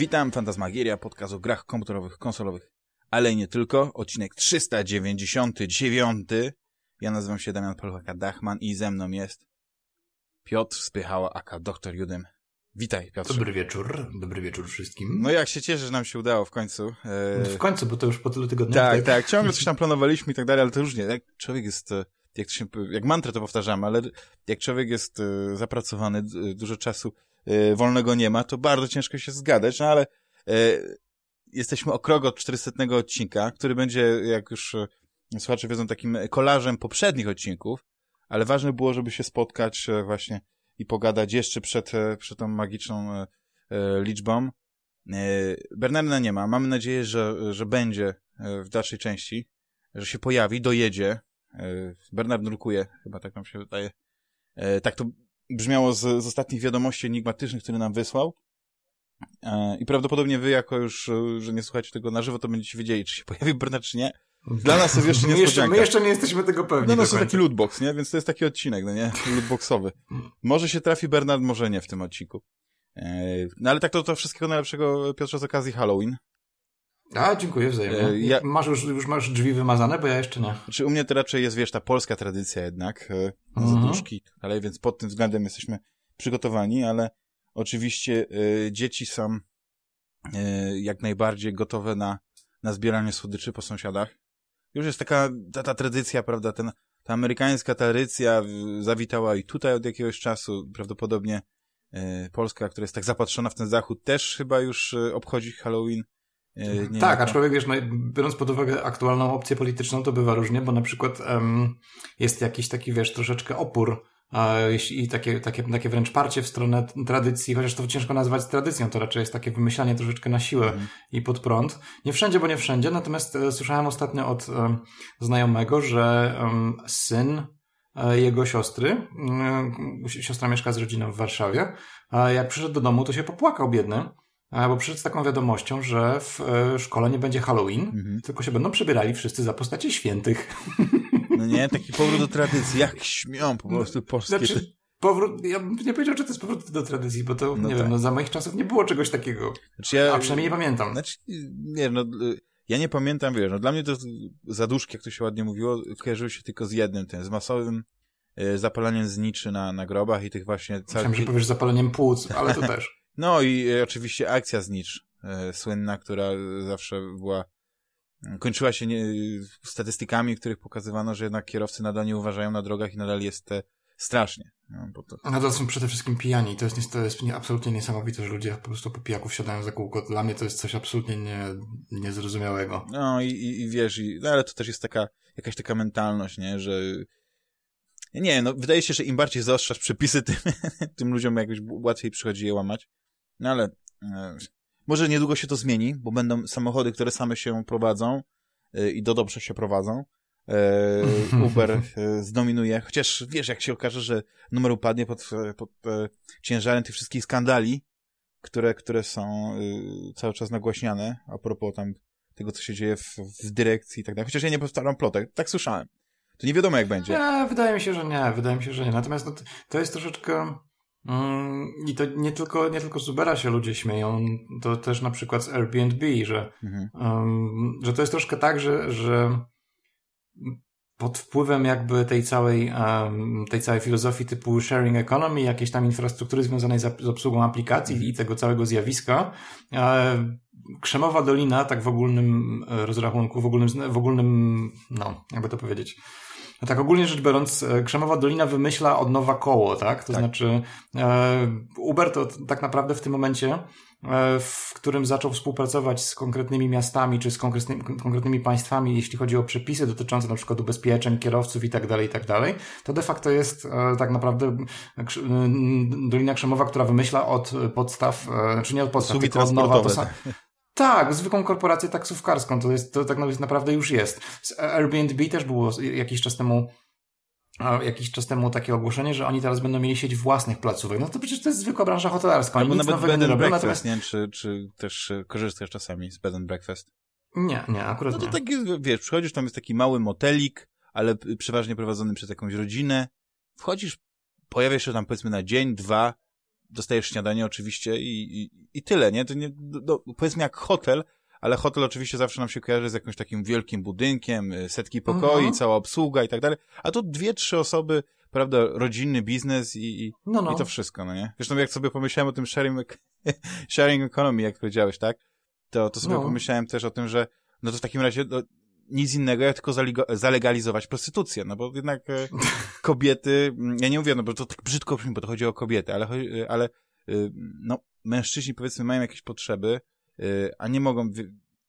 Witam, Fantasmagieria, podcast o grach komputerowych, konsolowych, ale nie tylko. Odcinek 399. Ja nazywam się Damian Polchaka-Dachman i ze mną jest Piotr Spychała, aka Dr. Judym. Witaj, Piotr. Dobry wieczór, dobry wieczór wszystkim. No jak się cieszę, że nam się udało w końcu. E... W końcu, bo to już po tylu tygodniach. Tak, tak, ciągle coś tam planowaliśmy i tak dalej, ale to różnie. Jak człowiek jest, e, jak, się, jak mantrę to powtarzamy, ale jak człowiek jest e, zapracowany, dużo czasu wolnego nie ma, to bardzo ciężko się zgadać, no ale y, jesteśmy o krok od 400 odcinka, który będzie, jak już y, słuchacze wiedzą, takim kolażem poprzednich odcinków, ale ważne było, żeby się spotkać właśnie i pogadać jeszcze przed, przed tą magiczną liczbą. Bernarda nie ma. Mamy nadzieję, że, że będzie w dalszej części, że się pojawi, dojedzie. Bernard nurkuje, chyba tak nam się wydaje. Tak to brzmiało z, z ostatnich wiadomości enigmatycznych, które nam wysłał. E, I prawdopodobnie wy, jako już, e, że nie słuchacie tego na żywo, to będziecie wiedzieli, czy się pojawi Bernard, czy nie. Dla nas to jeszcze nie my jeszcze, my jeszcze nie jesteśmy tego pewni. No, no to taki lootbox, nie? Więc to jest taki odcinek, no nie? Lootboxowy. Może się trafi Bernard, może nie w tym odcinku. E, no ale tak to, to wszystkiego najlepszego, Piotrze, z okazji Halloween. A, dziękuję wzajemnie. E, ja... Masz już, już masz drzwi wymazane, bo ja jeszcze nie. Znaczy u mnie to raczej jest, wiesz, ta polska tradycja jednak, e, mhm. zaduszki, ale więc pod tym względem jesteśmy przygotowani, ale oczywiście y, dzieci są y, jak najbardziej gotowe na, na zbieranie słodyczy po sąsiadach. Już jest taka ta, ta tradycja, prawda, ten, ta amerykańska tradycja zawitała i tutaj od jakiegoś czasu, prawdopodobnie y, Polska, która jest tak zapatrzona w ten zachód, też chyba już obchodzi Halloween E, nie tak, aczkolwiek wiesz, no, biorąc pod uwagę aktualną opcję polityczną, to bywa różnie, bo na przykład um, jest jakiś taki, wiesz, troszeczkę opór i takie, takie, takie wręcz parcie w stronę tradycji, chociaż to ciężko nazwać tradycją, to raczej jest takie wymyślanie troszeczkę na siłę mm. i pod prąd. Nie wszędzie, bo nie wszędzie, natomiast e, słyszałem ostatnio od e, znajomego, że e, syn e, jego siostry, e, siostra mieszka z rodziną w Warszawie, jak przyszedł do domu, to się popłakał biedny, bo przyszedł z taką wiadomością, że w e, szkole nie będzie Halloween, mhm. tylko się będą przebierali wszyscy za postacie świętych. No nie, taki powrót do tradycji, jak śmią po prostu polskie... Znaczy, powrót, ja bym nie powiedział, że to jest powrót do tradycji, bo to, no nie tak. wiem, no za moich czasów nie było czegoś takiego. Znaczy ja, a przynajmniej nie pamiętam. Znaczy, nie no, ja nie pamiętam, wiesz, no dla mnie to zaduszki, jak to się ładnie mówiło, kojarzyły się tylko z jednym, tym, z masowym e, zapalaniem zniczy na, na grobach i tych właśnie... Myślałem, że powiesz zapaleniem płuc, ale to też. No i e, oczywiście akcja Znicz, e, słynna, która zawsze była kończyła się nie, statystykami, których pokazywano, że jednak kierowcy nadal nie uważają na drogach i nadal jest e, strasznie. No, to... A nadal są przede wszystkim pijani. To jest, to jest absolutnie niesamowite, że ludzie po prostu po pijaków siadają za kółko. Dla mnie to jest coś absolutnie nie, niezrozumiałego. No i, i, i wiesz, i, no, ale to też jest taka, jakaś taka mentalność, nie, że nie, no wydaje się, że im bardziej zaostrzasz przepisy, tym, tym ludziom jakoś łatwiej przychodzi je łamać. No ale e, może niedługo się to zmieni, bo będą samochody, które same się prowadzą e, i do dobrze się prowadzą. E, Uber zdominuje, chociaż wiesz, jak się okaże, że numer upadnie pod, pod ciężarem tych wszystkich skandali, które, które są cały czas nagłaśniane, a propos tam tego, co się dzieje w, w dyrekcji i tak dalej. Chociaż ja nie powtarzam plotek, tak słyszałem. To nie wiadomo, jak będzie. Nie, wydaje mi się, że nie. Wydaje mi się, że nie. Natomiast no, to jest troszeczkę... Mm, I to nie tylko, nie tylko z Ubera się ludzie śmieją, to też na przykład z Airbnb, że, mhm. um, że to jest troszkę tak, że, że pod wpływem jakby tej całej, um, tej całej filozofii typu sharing economy, jakiejś tam infrastruktury związanej z, z obsługą aplikacji mhm. i tego całego zjawiska, e, Krzemowa Dolina, tak w ogólnym e, rozrachunku, w ogólnym, w ogólnym, no, jakby to powiedzieć, no tak ogólnie rzecz biorąc, e, Krzemowa Dolina wymyśla od nowa koło, tak? To tak. znaczy e, Uber to tak naprawdę w tym momencie, e, w którym zaczął współpracować z konkretnymi miastami czy z konkretnymi, konkretnymi państwami, jeśli chodzi o przepisy dotyczące na przykład ubezpieczeń, kierowców i tak dalej, i tak dalej, to de facto jest tak naprawdę Dolina Krzemowa, która wymyśla od podstaw, znaczy nie od podstaw, tylko od nowa, to, tak, zwykłą korporację taksówkarską, to jest, to tak naprawdę już jest. Z Airbnb też było jakiś czas temu jakiś czas temu takie ogłoszenie, że oni teraz będą mieli sieć własnych placówek. No to przecież to jest zwykła branża hotelarska. Oni Albo nawet bed and breakfast, natomiast... nie? Czy, czy też e, korzystasz czasami z bed and breakfast? Nie, nie, akurat No to nie. tak jest, wiesz, przychodzisz, tam jest taki mały motelik, ale przeważnie prowadzony przez jakąś rodzinę. Wchodzisz, pojawia się tam powiedzmy na dzień, dwa, dostajesz śniadanie oczywiście i, i, i tyle, nie? To nie, powiedzmy jak hotel, ale hotel oczywiście zawsze nam się kojarzy z jakimś takim wielkim budynkiem, y, setki pokoi, mhm. cała obsługa i tak dalej, a tu dwie, trzy osoby, prawda, rodzinny biznes i, i, no, no. i to wszystko, no nie? Zresztą jak sobie pomyślałem o tym sharing, sharing economy, jak powiedziałeś, tak? To, to sobie no. pomyślałem też o tym, że no to w takim razie no, nic innego, jak tylko zalegalizować prostytucję, no bo jednak e, kobiety, ja nie mówię, no bo to tak brzydko brzmi, bo to chodzi o kobiety, ale, ale y, no, mężczyźni powiedzmy mają jakieś potrzeby, y, a nie mogą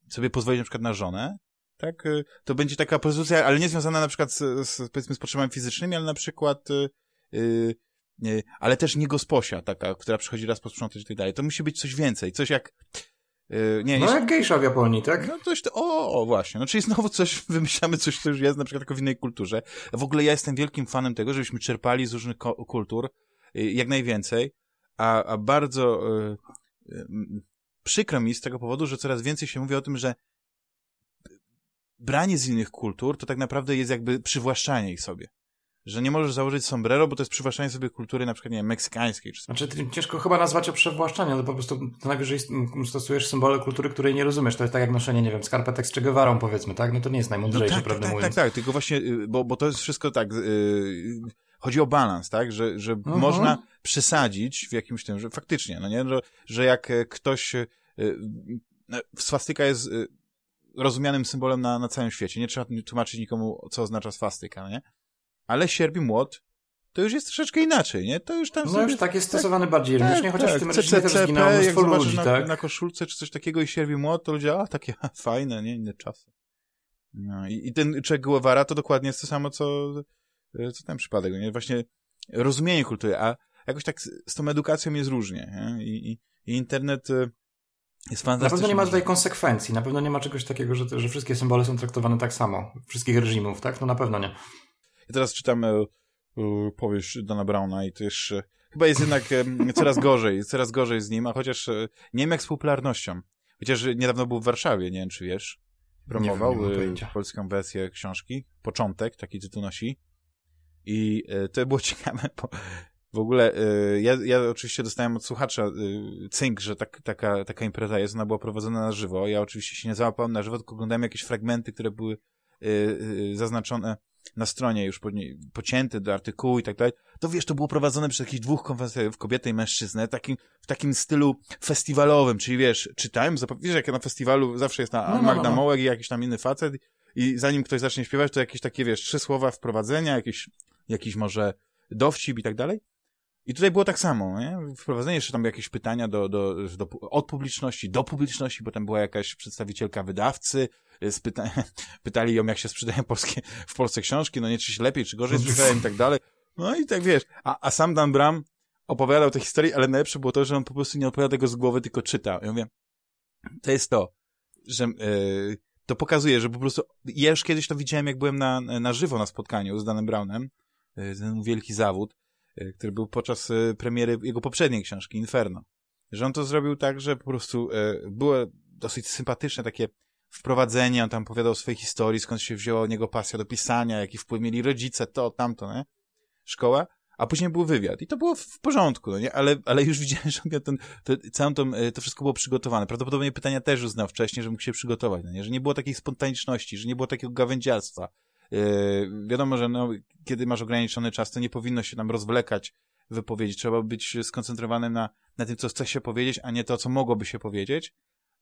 sobie pozwolić na przykład na żonę, tak? Y, to będzie taka prostytucja, ale nie związana na przykład z, z powiedzmy z potrzebami fizycznymi, ale na przykład yy, yy, ale też nie gosposia taka, która przychodzi raz posprzątać i tak dalej. To musi być coś więcej, coś jak nie, no jak gejsza w Japonii, tak? No coś, to, o, o, właśnie. No czyli znowu coś, wymyślamy coś, co już jest na przykład tylko w innej kulturze. W ogóle ja jestem wielkim fanem tego, żebyśmy czerpali z różnych kultur yy, jak najwięcej, a, a bardzo yy, yy, przykro mi z tego powodu, że coraz więcej się mówi o tym, że branie z innych kultur to tak naprawdę jest jakby przywłaszczanie ich sobie że nie możesz założyć sombrero, bo to jest przywłaszczanie sobie kultury na przykład, nie wiem, meksykańskiej. Czy znaczy, ciężko chyba nazwać to przywłaszczaniem, ale po prostu to najwyżej stosujesz symbole kultury, której nie rozumiesz. To jest tak jak noszenie, nie wiem, skarpetek z Che Guevarą, powiedzmy, tak? No to nie jest najmądrzejsze, no tak, prawdę tak, mówiąc. Tak, tak, tylko właśnie, y, bo, bo to jest wszystko tak, yy, chodzi o balans, tak? Że, że uh mhm. -huh. można przesadzić w jakimś tym, że faktycznie, no nie? Że, że jak e, ktoś, yy, swastyka jest rozumianym symbolem na, na całym świecie. Nie trzeba tłumaczyć nikomu, co oznacza swastyka, no nie? Ale sierpi młot to już jest troszeczkę inaczej, nie? To już tam No sobie, już tak jest stosowany tak, bardziej rytmicznie, tak, chociaż tak, w tym RSM też zginęło ludzi, na, tak? na koszulce czy coś takiego i sierpi młot, to ludzie, a takie fajne, nie? Inne czasy. No i, i ten Che Guevara to dokładnie jest to samo, co, co ten przypadek, nie? Właśnie rozumienie kultury, a jakoś tak z, z tą edukacją jest różnie, nie? I, i, i internet y, jest fantastyczny. Na pewno nie ma tutaj konsekwencji, na pewno nie ma czegoś takiego, że, że wszystkie symbole są traktowane tak samo, wszystkich reżimów, tak? No na pewno nie. Ja teraz czytam e, e, powieść Dana Browna i też e, chyba jest jednak e, coraz gorzej, coraz gorzej z nim, a chociaż e, nie wiem jak z popularnością. Chociaż niedawno był w Warszawie, nie wiem czy wiesz, promował wiem, e, polską wersję książki, Początek, taki tytuł nosi. I to było ciekawe, bo w ogóle ja, ja oczywiście dostałem od słuchacza cynk, że tak, taka, taka impreza jest, ona była prowadzona na żywo. Ja oczywiście się nie załapałem na żywo, tylko oglądałem jakieś fragmenty, które były zaznaczone na stronie już pocięty do artykułu i tak dalej, to wiesz, to było prowadzone przez jakichś dwóch konferencerów, kobietę i mężczyznę, takim, w takim stylu festiwalowym, czyli wiesz, czytałem, wiesz, jak na festiwalu zawsze jest na no, no, Magda no, no. i jakiś tam inny facet i zanim ktoś zacznie śpiewać, to jakieś takie, wiesz, trzy słowa wprowadzenia, jakieś, jakiś może dowcip i tak dalej. I tutaj było tak samo, nie? Wprowadzenie jeszcze tam jakieś pytania do, do, do, od publiczności, do publiczności, bo tam była jakaś przedstawicielka wydawcy, spyta pytali ją, jak się sprzedają polskie, w Polsce książki, no nie, czy się lepiej, czy gorzej sprzedają i tak dalej. No i tak wiesz, a, a sam Dan Bram opowiadał tę historię, ale najlepsze było to, że on po prostu nie opowiada tego z głowy, tylko czyta. Ja mówię, to jest to, że yy, to pokazuje, że po prostu, ja już kiedyś to widziałem, jak byłem na, na żywo na spotkaniu z Danem Brownem, yy, ten wielki zawód, który był podczas yy, premiery jego poprzedniej książki, Inferno. Że on to zrobił tak, że po prostu yy, było dosyć sympatyczne takie wprowadzenie, on tam opowiadał o swojej historii, skąd się wzięła od niego pasja do pisania, jaki wpływ mieli rodzice, to, tamto, nie? Szkoła. A później był wywiad. I to było w porządku, no nie? Ale, ale już widziałem, że ten, to, całą tą, to wszystko było przygotowane. Prawdopodobnie pytania też już znał wcześniej, że mógł się przygotować, no nie? Że nie było takiej spontaniczności, że nie było takiego gawędziarstwa. Yy, wiadomo, że no, kiedy masz ograniczony czas, to nie powinno się nam rozwlekać wypowiedzi. Trzeba być skoncentrowanym na, na tym, co chce się powiedzieć, a nie to, co mogłoby się powiedzieć.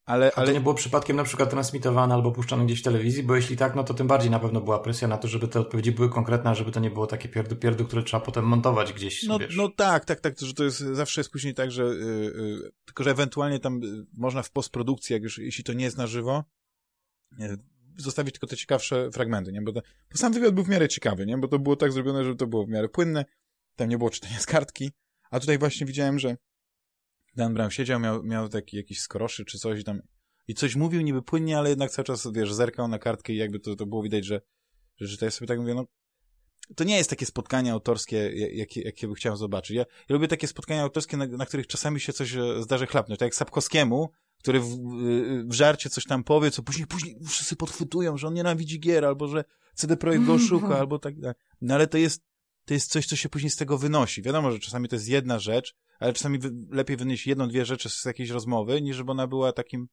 Ale, ale... A to nie było przypadkiem na przykład transmitowane albo puszczane gdzieś w telewizji, bo jeśli tak, no to tym bardziej na pewno była presja na to, żeby te odpowiedzi były konkretne, a żeby to nie było takie pierdu pierdu, które trzeba potem montować gdzieś, no, wiesz. No tak, tak, tak, że to jest, zawsze jest później tak, że yy, yy, tylko, że ewentualnie tam yy, można w postprodukcji, jak już, jeśli to nie jest na żywo, zostawić tylko te ciekawsze fragmenty, nie? Bo, bo sam wywiad był w miarę ciekawy, nie? Bo to było tak zrobione, że to było w miarę płynne, tam nie było czytania z kartki, a tutaj właśnie widziałem, że Dan Brown siedział, miał, miał taki jakiś skoroszy czy coś i tam i coś mówił niby płynnie, ale jednak cały czas, wiesz, zerkał na kartkę i jakby to, to było widać, że, że, że to ja sobie tak mówię, no to nie jest takie spotkanie autorskie, jakie, jakie by chciał zobaczyć. Ja, ja lubię takie spotkania autorskie, na, na, których czasami się coś e, zdarzy chlapnąć. Tak jak Sapkowskiemu, który w, w żarcie coś tam powie, co później, później wszyscy podchwytują, że on nienawidzi gier, albo że CD Projekt go szuka, albo tak, tak. No ale to jest, to jest coś, co się później z tego wynosi. Wiadomo, że czasami to jest jedna rzecz, ale czasami wy, lepiej wynieść jedną, dwie rzeczy z jakiejś rozmowy, niż żeby ona była takim,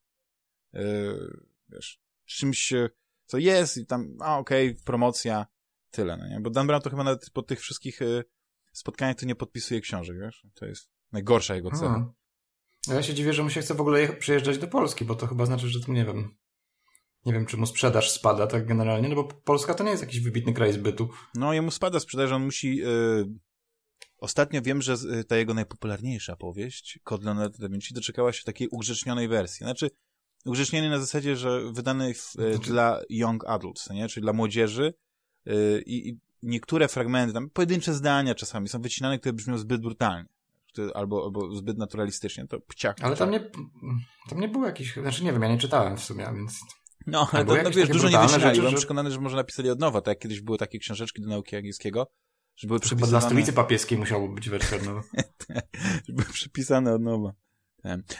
yy, wiesz, czymś, co jest i tam, a okej, okay, promocja, tyle, no nie? Bo Dan Brown to chyba nawet po tych wszystkich yy, spotkaniach to nie podpisuje książek, wiesz? To jest najgorsza jego cecha. Hmm. Ja się dziwię, że mu się chce w ogóle przyjeżdżać do Polski, bo to chyba znaczy, że to nie wiem. Nie wiem, czy mu sprzedaż spada tak generalnie, no bo Polska to nie jest jakiś wybitny kraj zbytu. No, jemu spada sprzedaż, on musi... Yy... Ostatnio wiem, że y, ta jego najpopularniejsza powieść, Kod Leonardo da Vinci, doczekała się takiej ugrzecznionej wersji. Znaczy, ugrzeczniony na zasadzie, że wydany w, znaczy... dla young adults, nie? czyli dla młodzieży yy, i niektóre fragmenty, tam pojedyncze zdania czasami są wycinane, które brzmią zbyt brutalnie albo, albo zbyt naturalistycznie, to pciach. Ale tam nie, tam nie było jakichś, znaczy nie wiem, ja nie czytałem w sumie, więc... No, ale to, no, wiesz, dużo nie wycinali, rzeczy, byłem że... przekonany, że może napisali od nowa, tak jak kiedyś były takie książeczki do nauki angielskiego, że były przypisane... Chyba dla stolicy papieskiej musiało być wersja od nowa. że były przypisane od nowa.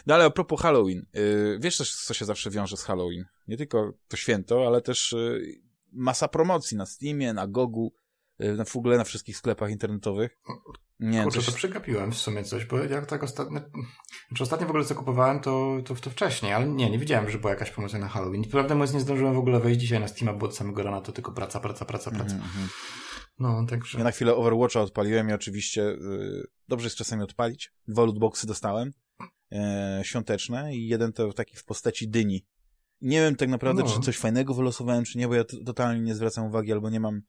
No ale a propos Halloween, yy, wiesz też, co się zawsze wiąże z Halloween? Nie tylko to święto, ale też yy, masa promocji na Steamie, na Gogu, na w ogóle na wszystkich sklepach internetowych. Nie, Kurczę, coś... to przegapiłem w sumie coś, bo ja tak ostatnio, znaczy ostatnio w ogóle co kupowałem, to, to, to wcześniej, ale nie, nie widziałem, że była jakaś promocja na Halloween. Prawdę mówiąc, nie zdążyłem w ogóle wejść dzisiaj na Steama, bo od samego rana to tylko praca, praca, praca, praca. Mm -hmm. No, także... Ja na chwilę Overwatcha odpaliłem i oczywiście yy, dobrze jest czasami odpalić. Dwa lootboxy dostałem, yy, świąteczne i jeden to taki w postaci dyni. Nie wiem tak naprawdę, no. czy coś fajnego wylosowałem, czy nie, bo ja totalnie nie zwracam uwagi albo nie mam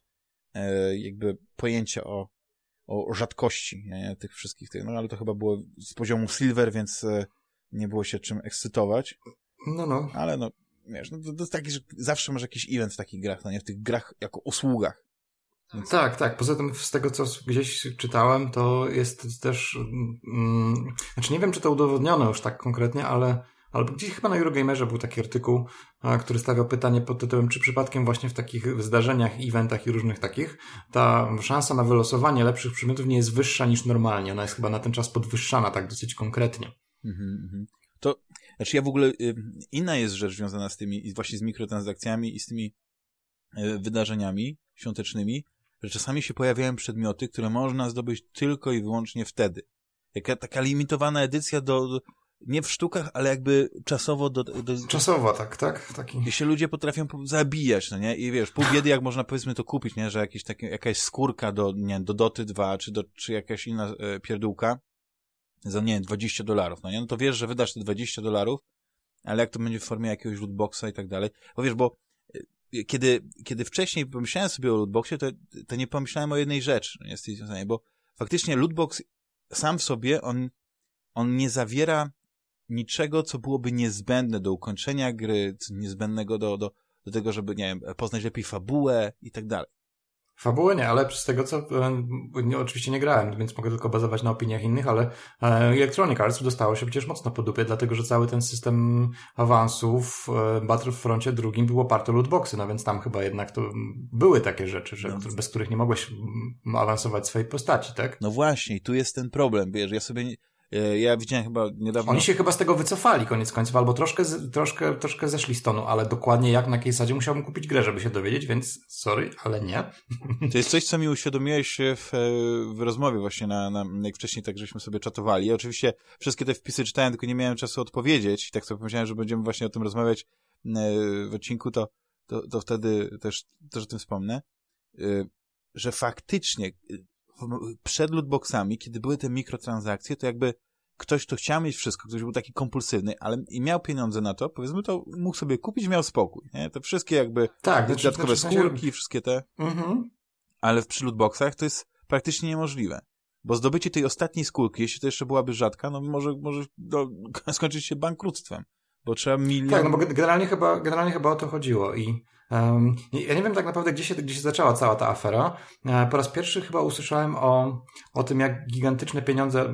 yy, jakby pojęcia o o rzadkości nie, tych wszystkich tych, no ale to chyba było z poziomu silver, więc e, nie było się czym ekscytować. No, no. Ale no, wiesz, no to, to jest taki, że zawsze masz jakiś event w takich grach, no nie, w tych grach jako usługach. Więc... Tak, tak. Poza tym z tego, co gdzieś czytałem, to jest też, mm, znaczy nie wiem, czy to udowodniono już tak konkretnie, ale albo gdzieś chyba na Eurogamerze był taki artykuł, który stawiał pytanie pod tytułem, czy przypadkiem właśnie w takich zdarzeniach, eventach i różnych takich, ta szansa na wylosowanie lepszych przedmiotów nie jest wyższa niż normalnie. Ona jest chyba na ten czas podwyższana tak dosyć konkretnie. Mhm, mhm. To, znaczy ja w ogóle, y, inna jest rzecz związana z tymi, właśnie z mikrotransakcjami i z tymi y, wydarzeniami świątecznymi, że czasami się pojawiają przedmioty, które można zdobyć tylko i wyłącznie wtedy. Jaka taka limitowana edycja do, nie w sztukach, ale jakby czasowo do... do Czasowo, tak, tak? Taki... I się ludzie potrafią zabijać, no nie? I wiesz, pół biedy jak można powiedzmy to kupić, nie? Że jakieś takie, jakaś skórka do, nie do Doty 2, czy, do, czy jakaś inna e, pierdółka za, nie wiem, 20 dolarów, no nie? No to wiesz, że wydasz te 20 dolarów, ale jak to będzie w formie jakiegoś lootboxa i tak dalej. Bo wiesz, bo e, kiedy, kiedy wcześniej pomyślałem sobie o lootboxie, to, to nie pomyślałem o jednej rzeczy, no nie? Bo faktycznie lootbox sam w sobie, on, on nie zawiera niczego, co byłoby niezbędne do ukończenia gry, niezbędnego do, do, do tego, żeby, nie wiem, poznać lepiej fabułę i tak dalej. Fabułę nie, ale z tego co, e, nie, oczywiście nie grałem, więc mogę tylko bazować na opiniach innych, ale e, Electronic Arts dostało się przecież mocno po dupie, dlatego że cały ten system awansów w Battlefroncie drugim był oparty o lootboxy, no więc tam chyba jednak to były takie rzeczy, że, no. bez których nie mogłeś awansować swojej postaci, tak? No właśnie, tu jest ten problem, wiesz, ja sobie E, ja widziałem chyba niedawno... Oni się chyba z tego wycofali koniec końców, albo troszkę, troszkę, troszkę zeszli z tonu, ale dokładnie jak na jakiej zasadzie musiałbym kupić grę, żeby się dowiedzieć, więc sorry, ale nie. To jest coś, co mi uświadomiłeś w, w rozmowie właśnie, na, na, jak wcześniej tak żeśmy sobie czatowali. Ja oczywiście wszystkie te wpisy czytałem, tylko nie miałem czasu odpowiedzieć i tak sobie pomyślałem, że będziemy właśnie o tym rozmawiać e, w odcinku, to, to, to wtedy też, też o tym wspomnę, e, że faktycznie przed lootboxami, kiedy były te mikrotransakcje, to jakby ktoś, kto chciał mieć wszystko, ktoś był taki kompulsywny, ale i miał pieniądze na to, powiedzmy, to mógł sobie kupić, miał spokój. Nie? Te wszystkie jakby tak, znaczy, dodatkowe znaczy, skórki, wszystkie te. Mhm. Ale przy lootboxach to jest praktycznie niemożliwe. Bo zdobycie tej ostatniej skórki, jeśli to jeszcze byłaby rzadka, no może, może do, skończyć się bankructwem. Bo trzeba milion... Tak, no bo generalnie chyba, generalnie chyba o to chodziło i Um, ja nie wiem tak naprawdę, gdzie się, gdzie się zaczęła cała ta afera. E, po raz pierwszy chyba usłyszałem o, o tym, jak gigantyczne pieniądze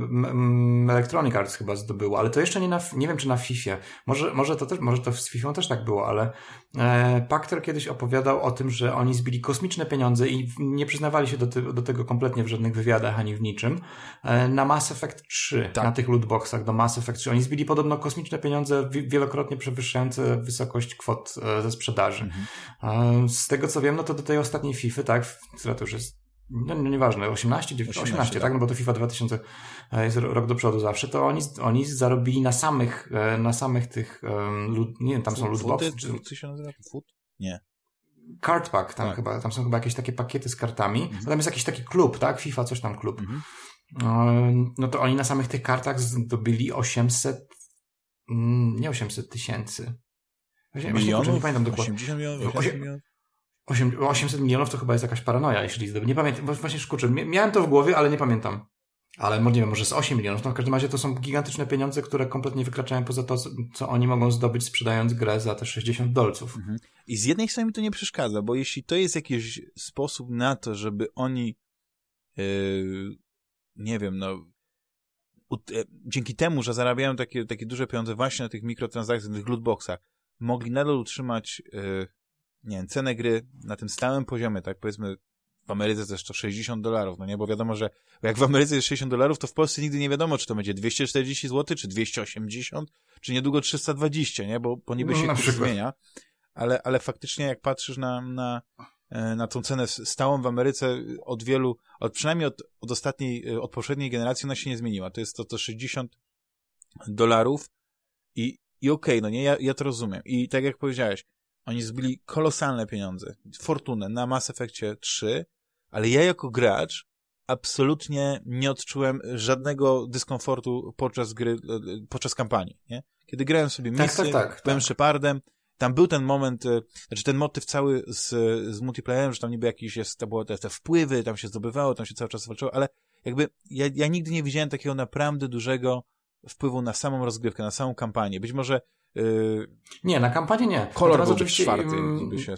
Electronic Arts chyba zdobyło, ale to jeszcze nie na, nie wiem czy na FIFA. Może, może to też, może to z FIFA też tak było, ale e, Pakter kiedyś opowiadał o tym, że oni zbili kosmiczne pieniądze i nie przyznawali się do, ty, do tego kompletnie w żadnych wywiadach ani w niczym. E, na Mass Effect 3, tak. na tych lootboxach do Mass Effect 3. Oni zbili podobno kosmiczne pieniądze wielokrotnie przewyższające wysokość kwot e, ze sprzedaży. Mhm. Z tego co wiem, no to do tej ostatniej FIFA, tak, która to już jest no, no nieważne, 18, 18, 18 tak? no bo to FIFA 2000 e, jest rok do przodu zawsze, to oni, oni zarobili na samych, e, na samych tych, nie wiem, tam są lootboxy. Co się nazywa? Food? Nie. Card pack, tam tak. chyba, tam są chyba jakieś takie pakiety z kartami. Mhm. Tam jest jakiś taki klub, tak? FIFA, coś tam klub. Mhm. No to oni na samych tych kartach zdobyli 800, mm, nie 800 tysięcy. Milionów? Nie pamiętam dokładnie. 80 milionów? 80 milionów? 800 milionów to chyba jest jakaś paranoja, jeśli zdobył. Nie pamiętam, właśnie szkuczę. Miałem to w głowie, ale nie pamiętam. Ale nie wiem, może z 8 milionów. No w każdym razie to są gigantyczne pieniądze, które kompletnie wykraczają poza to, co oni mogą zdobyć sprzedając grę za te 60 dolców. Mhm. I z jednej strony mi to nie przeszkadza, bo jeśli to jest jakiś sposób na to, żeby oni yy, nie wiem, no e, dzięki temu, że zarabiają takie, takie duże pieniądze właśnie na tych mikrotransakcjach, na tych lootboxach, mogli nadal utrzymać yy, nie wiem, cenę gry na tym stałym poziomie, tak? Powiedzmy w Ameryce też to 60 dolarów, no nie, bo wiadomo, że jak w Ameryce jest 60 dolarów, to w Polsce nigdy nie wiadomo, czy to będzie 240 zł, czy 280, czy niedługo 320, nie, bo, bo niby się no, zmienia, ale, ale faktycznie jak patrzysz na, na, e, na tą cenę stałą w Ameryce od wielu, od przynajmniej od, od ostatniej, e, od poprzedniej generacji ona się nie zmieniła, to jest to, to 60 dolarów i, i okej, okay, no nie, ja, ja to rozumiem i tak jak powiedziałeś, oni zbili kolosalne pieniądze, fortunę na Mass Effectie 3, ale ja jako gracz absolutnie nie odczułem żadnego dyskomfortu podczas gry, podczas kampanii, nie? Kiedy grałem sobie misję, tak, tak, tak, byłem tak. Shepardem, tam był ten moment, e, znaczy ten motyw cały z, z multiplayerem, że tam niby jakiś jest, to było te, te wpływy, tam się zdobywało, tam się cały czas walczyło, ale jakby ja, ja nigdy nie widziałem takiego naprawdę dużego wpływu na samą rozgrywkę, na samą kampanię. Być może Yy, nie, na kampanii nie. Kolor natomiast oczywiście, czwarty.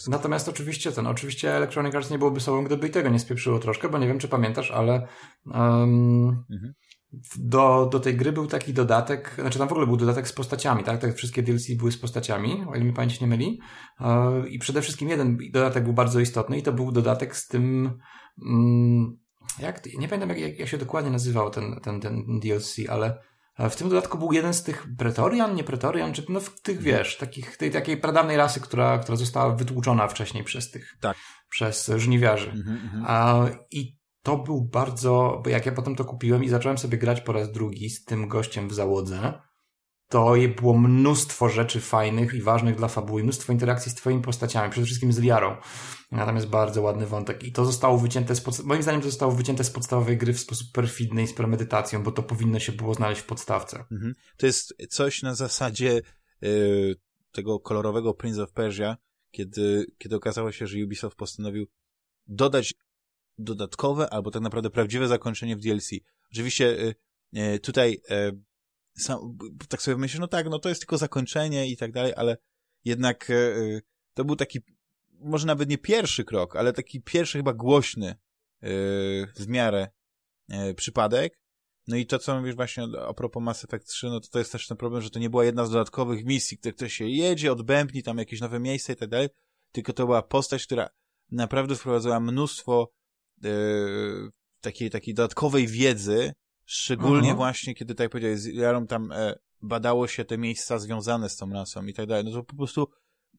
Natomiast oczywiście ten, oczywiście Electronic Arts nie byłoby sobą, gdyby i tego nie spieprzyło troszkę, bo nie wiem, czy pamiętasz, ale um, mhm. do, do tej gry był taki dodatek, znaczy tam w ogóle był dodatek z postaciami, tak? Te wszystkie DLC były z postaciami, o ile mi pamięć nie myli. Uh, I przede wszystkim jeden dodatek był bardzo istotny i to był dodatek z tym um, jak, nie pamiętam jak, jak, jak się dokładnie nazywał ten, ten, ten DLC, ale w tym dodatku był jeden z tych pretorian, nie pretorian, czy no tych, wiesz, takich, tej takiej pradawnej rasy, która, która została wytłuczona wcześniej przez tych, tak. przez żniwiarzy. Mm -hmm. A, I to był bardzo, bo jak ja potem to kupiłem i zacząłem sobie grać po raz drugi z tym gościem w załodze, to było mnóstwo rzeczy fajnych i ważnych dla fabuły, mnóstwo interakcji z twoimi postaciami, przede wszystkim z Liarą. Natomiast bardzo ładny wątek. I to zostało wycięte z moim zdaniem to zostało wycięte z podstawowej gry w sposób perfidny i z premedytacją, bo to powinno się było znaleźć w podstawce. Mhm. To jest coś na zasadzie yy, tego kolorowego Prince of Persia, kiedy, kiedy okazało się, że Ubisoft postanowił dodać dodatkowe albo tak naprawdę prawdziwe zakończenie w DLC. Oczywiście yy, tutaj sam, tak sobie myślę, no tak, no to jest tylko zakończenie i tak dalej, ale jednak e, to był taki, może nawet nie pierwszy krok, ale taki pierwszy chyba głośny e, w miarę e, przypadek. No i to, co mówisz właśnie a propos Mass Effect 3, no to to jest też ten problem, że to nie była jedna z dodatkowych misji, które ktoś się jedzie, odbębni tam jakieś nowe miejsca i tak dalej, tylko to była postać, która naprawdę wprowadzała mnóstwo takiej, takiej dodatkowej wiedzy, Szczególnie Aha. właśnie, kiedy, tak jak powiedziałeś, z Jarą tam e, badało się te miejsca związane z tą rasą i tak dalej. No to po prostu,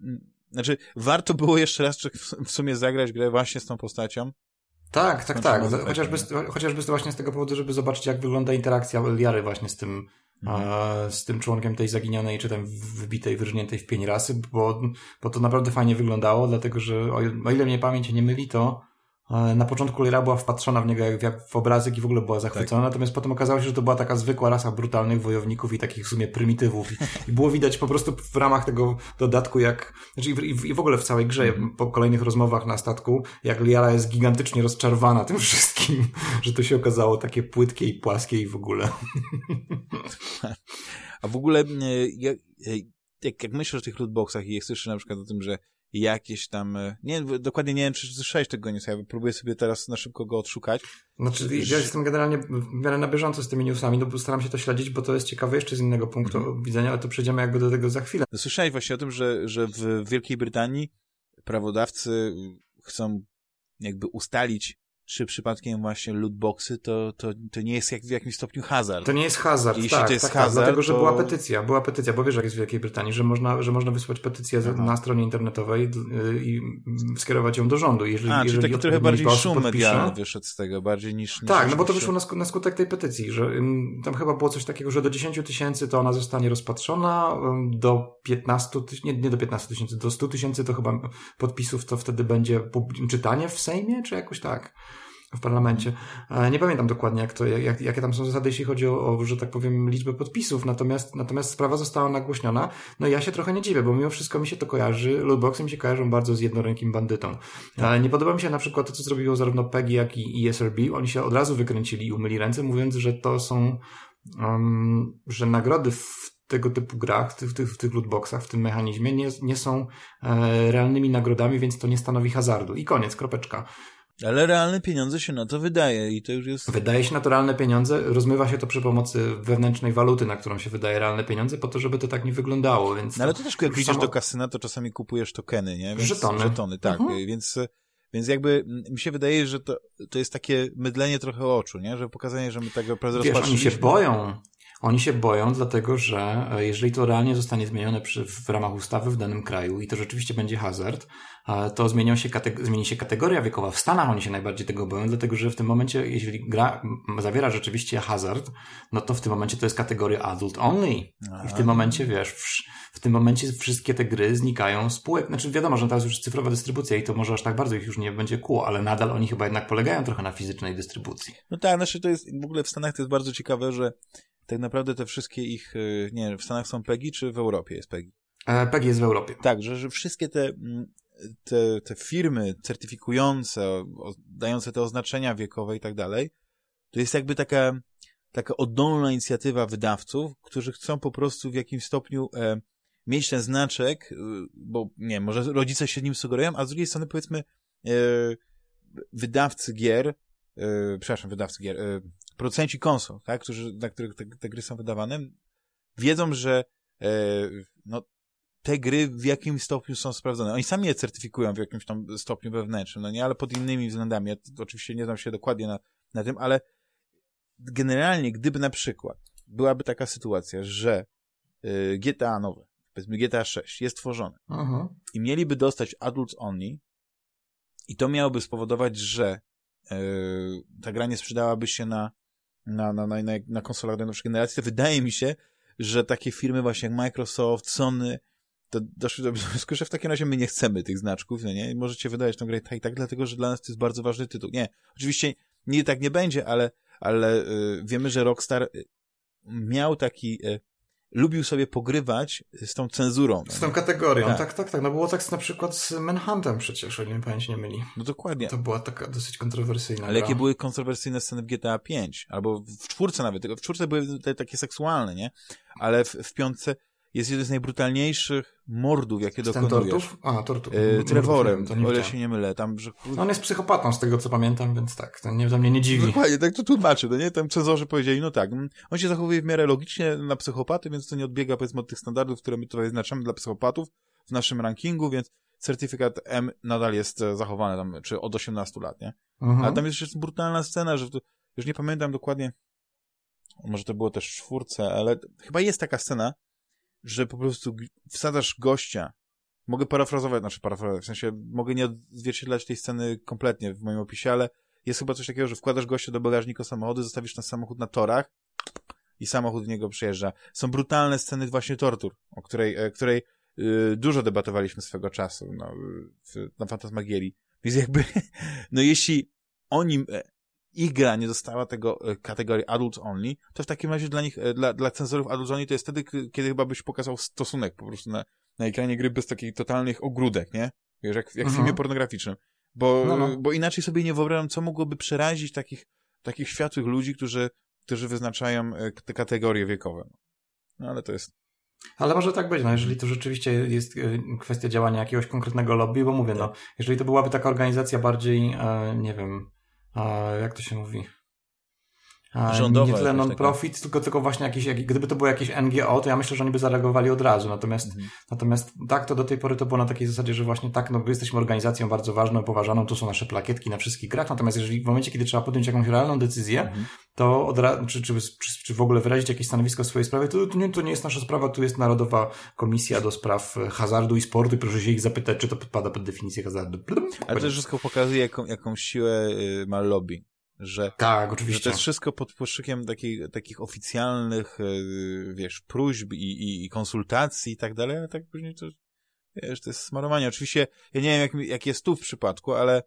m, mm, znaczy, warto było jeszcze raz w sumie zagrać grę właśnie z tą postacią. Tak, tak, tak. Chociażby, chociażby właśnie z tego powodu, żeby zobaczyć, jak wygląda interakcja Liary właśnie z tym, mhm. e, z tym członkiem tej zaginionej, czy tam wbitej, wyrżniętej w pień rasy, bo, bo to naprawdę fajnie wyglądało, dlatego że o, o ile mnie pamięć nie myli, to na początku Lyra była wpatrzona w niego jak, jak w obrazek i w ogóle była zachwycona, tak. natomiast potem okazało się, że to była taka zwykła rasa brutalnych wojowników i takich w sumie prymitywów. I, było widać po prostu w ramach tego dodatku, jak, znaczy i, w, ogóle w całej grze, mm. po kolejnych rozmowach na statku, jak Liara jest gigantycznie rozczarwana tym wszystkim, że to się okazało takie płytkie i płaskie i w ogóle. A w ogóle, jak, jak, jak myślisz o tych lootboxach i jak słyszysz na przykład o tym, że jakieś tam, e, nie dokładnie nie wiem, czy słyszałeś tego newsa, ja próbuję sobie teraz na szybko go odszukać. Znaczy, ja jestem generalnie w miarę na bieżąco z tymi newsami, no bo staram się to śledzić, bo to jest ciekawe jeszcze z innego punktu mhm. widzenia, ale to przejdziemy jakby do tego za chwilę. Słyszałeś właśnie o tym, że, że w Wielkiej Brytanii prawodawcy chcą jakby ustalić czy przypadkiem właśnie lootboxy to, to, to nie jest jak w jakimś stopniu hazard. To nie jest hazard, Jeśli tak, to jest tak, hazard, tak, dlatego, że to... była petycja, była petycja, bo wiesz jak jest w Wielkiej Brytanii, że można, że można wysłać petycję Aha. na stronie internetowej y, i skierować ją do rządu. Jeżeli, A, jeżeli czyli taki trochę bardziej szum medialny wyszedł z tego, bardziej niż... niż tak, no bo to wyszło na, na skutek tej petycji, że tam chyba było coś takiego, że do 10 tysięcy to ona zostanie rozpatrzona, do 15 tysięcy, nie, nie do 15 tysięcy, do 100 tysięcy to chyba podpisów to wtedy będzie czytanie w Sejmie, czy jakoś tak w parlamencie. E, nie pamiętam dokładnie, jak to, jak, jakie tam są zasady, jeśli chodzi o, o, że tak powiem, liczbę podpisów, natomiast, natomiast sprawa została nagłośniona. No i ja się trochę nie dziwię, bo mimo wszystko mi się to kojarzy, lootboxy mi się kojarzą bardzo z jednorękim bandytą. Ale nie podoba mi się na przykład to, co zrobiło zarówno PEGI, jak i ESRB. Oni się od razu wykręcili i umyli ręce, mówiąc, że to są, um, że nagrody w tego typu grach, w tych, w tych, w tych lootboxach, w tym mechanizmie nie, nie są e, realnymi nagrodami, więc to nie stanowi hazardu. I koniec, kropeczka. Ale realne pieniądze się na to wydaje i to już jest... Wydaje się naturalne pieniądze, rozmywa się to przy pomocy wewnętrznej waluty, na którą się wydaje realne pieniądze, po to, żeby to tak nie wyglądało, więc... No ale to też jak idziesz samo... do kasyna, to czasami kupujesz tokeny, nie? Więc, żetony. Żetony, tak. Mhm. Więc, więc jakby mi się wydaje, że to, to jest takie mydlenie trochę oczu, nie? Że pokazanie, że my tego prawdę Wiesz, oni się boją, oni się boją, dlatego że e, jeżeli to realnie zostanie zmienione przy, w ramach ustawy w danym kraju i to rzeczywiście będzie hazard, to zmienią się zmieni się kategoria wiekowa. W Stanach oni się najbardziej tego boją, dlatego że w tym momencie, jeżeli gra zawiera rzeczywiście hazard, no to w tym momencie to jest kategoria adult only. I w tym momencie, wiesz, w, w tym momencie wszystkie te gry znikają z półek. Znaczy wiadomo, że teraz już cyfrowa dystrybucja i to może aż tak bardzo ich już nie będzie kół, ale nadal oni chyba jednak polegają trochę na fizycznej dystrybucji. No tak, znaczy to jest w ogóle w Stanach to jest bardzo ciekawe, że tak naprawdę te wszystkie ich, y, nie wiem, w Stanach są PEGI, czy w Europie jest PEGI? E, PEGI jest w Europie. Tak, że, że wszystkie te, te, te firmy certyfikujące, dające te oznaczenia wiekowe i tak dalej, to jest jakby taka, taka oddolna inicjatywa wydawców, którzy chcą po prostu w jakimś stopniu e, mieć ten znaczek, y, bo nie może rodzice się nim sugerują, a z drugiej strony powiedzmy e, wydawcy gier, e, przepraszam, wydawcy gier, e, producenci konsol, tak, którzy, na których te, te gry są wydawane, wiedzą, że e, no, te gry w jakimś stopniu są sprawdzone. Oni sami je certyfikują w jakimś tam stopniu wewnętrznym, no nie, ale pod innymi względami. Ja oczywiście nie znam się dokładnie na, na tym, ale generalnie, gdyby na przykład byłaby taka sytuacja, że y, GTA nowe, powiedzmy GTA 6 jest tworzone Aha. i mieliby dostać Adults Only i to miałoby spowodować, że y, ta gra nie sprzedałaby się na na, na, na, na konsolach najnowszej generacji, to wydaje mi się, że takie firmy właśnie jak Microsoft, Sony, to doszły do wniosku, że w takim razie my nie chcemy tych znaczków, no nie? Możecie wydawać tę grę tak i tak, dlatego, że dla nas to jest bardzo ważny tytuł. Nie, oczywiście nie tak nie będzie, ale, ale yy, wiemy, że Rockstar y, miał taki yy, lubił sobie pogrywać z tą cenzurą. Z tą kategorią, tak. tak, tak, tak. No było tak na przykład z Manhuntem przecież, o ile pamięć nie myli. No dokładnie. To była taka dosyć kontrowersyjna Ale gra. jakie były kontrowersyjne sceny w GTA 5, albo w czwórce nawet, w czwórce były te, takie seksualne, nie? Ale w, w piątce jest jeden z najbrutalniejszych mordów, jakie Ten dokonujesz. Tortów? A, tortów. E, Trevorem, o ile się nie mylę. Tam, że... no on jest psychopatą, z tego co pamiętam, więc tak, to, nie, to mnie nie dziwi. Dokładnie, tak to tłumaczy, no nie? Tam cenzorzy powiedzieli, no tak, on się zachowuje w miarę logicznie na psychopaty, więc to nie odbiega, powiedzmy, od tych standardów, które my tutaj wyznaczamy dla psychopatów w naszym rankingu, więc certyfikat M nadal jest e, zachowany tam, czy od 18 lat, nie? Mhm. Ale tam jest jeszcze brutalna scena, że to, już nie pamiętam dokładnie, może to było też w czwórce, ale chyba jest taka scena, że po prostu wsadzasz gościa. Mogę parafrazować, znaczy parafrazować, w sensie mogę nie odzwierciedlać tej sceny kompletnie w moim opisie, ale jest chyba coś takiego, że wkładasz gościa do bagażnika samochodu, zostawisz ten samochód na torach i samochód w niego przyjeżdża. Są brutalne sceny właśnie tortur, o której, e, której yy, dużo debatowaliśmy swego czasu no, w, na Fantasmagierii. Więc jakby, no jeśli oni e, ich gra nie dostała tego e, kategorii Adults Only, to w takim razie dla nich, e, dla, dla cenzorów Adults Only to jest wtedy, kiedy chyba byś pokazał stosunek po prostu na, na ekranie gry bez takich totalnych ogródek, nie? Wiesz, jak, jak w filmie mhm. pornograficznym. Bo, no, no. bo inaczej sobie nie wyobrażam, co mogłoby przerazić takich, takich światłych ludzi, którzy, którzy wyznaczają e, te kategorie wiekowe. No ale to jest... Ale może tak być, no jeżeli to rzeczywiście jest kwestia działania jakiegoś konkretnego lobby, bo mówię, no, jeżeli to byłaby taka organizacja bardziej, nie wiem, jak to się mówi? Rządowe, nie tyle non-profit, tylko, tylko właśnie jakieś, jak, gdyby to było jakieś NGO, to ja myślę, że oni by zareagowali od razu. Natomiast, mhm. natomiast tak, to do tej pory to było na takiej zasadzie, że właśnie tak, no, jesteśmy organizacją bardzo ważną, poważaną, tu są nasze plakietki na wszystkich grach, natomiast jeżeli w momencie, kiedy trzeba podjąć jakąś realną decyzję, mhm. to od razu, czy, czy, czy, czy, w ogóle wyrazić jakieś stanowisko w swojej sprawie, to, to, nie, to nie jest nasza sprawa, tu jest Narodowa Komisja do Spraw Hazardu i Sportu i proszę się ich zapytać, czy to podpada pod definicję hazardu. Ale to wszystko pokazuje, jaką, jaką siłę y, ma lobby że, tak, oczywiście. że to jest wszystko pod płaszczykiem takich, takich oficjalnych, e, wiesz, próśb i, i, i konsultacji i tak dalej, ale tak później to, wiesz, to jest smarowanie. Oczywiście, ja nie wiem, jak, jak jest tu w przypadku, ale...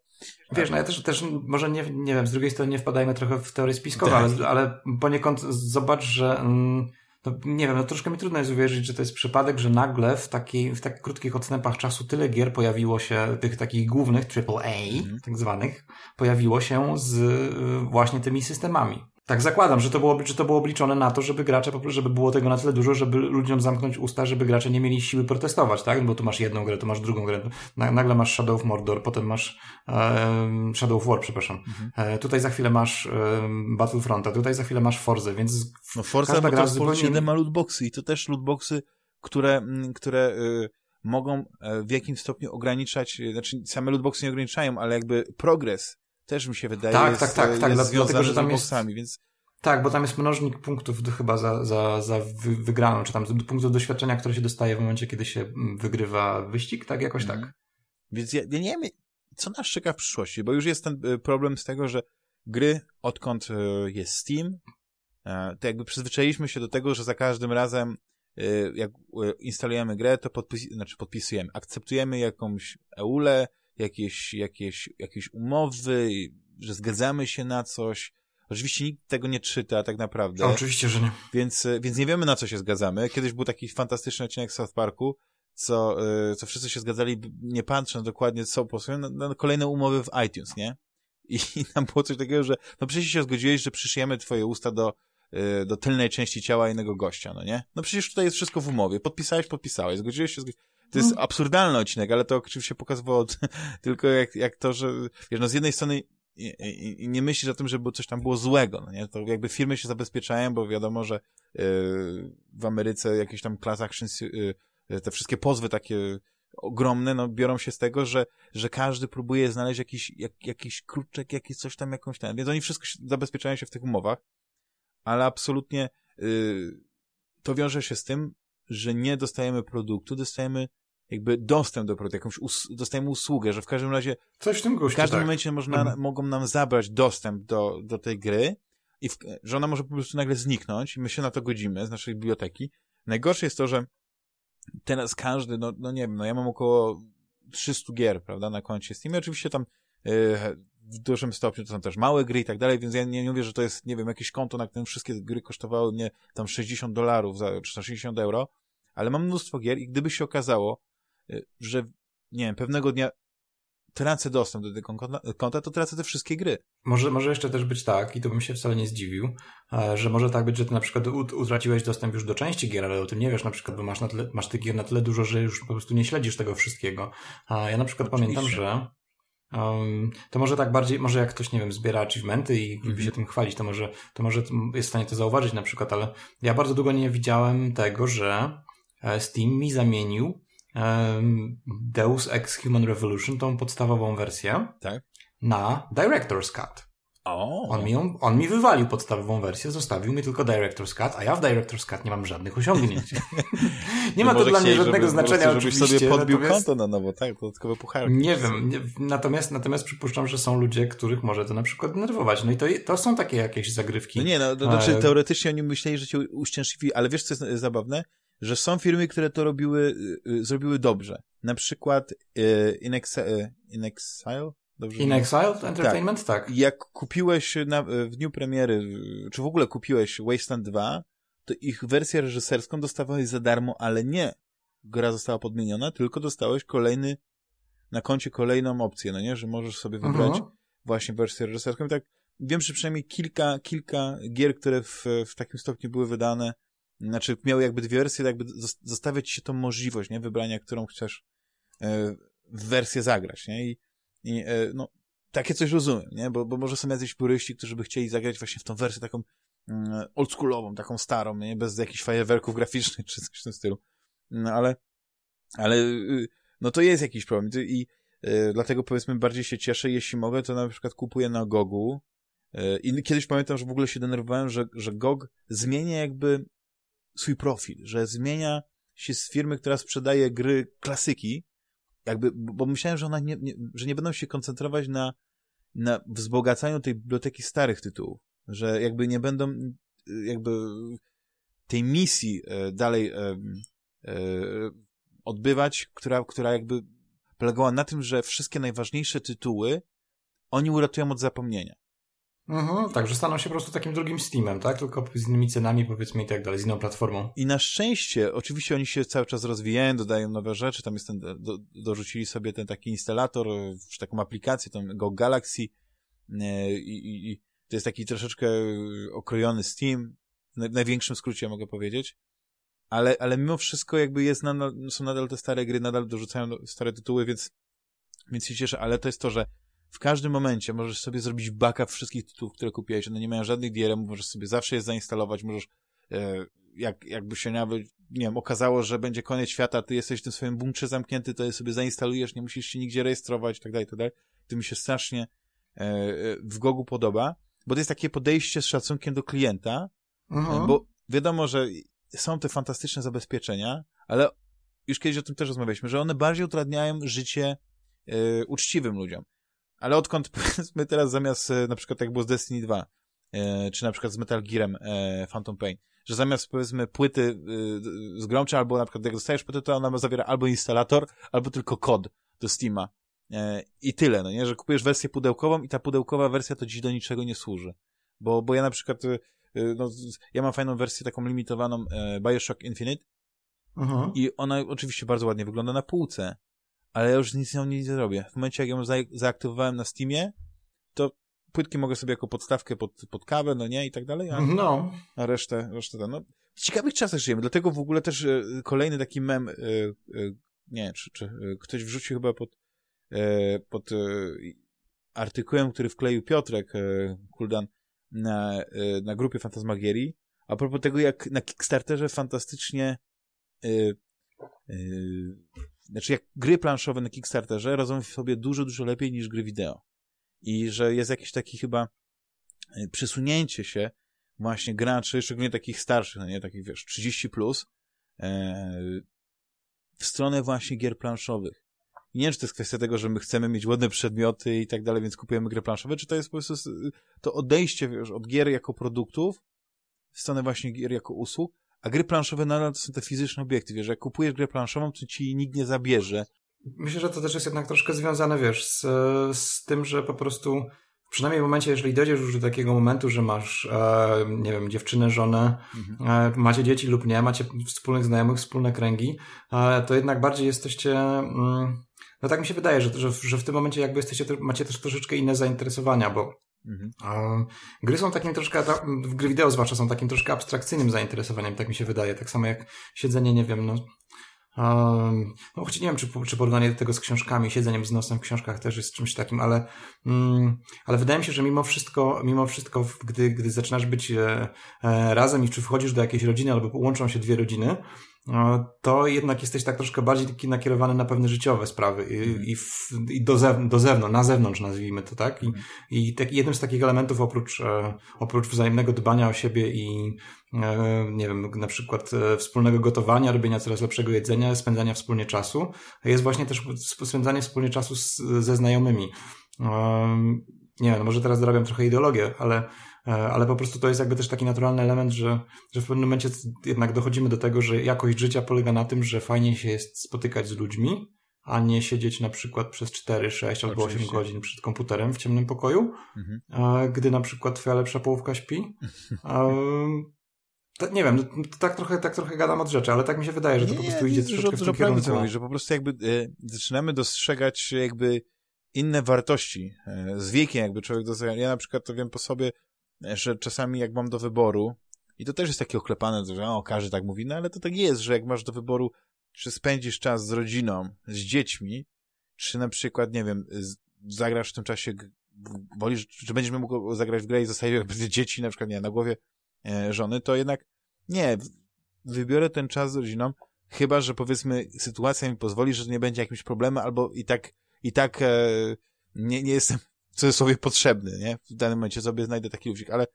Wiesz, no ja też, też może nie, nie wiem, z drugiej strony nie wpadajmy trochę w teorię spiskową, tak. ale, ale poniekąd zobacz, że... Mm, no, nie wiem, no troszkę mi trudno jest uwierzyć, że to jest przypadek, że nagle w, taki, w takich krótkich odstępach czasu tyle gier pojawiło się, tych takich głównych AAA, mm. tak zwanych, pojawiło się z y, właśnie tymi systemami. Tak zakładam, że to było, że to było obliczone na to, żeby gracze, żeby było tego na tyle dużo, żeby ludziom zamknąć usta, żeby gracze nie mieli siły protestować, tak? Bo tu masz jedną grę, tu masz drugą grę, nagle masz Shadow of Mordor, potem masz um, Shadow of War, przepraszam. Mhm. E, tutaj za chwilę masz um, Battlefronta, tutaj za chwilę masz Forze, więc No Forza, to zupełnie... ma lootboxy i to też lootboxy, które, które y, mogą e, w jakimś stopniu ograniczać, znaczy same lootboxy nie ograniczają, ale jakby progres też mi się wydaje tak, jest, tak, tak, tak, jest dlatego, że tam jest, więc... Tak, bo tam jest mnożnik punktów chyba za, za, za wygraną, czy tam punktów doświadczenia, które się dostaje w momencie, kiedy się mm, wygrywa wyścig, tak? Jakoś tak. Mhm. Więc ja, ja nie wiem, co nas czeka w przyszłości, bo już jest ten y, problem z tego, że gry, odkąd y, jest Steam, e, to jakby przyzwyczailiśmy się do tego, że za każdym razem jak instalujemy grę, to podpis znaczy podpisujemy, akceptujemy jakąś EULę, jakieś, jakieś, jakieś umowy, że zgadzamy się na coś. Oczywiście nikt tego nie czyta tak naprawdę. oczywiście, że nie. Więc, więc nie wiemy na co się zgadzamy. Kiedyś był taki fantastyczny odcinek South Parku, co, y, co wszyscy się zgadzali, nie patrząc dokładnie co posłują, na, na kolejne umowy w iTunes, nie? I, I tam było coś takiego, że no przecież się zgodziłeś, że przyszyjemy twoje usta do, y, do tylnej części ciała innego gościa, no nie? No przecież tutaj jest wszystko w umowie. Podpisałeś, podpisałeś, zgodziłeś się, zgodziłeś. To jest mm. absurdalny odcinek, ale to oczywiście pokazywało tylko jak, jak to, że wiesz, no z jednej strony i, i, i nie myślisz o tym, żeby coś tam było złego, no nie? To jakby firmy się zabezpieczają, bo wiadomo, że yy, w Ameryce jakieś tam class actions, yy, te wszystkie pozwy takie ogromne, no biorą się z tego, że, że każdy próbuje znaleźć jakiś, jak, jakiś kruczek, jakiś coś tam, jakąś tam, więc oni wszystko się, zabezpieczają się w tych umowach, ale absolutnie yy, to wiąże się z tym, że nie dostajemy produktu, dostajemy jakby dostęp do produktu, jakąś us dostajemy usługę, że w każdym razie Coś w, tym gościu, w każdym tak. momencie można, mhm. mogą nam zabrać dostęp do, do tej gry i w, że ona może po prostu nagle zniknąć i my się na to godzimy z naszej biblioteki. Najgorsze jest to, że teraz każdy, no, no nie wiem, no ja mam około 300 gier, prawda, na koncie Steam i oczywiście tam yy, w dużym stopniu to są też małe gry i tak dalej, więc ja nie, nie mówię, że to jest, nie wiem, jakieś konto, na którym wszystkie gry kosztowały mnie tam 60 dolarów za, czy 60 euro, ale mam mnóstwo gier i gdyby się okazało, że, nie wiem, pewnego dnia tracę dostęp do tego konta, to tracę te wszystkie gry. Może, może jeszcze też być tak, i to bym się wcale nie zdziwił, e, że może tak być, że ty na przykład utraciłeś dostęp już do części gier, ale o tym nie wiesz na przykład, bo masz, na masz tych gier na tyle dużo, że już po prostu nie śledzisz tego wszystkiego. A ja na przykład Oczywiście. pamiętam, że Um, to może tak bardziej, może jak ktoś, nie wiem, zbiera achievementy i lubi -hmm. się tym chwalić, to może, to może jest w stanie to zauważyć na przykład, ale ja bardzo długo nie widziałem tego, że E, Steam mi zamienił Deus Ex Human Revolution, tą podstawową wersję, tak? na Director's Cut. O. On, mi, on mi wywalił podstawową wersję, zostawił mi tylko Director's Cut, a ja w Director's Cut nie mam żadnych osiągnięć. nie ma to dla mnie żadnego żeby, znaczenia żebyś oczywiście. sobie podbił natomiast... konto na nowo, tak? Dodatkowe pucharki. Nie wiem, nie, natomiast, natomiast przypuszczam, że są ludzie, których może to na przykład denerwować. No i to, to są takie jakieś zagrywki. No nie, no, to znaczy teoretycznie oni myśleli, że cię uszczęśliwi, ale wiesz, co jest zabawne? Że są firmy, które to robiły, y, y, zrobiły dobrze. Na przykład y, In, Exile, In Exile? Dobrze In Exile Entertainment? Tak. tak. Jak kupiłeś na, w dniu premiery, czy w ogóle kupiłeś Wasteland 2, to ich wersję reżyserską dostawałeś za darmo, ale nie. Gra została podmieniona, tylko dostałeś kolejny, na koncie kolejną opcję, no nie? Że możesz sobie wybrać uh mhm. właśnie wersję reżyserską. I tak wiem, że przynajmniej kilka, kilka gier, które w, w takim stopniu były wydane, znaczy miały jakby dwie wersje, jakby zostawiać się tą możliwość, nie, wybrania, którą chcesz e, w wersję zagrać, nie, i, i e, no, takie coś rozumiem, nie? Bo, bo może są jacyś puryści, którzy by chcieli zagrać właśnie w tą wersję taką mm, oldschoolową, taką starą, nie? Bez jakichś fajerwerków graficznych czy coś w tym stylu. No ale, ale y, no to jest jakiś problem i y, dlatego powiedzmy bardziej się cieszę, jeśli mogę, to na przykład kupuję na Gogu i kiedyś pamiętam, że w ogóle się denerwowałem, że, że GOG zmienia jakby swój profil, że zmienia się z firmy, która sprzedaje gry klasyki, jakby, bo myślałem, że ona nie, nie, że nie będą się koncentrować na, na wzbogacaniu tej biblioteki starych tytułów, że jakby nie będą jakby tej misji e, dalej e, e, odbywać, która, która jakby polegała na tym, że wszystkie najważniejsze tytuły oni uratują od zapomnienia. Mhm, także staną się po prostu takim drugim Steamem, tak? Tylko z innymi cenami, powiedzmy i tak dalej, z inną platformą. I na szczęście, oczywiście oni się cały czas rozwijają, dodają nowe rzeczy, tam jest ten, do, dorzucili sobie ten taki instalator, czy taką aplikację, tą Go Galaxy e, i, i, to jest taki troszeczkę okrojony Steam, w największym skrócie mogę powiedzieć, ale, ale mimo wszystko jakby jest są nadal te stare gry, nadal dorzucają stare tytuły, więc, więc się cieszę, ale to jest to, że w każdym momencie możesz sobie zrobić backup wszystkich tytułów, które kupiłeś. One nie mają żadnych DRM, możesz sobie zawsze je zainstalować, możesz, e, jak, jakby się nawet, nie wiem, okazało, że będzie koniec świata, ty jesteś w tym swoim bunkrze zamknięty, to je sobie zainstalujesz, nie musisz się nigdzie rejestrować, tak dalej, tak dalej. To mi się strasznie e, e, w Gogu podoba, bo to jest takie podejście z szacunkiem do klienta, mhm. bo wiadomo, że są te fantastyczne zabezpieczenia, ale już kiedyś o tym też rozmawialiśmy, że one bardziej utrudniają życie uczciwym ludziom. Ale odkąd, powiedzmy teraz zamiast, e, na przykład jak było z Destiny 2, e, czy na przykład z Metal Gearem e, Phantom Pain, że zamiast, powiedzmy, płyty z gromcza, albo na przykład jak dostajesz płytę, to ona zawiera albo instalator, albo tylko kod do Steama. I tyle, no nie? Że kupujesz wersję pudełkową i ta pudełkowa wersja to dziś do niczego nie służy. Bo, bo ja na przykład, no, ja mam fajną wersję taką limitowaną Bioshock Infinite uh-huh. i ona oczywiście bardzo ładnie wygląda na półce, ale ja już nic z nią nie zrobię. W momencie, jak ją za zaaktywowałem na Steamie, to płytki mogę sobie jako podstawkę pod, pod kawę, no nie, i tak dalej, a, no. a resztę, resztę no. W ciekawych czasach żyjemy, dlatego w ogóle też e, kolejny taki mem, e, e, nie czy, czy ktoś wrzucił chyba pod, pod artykułem, który wkleił Piotrek Kuldan na, na grupie Fantasmagierii, a propos tego, jak na Kickstarterze fantastycznie znaczy jak gry planszowe na Kickstarterze radzą sobie dużo, dużo lepiej niż gry wideo. I że jest jakieś takie chyba e, przesunięcie się właśnie graczy, szczególnie takich starszych, no nie takich wiesz, 30 plus, e, w stronę właśnie gier planszowych. I nie wiem, czy to jest kwestia tego, że my chcemy mieć ładne przedmioty i tak dalej, więc kupujemy gry planszowe, czy to jest po prostu to odejście wiesz, od gier jako produktów w stronę właśnie gier jako usług, a gry planszowe nadal to są te fizyczne obiekty, wiesz, jak kupujesz grę planszową, to ci nikt nie zabierze. Myślę, że to też jest jednak troszkę związane, wiesz, z, z tym, że po prostu przynajmniej w momencie, jeżeli dojdziesz już do takiego momentu, że masz, e, nie wiem, dziewczynę, żonę, mhm. e, macie dzieci lub nie, macie wspólnych znajomych, wspólne kręgi, e, to jednak bardziej jesteście... Mm, no tak mi się wydaje, że, że, że w tym momencie jakby jesteście, macie też troszeczkę inne zainteresowania, bo Mhm. Gry są takim troszkę, gry wideo zwłaszcza są takim troszkę abstrakcyjnym zainteresowaniem, tak mi się wydaje. Tak samo jak siedzenie, nie wiem, no, Um, no choć nie wiem, czy, czy porównanie tego z książkami, siedzeniem z nosem w książkach też jest czymś takim, ale, mm, ale wydaje mi się, że mimo wszystko, mimo wszystko, gdy, gdy zaczynasz być e, e, razem i czy wchodzisz do jakiejś rodziny, albo łączą się dwie rodziny, to jednak jesteś tak troszkę bardziej taki nakierowany na pewne życiowe sprawy i, mm. i, w, i do, zew, do zewnątrz, na zewnątrz nazwijmy to, tak? I, mm. i tak, jednym z takich elementów oprócz, e, oprócz wzajemnego dbania o siebie i e, nie wiem, na przykład e, wspólnego gotowania, robienia coraz lepszego jedzenia, spędzania wspólnie czasu, jest właśnie też spędzanie wspólnie czasu z, ze znajomymi. Nie wiem, może teraz dorabiam trochę ideologię, ale ale po prostu to jest jakby też taki naturalny element, że, że w pewnym momencie jednak dochodzimy do tego, że jakość życia polega na tym, że fajnie się jest spotykać z ludźmi, a nie siedzieć na przykład przez 4, 6 albo Oczywiście. 8 godzin przed komputerem w ciemnym pokoju, mhm. gdy na przykład twoja lepsza połówka śpi. To, nie wiem, no, tak trochę, tak trochę gadam od rzeczy, ale tak mi się wydaje, że to nie, po prostu idzie troszeczkę w tym kierunku. Mówi, że po prostu jakby e, zaczynamy dostrzegać jakby inne wartości. E, z wiekiem jakby człowiek dostrzega. Ja na przykład to wiem po sobie, że czasami jak mam do wyboru, i to też jest takie oklepane, że o, każdy tak mówi, no ale to tak jest, że jak masz do wyboru, czy spędzisz czas z rodziną, z dziećmi, czy na przykład, nie wiem, zagrasz w tym czasie wolisz, czy będziesz mógł zagrać w grę i zostawić dzieci na przykład, nie, na głowie e, żony, to jednak nie, wybiorę ten czas z rodziną, chyba, że powiedzmy sytuacja mi pozwoli, że nie będzie jakimś problemem, albo i tak, i tak e, nie, nie jestem w cudzysłowie potrzebny, nie? W danym momencie sobie znajdę taki luzik, ale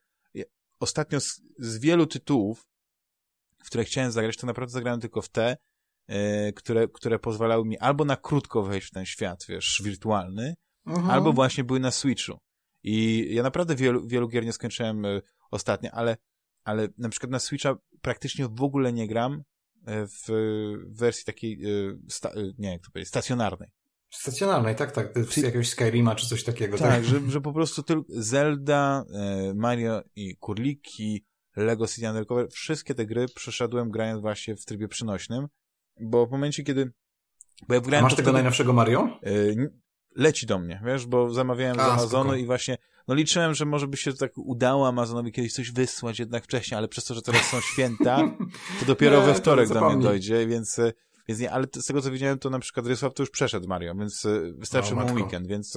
ostatnio z, z wielu tytułów, w które chciałem zagrać, to naprawdę zagrałem tylko w te, e, które, które pozwalały mi albo na krótko wejść w ten świat, wiesz, wirtualny, mhm. albo właśnie były na Switchu. I ja naprawdę wielu, wielu gier nie skończyłem e, ostatnio, ale, ale na przykład na Switcha praktycznie w ogóle nie gram e, w wersji takiej, sta, nie jak to powiedzieć, stacjonarnej. Stacjonarnej, tak, tak. Z jakiegoś Skyrima czy coś takiego. Tak, tak? Że, że po prostu tylko Zelda, Mario i Kurliki, Lego City Undercover, wszystkie te gry przeszedłem grając właśnie w trybie przynośnym, bo w momencie, kiedy... Bo ja grałem A masz tego wtedy, najnowszego Mario? Yy, leci do mnie, wiesz, bo zamawiałem A, z Amazonu spoko. i właśnie, no liczyłem, że może by się tak udało Amazonowi kiedyś coś wysłać jednak wcześniej, ale przez to, że teraz są święta, to dopiero nie, we wtorek do mnie dojdzie, więc, e, więc nie, ale z tego co widziałem, to na przykład Rysław to już przeszedł Mario, więc e, wystarczy no, mu weekend, więc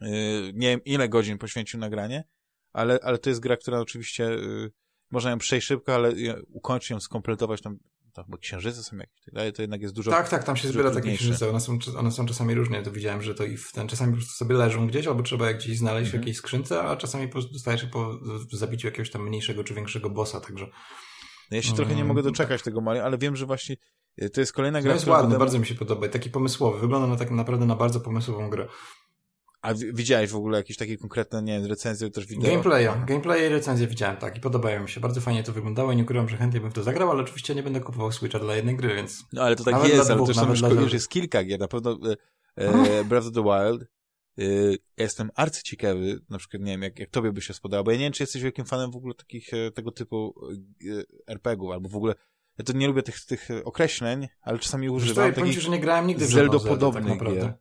yy, nie wiem ile godzin poświęcił nagranie, ale, ale to jest gra, która oczywiście y, można ją przejść szybko, ale ukończyć ją, skompletować tam, tam bo księżyce są jakieś, ale to jednak jest dużo Tak, tak, tam się zbiera takie księżyce, one są, one są czasami różne, to widziałem, że to i w ten, czasami po prostu sobie leżą gdzieś, albo trzeba je gdzieś znaleźć w mhm. jakiejś skrzynce, a czasami po prostu dostajesz po zabiciu jakiegoś tam mniejszego czy większego bossa, także... No ja się trochę nie mogę doczekać tak. tego Mario, ale wiem, że właśnie y, to jest kolejna gra, To jest ładne, bardzo mi się podoba taki pomysłowy, wygląda na tak naprawdę na bardzo pomysłową grę. A widziałeś w ogóle jakieś takie konkretne, nie wiem, recenzje też wideo? Gameplaya. Gameplay i recenzje widziałem, tak. I podobają mi się. Bardzo fajnie to wyglądało i nie ukrywam, że chętniej bym to zagrał, ale oczywiście nie będę kupował Switcha dla jednej gry, więc... No ale to tak nawet jest, ale też są już, już jest kilka gier. Na pewno e, Breath of the Wild. E, jestem arcyciekawy, na przykład, nie wiem, jak, jak tobie by się spodobało, bo ja nie wiem, czy jesteś wielkim fanem w ogóle takich, tego typu e, RPG-ów, albo w ogóle ja to nie lubię tych, tych określeń, ale czasami używam Wiesz, takich że nie grałem nigdy w Zeldo-podobnych tak gier.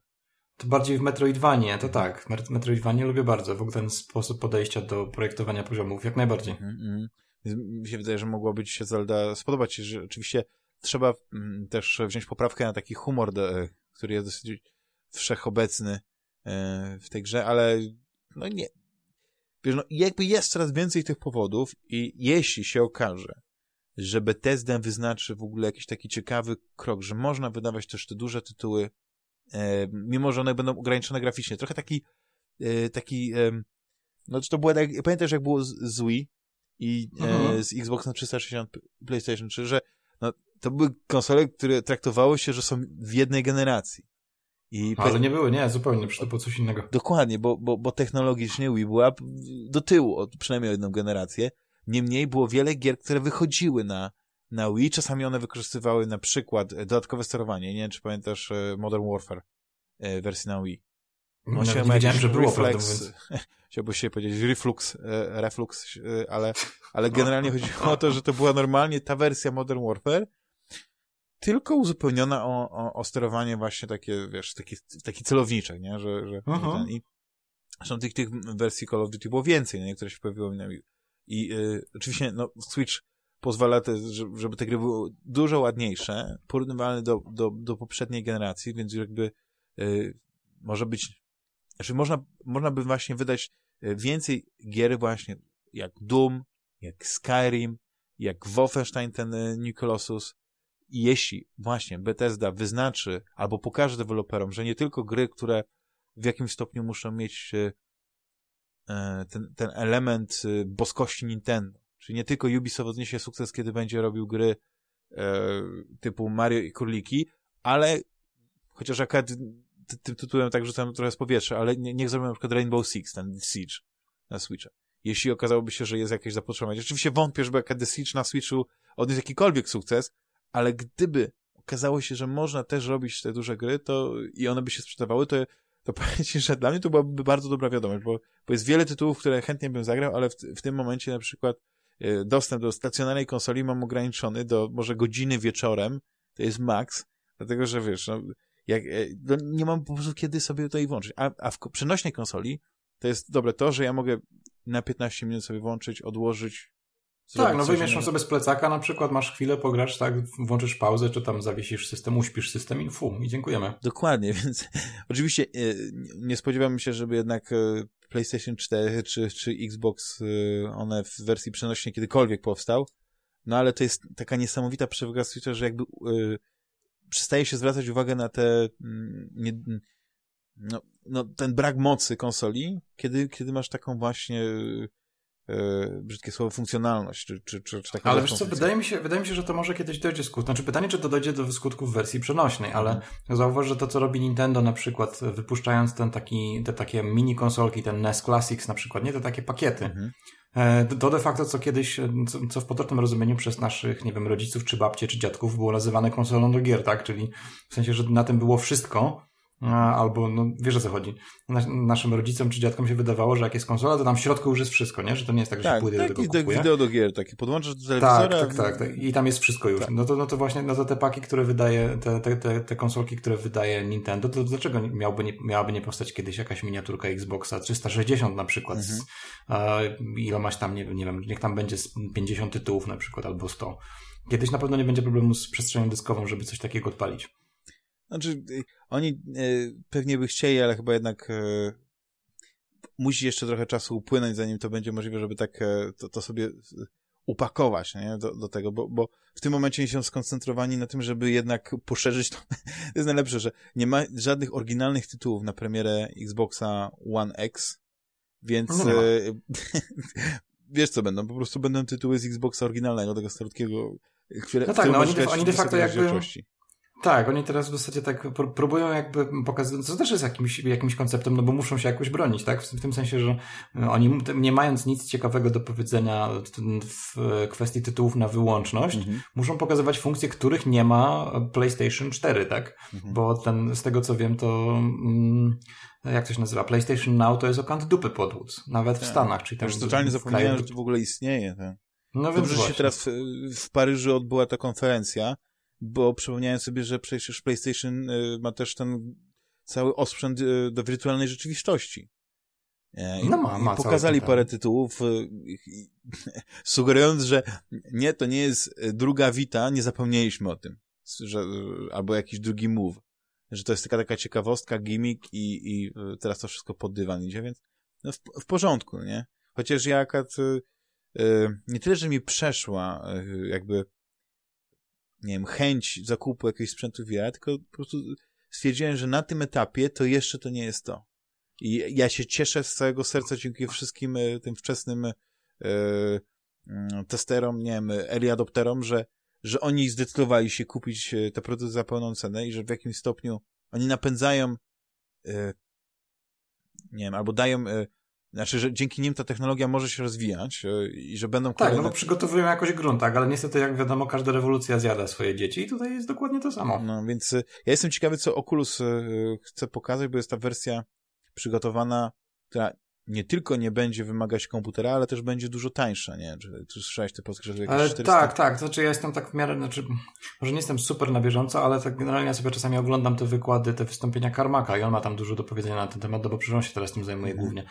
To bardziej w Metroidvanie, to tak. Metroidvanie lubię bardzo. W ogóle ten sposób podejścia do projektowania poziomów, jak najbardziej. Mm -hmm. Mi się wydaje, że mogłoby ci się Zelda spodobać, że oczywiście trzeba mm, też wziąć poprawkę na taki humor, który jest dosyć wszechobecny e, w tej grze, ale no nie. Wiesz, no jakby jest coraz więcej tych powodów i jeśli się okaże, że Bethesda wyznaczy w ogóle jakiś taki ciekawy krok, że można wydawać też te duże tytuły e, mimo że one będą ograniczone graficznie. Trochę taki, e, taki, e, no to było, tak, pamiętasz jak było z, z Wii i e, mhm. z Xbox na 360 PlayStation 3, że no, to były konsole, które traktowały się, że są w jednej generacji. I Ale nie były, nie, zupełnie, to było coś innego. Dokładnie, bo, bo, bo technologicznie Wii była do tyłu, przynajmniej o jedną generację. Niemniej było wiele gier, które wychodziły na, na Wii. Czasami one wykorzystywały na przykład e, dodatkowe sterowanie. Nie wiem, czy pamiętasz e, Modern Warfare e, wersji na Wii. No, nie, nie wiedziałem, że było, reflex, Chciałbym się powiedzieć reflux, reflux, ale, ale generalnie chodzi o to, że to była normalnie ta wersja Modern Warfare, tylko uzupełniona o, o, o sterowanie właśnie takie, wiesz, taki, taki celowniczek, nie? Że, że ten, i zresztą tych, tych wersji Call of Duty było więcej, nie? które się pojawiły na Wii. I y, oczywiście, no, Switch pozwala, te, żeby te gry były dużo ładniejsze, porównywalne do, do, do poprzedniej generacji, więc jakby y, może być, znaczy można, można by właśnie wydać y, więcej gier właśnie jak Doom, jak Skyrim, jak Wolfenstein ten y, New Colossus i jeśli właśnie Bethesda wyznaczy albo pokaże deweloperom, że nie tylko gry, które w jakimś stopniu muszą mieć y, ten, ten element boskości Nintendo, Czyli nie tylko Ubisoft odniesie sukces, kiedy będzie robił gry e, typu Mario i Króliki, ale chociaż akurat tym tytułem tak rzucam trochę z powietrza, ale nie, niech zrobią na przykład Rainbow Six, ten Siege na Switcha. Jeśli okazałoby się, że jest jakieś zapotrzebowanie. Oczywiście wątpię, żeby The Siege na Switchu odniósł jakikolwiek sukces, ale gdyby okazało się, że można też robić te duże gry, to i one by się sprzedawały, to, to powiem ci, że dla mnie to byłaby bardzo dobra wiadomość, bo, bo jest wiele tytułów, które chętnie bym zagrał, ale w, w tym momencie na przykład E, dostęp do stacjonarnej konsoli mam ograniczony do może godziny wieczorem, to jest max, dlatego że wiesz, no, jak, e, no, nie mam po prostu kiedy sobie tutaj włączyć. A, a w przenośnej konsoli to jest dobre to, że ja mogę na 15 minut sobie włączyć, odłożyć, Tak, no wyjmiesz ją sobie z plecaka, na przykład masz chwilę, pograsz, tak, włączysz pauzę, czy tam zawiesisz system, uśpisz system i fu, i dziękujemy. Dokładnie, więc oczywiście e, nie spodziewam się, żeby jednak e, PlayStation 4 czy, czy Xbox, e, one w wersji przenośnej kiedykolwiek powstał, no ale to jest taka niesamowita przewaga Switcha, że jakby przestaje się zwracać uwagę na te mm, nie, no, no, ten brak mocy konsoli, kiedy, kiedy masz taką właśnie Yy, brzydkie słowo, funkcjonalność, czy, czy, czy, czy Ale wiesz co, wydaje mi, się, wydaje mi się, że to może kiedyś dojdzie skutku. Znaczy pytanie, czy to dojdzie do skutku w wersji przenośnej, ale mhm. zauważ, że to, co robi Nintendo na przykład, wypuszczając ten taki, te takie mini konsolki, ten NES Classics na przykład, nie te takie pakiety, mhm. E, to de facto, co kiedyś, co, co w potocznym rozumieniu przez naszych, nie wiem, rodziców, czy babcie, czy dziadków było nazywane konsolą do gier, tak? Czyli w sensie, że na tym było wszystko, albo, no wiesz o co chodzi. naszym rodzicom czy dziadkom się wydawało, że jak jest konsola, to tam w środku już jest wszystko, nie? Że to nie jest tak, że tak, się płyty tak, do tego kupuje. wideo do gier, takie podłączasz do telewizora. Tak, tak, tak, tak. I tam jest wszystko już. Tak. No, to, no to właśnie, no to te paki, które wydaje, te, te, te, te konsolki, które wydaje Nintendo, to dlaczego miałby nie, miałaby nie powstać kiedyś jakaś miniaturka Xboxa 360 na przykład mhm. z uh, ilomaś tam, nie, nie wiem, niech tam będzie z 50 tytułów na przykład, albo 100. Kiedyś na pewno nie będzie problemu z przestrzenią dyskową, żeby coś takiego odpalić. Znaczy, y, oni y, pewnie by chcieli, ale chyba jednak y, musi jeszcze trochę czasu upłynąć, zanim to będzie możliwe, żeby tak to, to sobie upakować nie? Do, do tego, bo, bo w tym momencie są skoncentrowani na tym, żeby jednak poszerzyć to. to jest najlepsze, że nie ma żadnych oryginalnych tytułów na premierę Xboxa One X, więc no wiesz co będą, po prostu będą tytuły z Xboxa oryginalnego, tego starutkiego, które, no tak, no oni, de, oni de facto jakby tak, oni teraz w zasadzie tak próbują jakby pokazać, co też jest jakimś, jakimś konceptem, no bo muszą się jakoś bronić, tak? W tym sensie, że no, oni nie mając nic ciekawego do powiedzenia w kwestii tytułów na wyłączność, mhm. muszą pokazywać funkcje, których nie ma PlayStation 4, tak? Mhm. Bo ten, z tego co wiem, to mm, jak to się nazywa? PlayStation Now to jest okant dupy podwód, nawet w tak. Stanach, czyli tam. Już totalnie zapomniałem, że to w ogóle istnieje. Tak? No Dobrze, że się teraz w, w Paryżu odbyła ta konferencja, bo przypomniałem sobie, że przecież PlayStation y, ma też ten cały osprzęt y, do wirtualnej rzeczywistości. E, I, no ma, ma i pokazali parę tytułów, y, sugerując, że nie, to nie jest druga Vita, nie zapomnieliśmy o tym, że, albo jakiś drugi move, że to jest taka taka ciekawostka, gimmick i, i teraz to wszystko pod dywan idzie, więc no w, w porządku, nie? Chociaż ja akurat nie tyle, że mi przeszła jakby nie wiem, chęć zakupu jakiegoś sprzętu VR, tylko po prostu stwierdziłem, że na tym etapie to jeszcze to nie jest to. I ja się cieszę z całego serca dzięki wszystkim e, tym wczesnym mm, testerom, nie wiem, early adopterom, że, że oni zdecydowali się kupić e, te produkty za pełną cenę i że w jakimś stopniu oni napędzają e, nie wiem, albo dają e, znaczy, że dzięki nim ta technologia może się rozwijać e, i że będą kolejne... Tak, no bo przygotowują jakoś grunt, tak, ale niestety jak wiadomo każda rewolucja zjada swoje dzieci i tutaj jest dokładnie to samo. No, więc e, ja jestem ciekawy, co Oculus e, chce pokazać, bo jest ta wersja przygotowana, która nie tylko nie będzie wymagać komputera, ale też będzie dużo tańsza, nie? Czy, czy słyszałeś te że ale 400... Tak, tak, znaczy ja jestem tak w miarę, znaczy, może nie jestem super na bieżąco, ale tak generalnie ja sobie czasami oglądam te wykłady, te wystąpienia Karmaka i on ma tam dużo do powiedzenia na ten temat, no bo przecież on się teraz tym zajmuje mhm. głównie.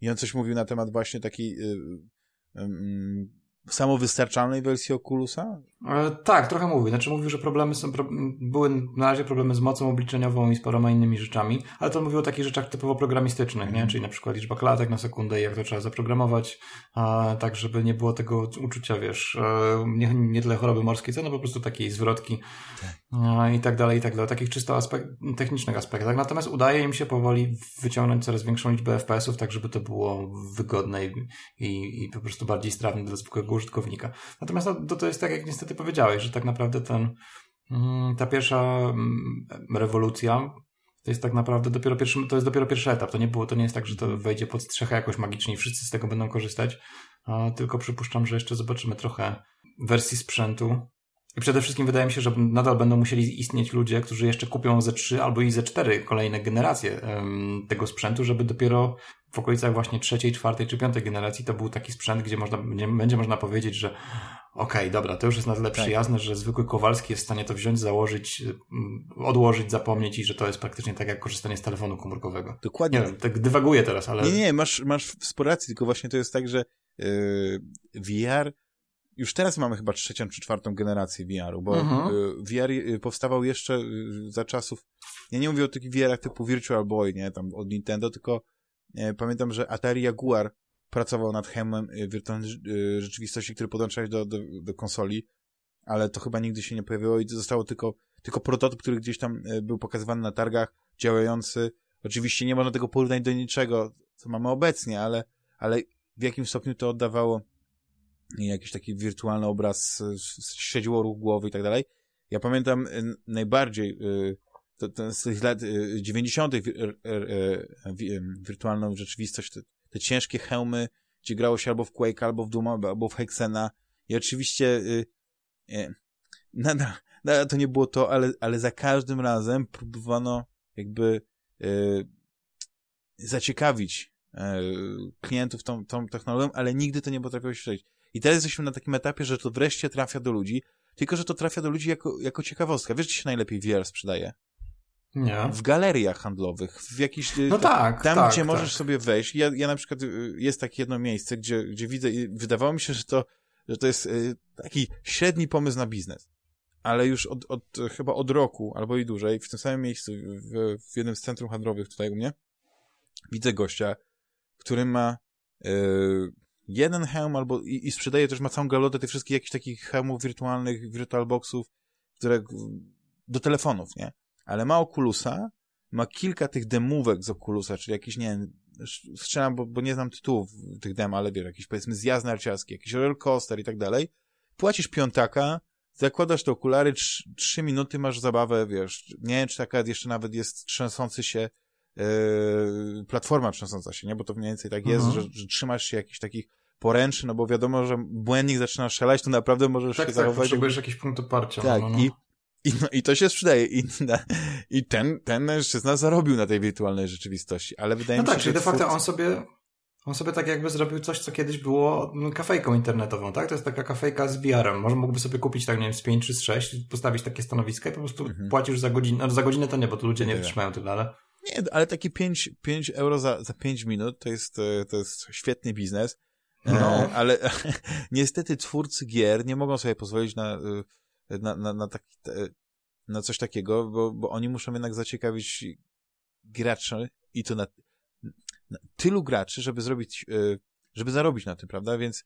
I on coś mówił na temat właśnie takiej y, y, y, samowystarczalnej wersji Oculusa? E, tak, trochę mówił. Znaczy mówił, że problemy są, pro, były na razie problemy z mocą obliczeniową i z paroma innymi rzeczami, ale to mówił o takich rzeczach typowo programistycznych, mm. nie? czyli na przykład liczba klatek na sekundę i jak to trzeba zaprogramować, a, tak żeby nie było tego uczucia, wiesz, e, nie, nie tyle choroby morskiej, co no po prostu takiej zwrotki tak. a, i tak dalej, i tak dalej. Takich czysto aspekt, technicznych aspektach. Natomiast udaje im się powoli wyciągnąć coraz większą liczbę FPS-ów, tak żeby to było wygodne i, i, i po prostu bardziej strawne dla zwykłego użytkownika. Natomiast no, to, to jest tak, jak niestety powiedziałeś, że tak naprawdę ten, mm, ta pierwsza mm, rewolucja to jest tak naprawdę dopiero pierwszy, to jest dopiero pierwszy etap. To nie było, to nie jest tak, że to wejdzie pod strzechę jakoś magicznie i wszyscy z tego będą korzystać, tylko przypuszczam, że jeszcze zobaczymy trochę wersji sprzętu. I przede wszystkim wydaje mi się, że nadal będą musieli istnieć ludzie, którzy jeszcze kupią ze 3 albo i ze 4 kolejne generacje tego sprzętu, żeby dopiero w okolicach właśnie trzeciej, czwartej czy piątej generacji to był taki sprzęt, gdzie można, gdzie będzie można powiedzieć, że okej, okay, dobra, to już jest na tyle tak. przyjazne, że zwykły Kowalski jest w stanie to wziąć, założyć, mm, odłożyć, zapomnieć i że to jest praktycznie tak jak korzystanie z telefonu komórkowego. Dokładnie. Nie wiem, tak dywaguję teraz, ale... Nie, nie, masz, masz sporo racji, tylko właśnie to jest tak, że yy, VR, już teraz mamy chyba trzecią czy czwartą generację VR-u, bo mhm. yy, VR yy, powstawał jeszcze yy, za czasów, ja nie mówię o takich VR-ach typu Virtual Boy, nie, tam od Nintendo, tylko pamiętam, że Atari Jaguar pracował nad hełmem yy, wirtualnej yy, rzeczywistości, który podłączałeś do, do, do konsoli, ale to chyba nigdy się nie pojawiło i zostało tylko, tylko prototyp, który gdzieś tam był pokazywany na targach, działający. Oczywiście nie można tego porównać do niczego, co mamy obecnie, ale, ale w jakim stopniu to oddawało jakiś taki wirtualny obraz, śledziło ruch głowy i tak dalej. Ja pamiętam najbardziej to z lat 90. wirtualną rzeczywistość, te, te, ciężkie hełmy, gdzie grało się albo w Quake, albo w Doom, albo w Hexena i oczywiście nadal, nadal to nie było to, ale, ale za każdym razem próbowano jakby zaciekawić E, klientów tą, tą technologią, ale nigdy to nie potrafiło się przejść. I teraz jesteśmy na takim etapie, że to wreszcie trafia do ludzi, tylko że to trafia do ludzi jako, jako ciekawostka. Wiesz, gdzie się najlepiej VR sprzedaje? Nie. W galeriach handlowych, w jakichś... No tak, Tam, tak, gdzie tak. możesz sobie wejść. Ja, ja na przykład, y, jest takie jedno miejsce, gdzie, gdzie widzę i wydawało mi się, że to, że to jest y, taki średni pomysł na biznes. Ale już od, od, chyba od roku, albo i dłużej, w tym samym miejscu, w, w jednym z centrum handlowych tutaj u mnie, widzę gościa, który ma yy, jeden hełm albo i, i, sprzedaje też, ma całą galotę tych wszystkich jakichś takich hełmów wirtualnych, VirtualBoxów, które do telefonów, nie? Ale ma Oculusa, ma kilka tych demówek z Oculusa, czyli jakiś, nie wiem, strzelam, bo, bo nie znam tytułów tych dem, ale wiesz, jakiś powiedzmy zjazd narciarski, jakiś roller coaster i tak dalej. Płacisz piątaka, zakładasz te okulary, trzy minuty masz zabawę, wiesz, nie wiem, czy taka jeszcze nawet jest trzęsący się yy, platforma trzęsąca się, nie? Bo to mniej więcej tak jest, mhm. że, że trzymasz się jakichś takich poręczy, no bo wiadomo, że błędnik zaczyna strzelać, to naprawdę możesz tak, się tak, zachować. Tak, potrzebujesz jakiś punkt oparcia. Tak, no, no. i, i, no, i to się sprzedaje. I, na, i ten, ten mężczyzna zarobił na tej wirtualnej rzeczywistości, ale wydaje no mi się, tak, że... czyli de facto on sobie, on sobie tak jakby zrobił coś, co kiedyś było no, kafejką internetową, tak? To jest taka kafejka z VR-em. Może mógłby sobie kupić, tak nie wiem, z 5 czy z 6, postawić takie stanowisko i po prostu mhm. płacisz za godzinę. No, za godzinę to nie, bo to ludzie nie wytrzymają tyle, ale... Nie, ale takie 5, 5 euro za, za 5 minut to jest, e, to jest świetny biznes. E, no. ale niestety twórcy gier nie mogą sobie pozwolić na, e, na, na, na, taki, na coś takiego, bo, bo oni muszą jednak zaciekawić graczy i to na, na tylu graczy, żeby zrobić, żeby zarobić na tym, prawda? Więc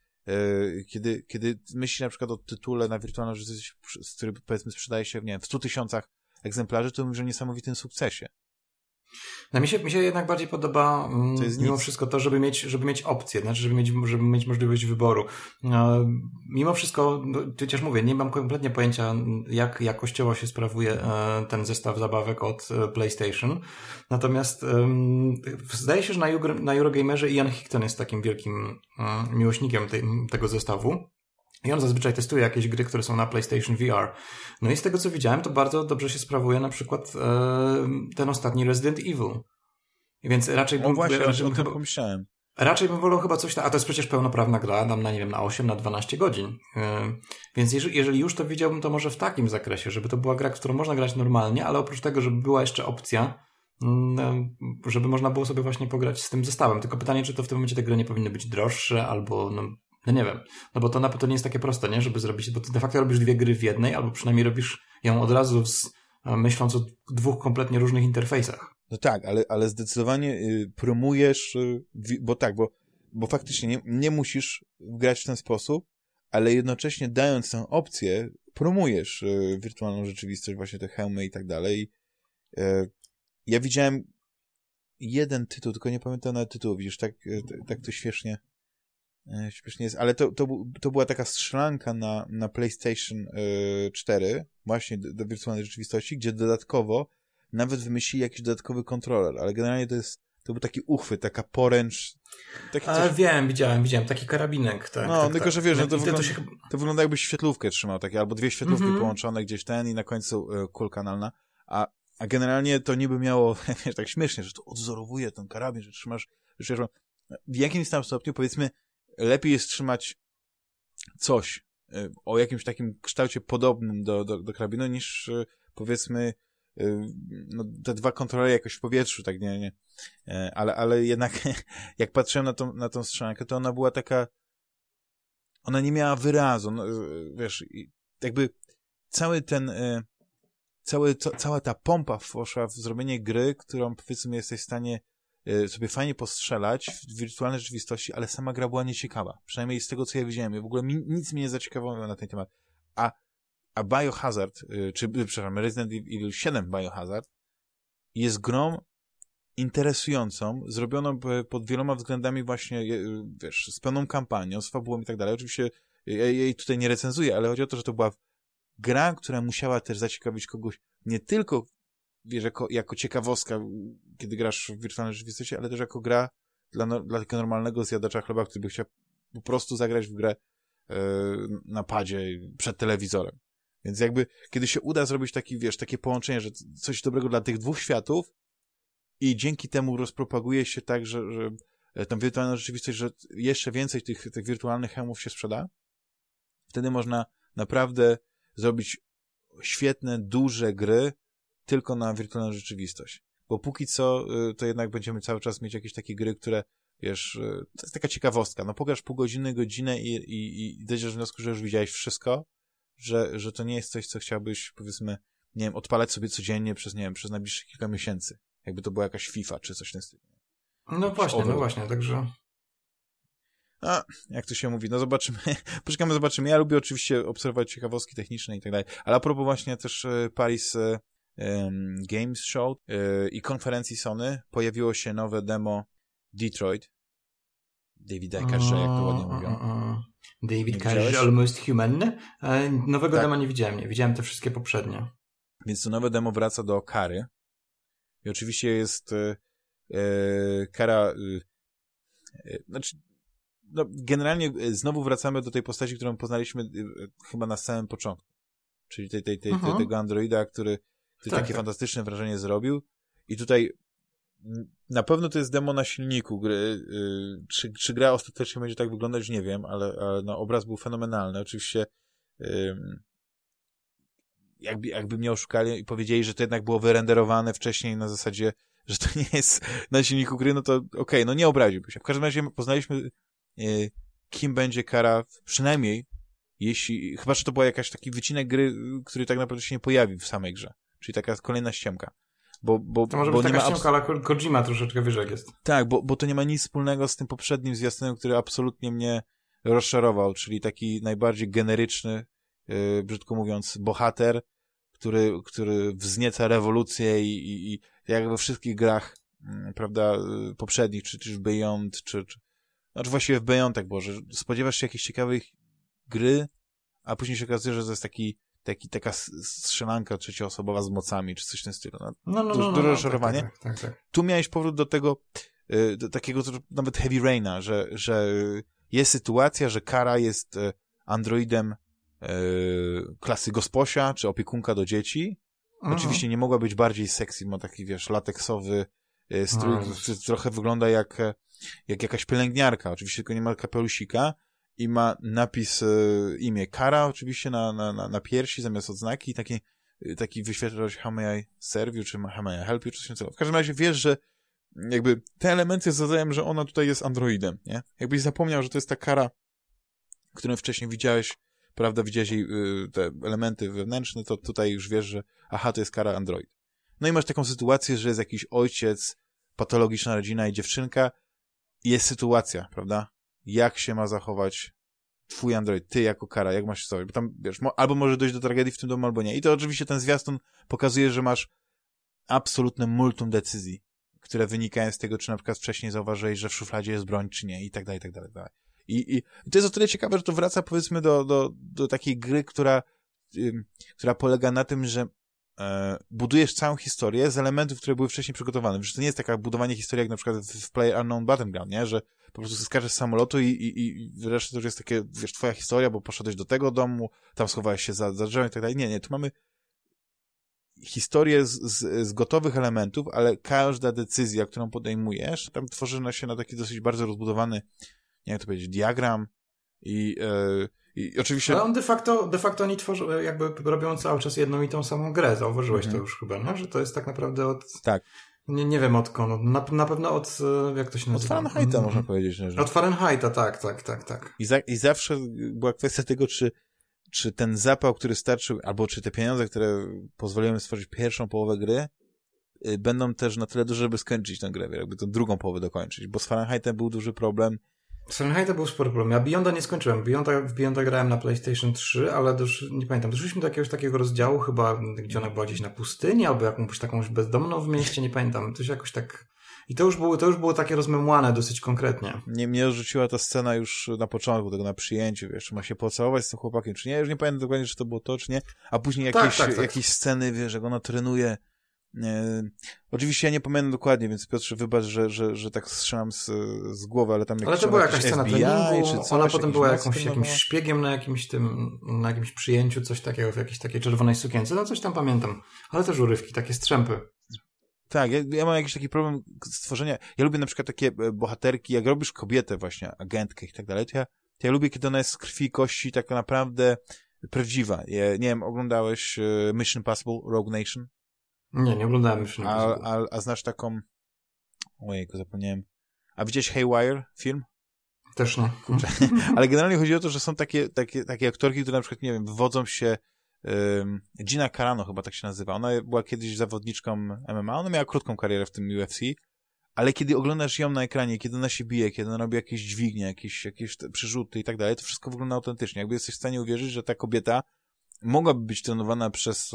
kiedy, kiedy myślisz na przykład o tytule na wirtualną rzeczywistość, który powiedzmy sprzedaje się, nie wiem, w 100 tysiącach egzemplarzy, to mówisz o niesamowitym sukcesie. No mi się, mi się jednak bardziej podoba mm, mimo nic. wszystko to, żeby mieć, żeby mieć opcję, znaczy, żeby mieć, żeby mieć możliwość wyboru. No, mimo wszystko, no, chociaż mówię, nie mam kompletnie pojęcia, jak jakościowo się sprawuje e, ten zestaw zabawek od e, PlayStation. Natomiast zdaje się, że na, na Eurogamerze Ian Hickton jest takim wielkim um, miłośnikiem tej, tego zestawu. I on zazwyczaj testuje jakieś gry, które są na PlayStation VR. No i z tego co widziałem, to bardzo dobrze się sprawuje na przykład e, ten ostatni Resident Evil. Więc raczej bym... O właśnie, raczej, bym chyba, pomyślałem. Raczej bym wolał chyba coś... A to jest przecież pełnoprawna gra, dam na, nie wiem, na 8, na 12 godzin. E, więc jeżeli, jeżeli już to widziałbym, to może w takim zakresie, żeby to była gra, którą można grać normalnie, ale oprócz tego, żeby była jeszcze opcja, mm, żeby można było sobie właśnie pograć z tym zestawem. Tylko pytanie, czy to w tym momencie te gry nie powinny być droższe, albo no, no nie wiem, no bo to na to nie jest takie proste, nie, żeby zrobić, bo ty de facto robisz dwie gry w jednej, albo przynajmniej robisz ją od razu z, myśląc o dwóch kompletnie różnych interfejsach. No tak, ale, ale zdecydowanie y, promujesz, y, bo tak, bo, bo faktycznie nie, nie musisz grać w ten sposób, ale jednocześnie dając tę opcję, promujesz y, wirtualną rzeczywistość, właśnie te hełmy i tak dalej. Ja widziałem jeden tytuł, tylko nie pamiętam nawet tytułu, widzisz, tak, tak to śmiesznie E, śmiesznie jest, ale to, to, to była taka strzelanka na, na PlayStation 4, e, właśnie do, do wirtualnej rzeczywistości, gdzie dodatkowo nawet wymyślili jakiś dodatkowy kontroler, ale generalnie to jest to był taki uchwyt, taka poręcz. Taki coś... wiem, widziałem, widziałem, taki karabinek. Tak, no, tak, tylko tak. że wiesz, no to, wygląda, to, się... to wygląda jakbyś świetlówkę trzymał, takie, albo dwie świetlówki mm -hmm. połączone gdzieś ten i na końcu y, kulka analna, a, a generalnie to niby miało, wiesz, tak śmiesznie, że to odzorowuje ten karabin, że trzymasz, że w jakimś tam stopniu, powiedzmy, lepiej jest trzymać coś y, o jakimś takim kształcie podobnym do, do, do karabinu niż y, powiedzmy y, no, te dwa kontrolery jakoś w powietrzu, tak nie, nie. E, ale, ale jednak jak patrzyłem na tą, na tą strzelankę, to ona była taka ona nie miała wyrazu, no, wiesz, jakby cały ten, e, cały, cała ta pompa poszła w zrobienie gry, którą powiedzmy jesteś w stanie e, sobie fajnie postrzelać w wirtualnej rzeczywistości, ale sama gra była nieciekawa. Przynajmniej z tego, co ja widziałem. W ogóle mi, nic mnie nie zaciekawiło na ten temat. A, a Biohazard, e, czy, przepraszam, Resident Evil 7 Biohazard jest grą interesującą, zrobioną pod wieloma względami właśnie, wiesz, z pełną kampanią, z fabułą i tak dalej. Oczywiście ja jej tutaj nie recenzuję, ale chodzi o to, że to była gra, która musiała też zaciekawić kogoś nie tylko, wiesz, jako, jako ciekawostka, kiedy grasz w wirtualnej rzeczywistości, ale też jako gra dla, no, dla takiego normalnego zjadacza chleba, który by chciał po prostu zagrać w grę yy, na padzie przed telewizorem. Więc jakby, kiedy się uda zrobić taki, wiesz, takie połączenie, że coś dobrego dla tych dwóch światów i dzięki temu rozpropaguje się tak, że, że e, tą wirtualną rzeczywistość, że jeszcze więcej tych, tych wirtualnych hełmów się sprzeda, wtedy można naprawdę zrobić świetne, duże gry tylko na wirtualną rzeczywistość. Bo póki co, y, to jednak będziemy cały czas mieć jakieś takie gry, które, wiesz, y, to jest taka ciekawostka. No pograsz pół godziny, godzinę i, i, i dojdziesz do wniosku, że już widziałeś wszystko, że, że to nie jest coś, co chciałbyś, powiedzmy, nie wiem, odpalać sobie codziennie przez, nie wiem, przez najbliższe kilka miesięcy. Jakby to była jakaś FIFA czy coś w tym stylu. No właśnie, no właśnie, także... A, jak to się mówi, no zobaczymy, poczekamy, zobaczymy. Ja lubię oczywiście obserwować ciekawostki techniczne i tak dalej, ale a propos właśnie też e, Paris Games Show e, i konferencji Sony pojawiło się nowe demo Detroit. Davida Cage, jak to ładnie mówią. David Cage, Almost Human. Nowego tak. demo nie widziałem, nie. Widziałem te wszystkie poprzednie. Więc to nowe demo wraca do kary. I oczywiście jest e, kara... E, znaczy, no, generalnie e, znowu wracamy do tej postaci, którą poznaliśmy e, chyba na samym początku. Czyli tej, tej, tej, mhm. tego androida, który, który tak, takie tak. fantastyczne wrażenie zrobił. I tutaj na pewno to jest demo na silniku gry. E, czy, czy gra ostatecznie będzie tak wyglądać, nie wiem, ale, ale no, obraz był fenomenalny. Oczywiście jakby, jakby mnie oszukali i powiedzieli, że to jednak było wyrenderowane wcześniej na zasadzie, że to nie jest na silniku gry, no to okej, okay, no nie obraziłby się. W każdym razie poznaliśmy E, kim będzie kara, przynajmniej jeśli, chyba, że to była jakaś taki wycinek gry, który tak naprawdę się nie pojawi w samej grze. Czyli taka kolejna ściemka. Bo, bo, to może bo być taka ściemka, ale Kojima troszeczkę wyżej jest. Tak, bo, bo to nie ma nic wspólnego z tym poprzednim zwiastunem, który absolutnie mnie rozczarował, czyli taki najbardziej generyczny, yy, brzydko mówiąc, bohater, który, który wznieca rewolucję i, i, i jak we wszystkich grach, yy, prawda, yy, poprzednich, czy, czy w Beyond, czy, czy, znaczy właściwie w Beyondek, bo że spodziewasz się jakiejś ciekawej gry, a później się okazuje, że to jest taki, taki taka strzelanka trzecioosobowa z mocami, czy coś w tym stylu. No, no, no, no, duże rozczarowanie. No, tak, tak, tak, tak, Tu miałeś powrót do tego, y, do takiego nawet Heavy Raina, że, że jest sytuacja, że Kara jest y, androidem y, klasy gosposia, czy opiekunka do dzieci. Mhm. Oczywiście nie mogła być bardziej sexy, ma taki, wiesz, lateksowy strój, który trochę wygląda jak jak jakaś pielęgniarka, oczywiście tylko nie ma kapelusika i ma napis e, imię Kara oczywiście na, na, na, na piersi zamiast odznaki i taki, e, taki wyświetlacz how may I serve you, czy how may I help you, czy coś takiego. W każdym razie wiesz, że jakby te elementy zadają, że ona tutaj jest androidem, nie? Jakbyś zapomniał, że to jest ta Kara, którą wcześniej widziałeś, prawda, widziałeś jej y, te elementy wewnętrzne, to tutaj już wiesz, że aha, to jest Kara android. No i masz taką sytuację, że jest jakiś ojciec, patologiczna rodzina i dziewczynka, jest sytuacja, prawda? Jak się ma zachować twój Android, ty jako kara, jak masz się zachować? Bo tam, wiesz, mo albo może dojść do tragedii w tym domu, albo nie. I to oczywiście ten zwiastun pokazuje, że masz absolutne multum decyzji, które wynikają z tego, czy na przykład wcześniej zauważyłeś, że w szufladzie jest broń, czy nie, i tak dalej, i tak dalej, tak dalej. I, i, to jest o tyle ciekawe, że to wraca, powiedzmy, do, do, do takiej gry, która, która polega na tym, że e, budujesz całą historię z elementów, które były wcześniej przygotowane. Wiesz, to nie jest taka budowanie historii jak na przykład w Player Unknown Battleground, nie? Że po prostu skaczesz z samolotu i, i, i wreszcie to już jest takie, wiesz, twoja historia, bo poszedłeś do tego domu, tam schowałeś się za, za drzewem i tak dalej. Nie, nie, tu mamy historię z, z, z, gotowych elementów, ale każda decyzja, którą podejmujesz, tam tworzy się na taki dosyć bardzo rozbudowany, nie wiem jak to powiedzieć, diagram i e, i oczywiście... Ale on de facto, de facto oni tworzą, jakby robią cały czas jedną i tą samą grę. Zauważyłeś mhm. to już chyba? Że to jest tak naprawdę od... Tak. Nie, nie wiem odkąd. Na, na pewno od, e, jak to się nazywa? Od Fahrenheita mm. można powiedzieć. Że... Od Fahrenheita, tak, tak, tak, tak. I, za, I zawsze była kwestia tego, czy, czy ten zapał, który starczył, albo czy te pieniądze, które pozwoliły stworzyć pierwszą połowę gry, y, będą też na tyle duże, żeby skończyć tę grę, jakby tę drugą połowę dokończyć, bo z Fahrenheitem był duży problem, Fahrenheit to był spory problem. Ja Beyonda nie skończyłem. Beyonda, w Beyonda grałem na PlayStation 3, ale dosz, nie pamiętam. Doszliśmy do jakiegoś takiego rozdziału chyba, gdzie ona była gdzieś na pustyni, albo jakąś taką bezdomną w mieście, nie pamiętam. To się jakoś tak... I to już było, to już było takie rozmemłane dosyć konkretnie. Nie, mnie rzuciła ta scena już na początku tego, na przyjęciu, wiesz, ma się pocałować z tym chłopakiem, czy nie? Ja już nie pamiętam dokładnie, czy to było to, czy nie. A później tak, jakieś, tak, tak, tak. jakieś sceny, wiesz, jak ona trenuje E, oczywiście ja nie pamiętam dokładnie, więc Piotrze, wybacz, że, że, że tak strzelam z, z głowy, ale tam Ale to była jakaś scena treningu, czy coś, ona potem była jakąś, jakimś szpiegiem na jakimś tym, na jakimś przyjęciu, coś takiego, w jakiejś takiej czerwonej sukience, no coś tam pamiętam. Ale też urywki, takie strzępy. Tak, ja, ja mam jakiś taki problem stworzenia, ja lubię na przykład takie e, bohaterki, jak robisz kobietę właśnie, agentkę i tak dalej, to ja, to ja lubię, kiedy ona jest z krwi kości tak naprawdę prawdziwa. Ja, nie wiem, oglądałeś e, Mission Impossible Rogue Nation? Nie, nie oglądałem już. A, a, a znasz taką... Ojejku, zapomniałem. A widziałeś Haywire film? Też nie. Ale generalnie chodzi o to, że są takie, takie, takie aktorki, które na przykład, nie wiem, wodzą się um, Gina Carano chyba tak się nazywa. Ona była kiedyś zawodniczką MMA, ona miała krótką karierę w tym UFC, ale kiedy oglądasz ją na ekranie, kiedy ona się bije, kiedy ona robi jakieś dźwignie, jakieś, jakieś przerzuty i tak dalej, to wszystko wygląda autentycznie. Jakby jesteś w stanie uwierzyć, że ta kobieta mogłaby być trenowana przez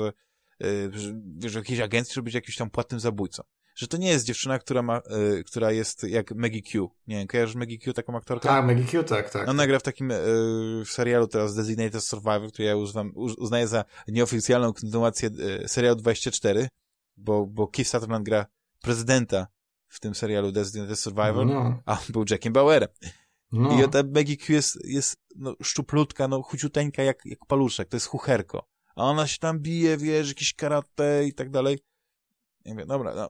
wiesz, jakiejś agencji, żeby być jakimś tam płatnym zabójcą. Że to nie jest dziewczyna, która ma, y, która jest jak Maggie Q. Nie wiem, kojarzysz Maggie Q, taką aktorkę? Tak, Maggie Q, tak, tak. Ona gra w takim y, w serialu teraz Designated Survivor, który ja używam, uznaję za nieoficjalną kontynuację y, serialu 24, bo, bo Keith Sutherland gra prezydenta w tym serialu Designated Survivor, no. a on był Jackiem Bauerem. No. I ta Maggie Q jest, jest no, szczuplutka, no, chuciuteńka jak, jak paluszek, to jest chucherko a ona się tam bije, wiesz, jakieś karate i tak dalej. Ja mówię, dobra, no,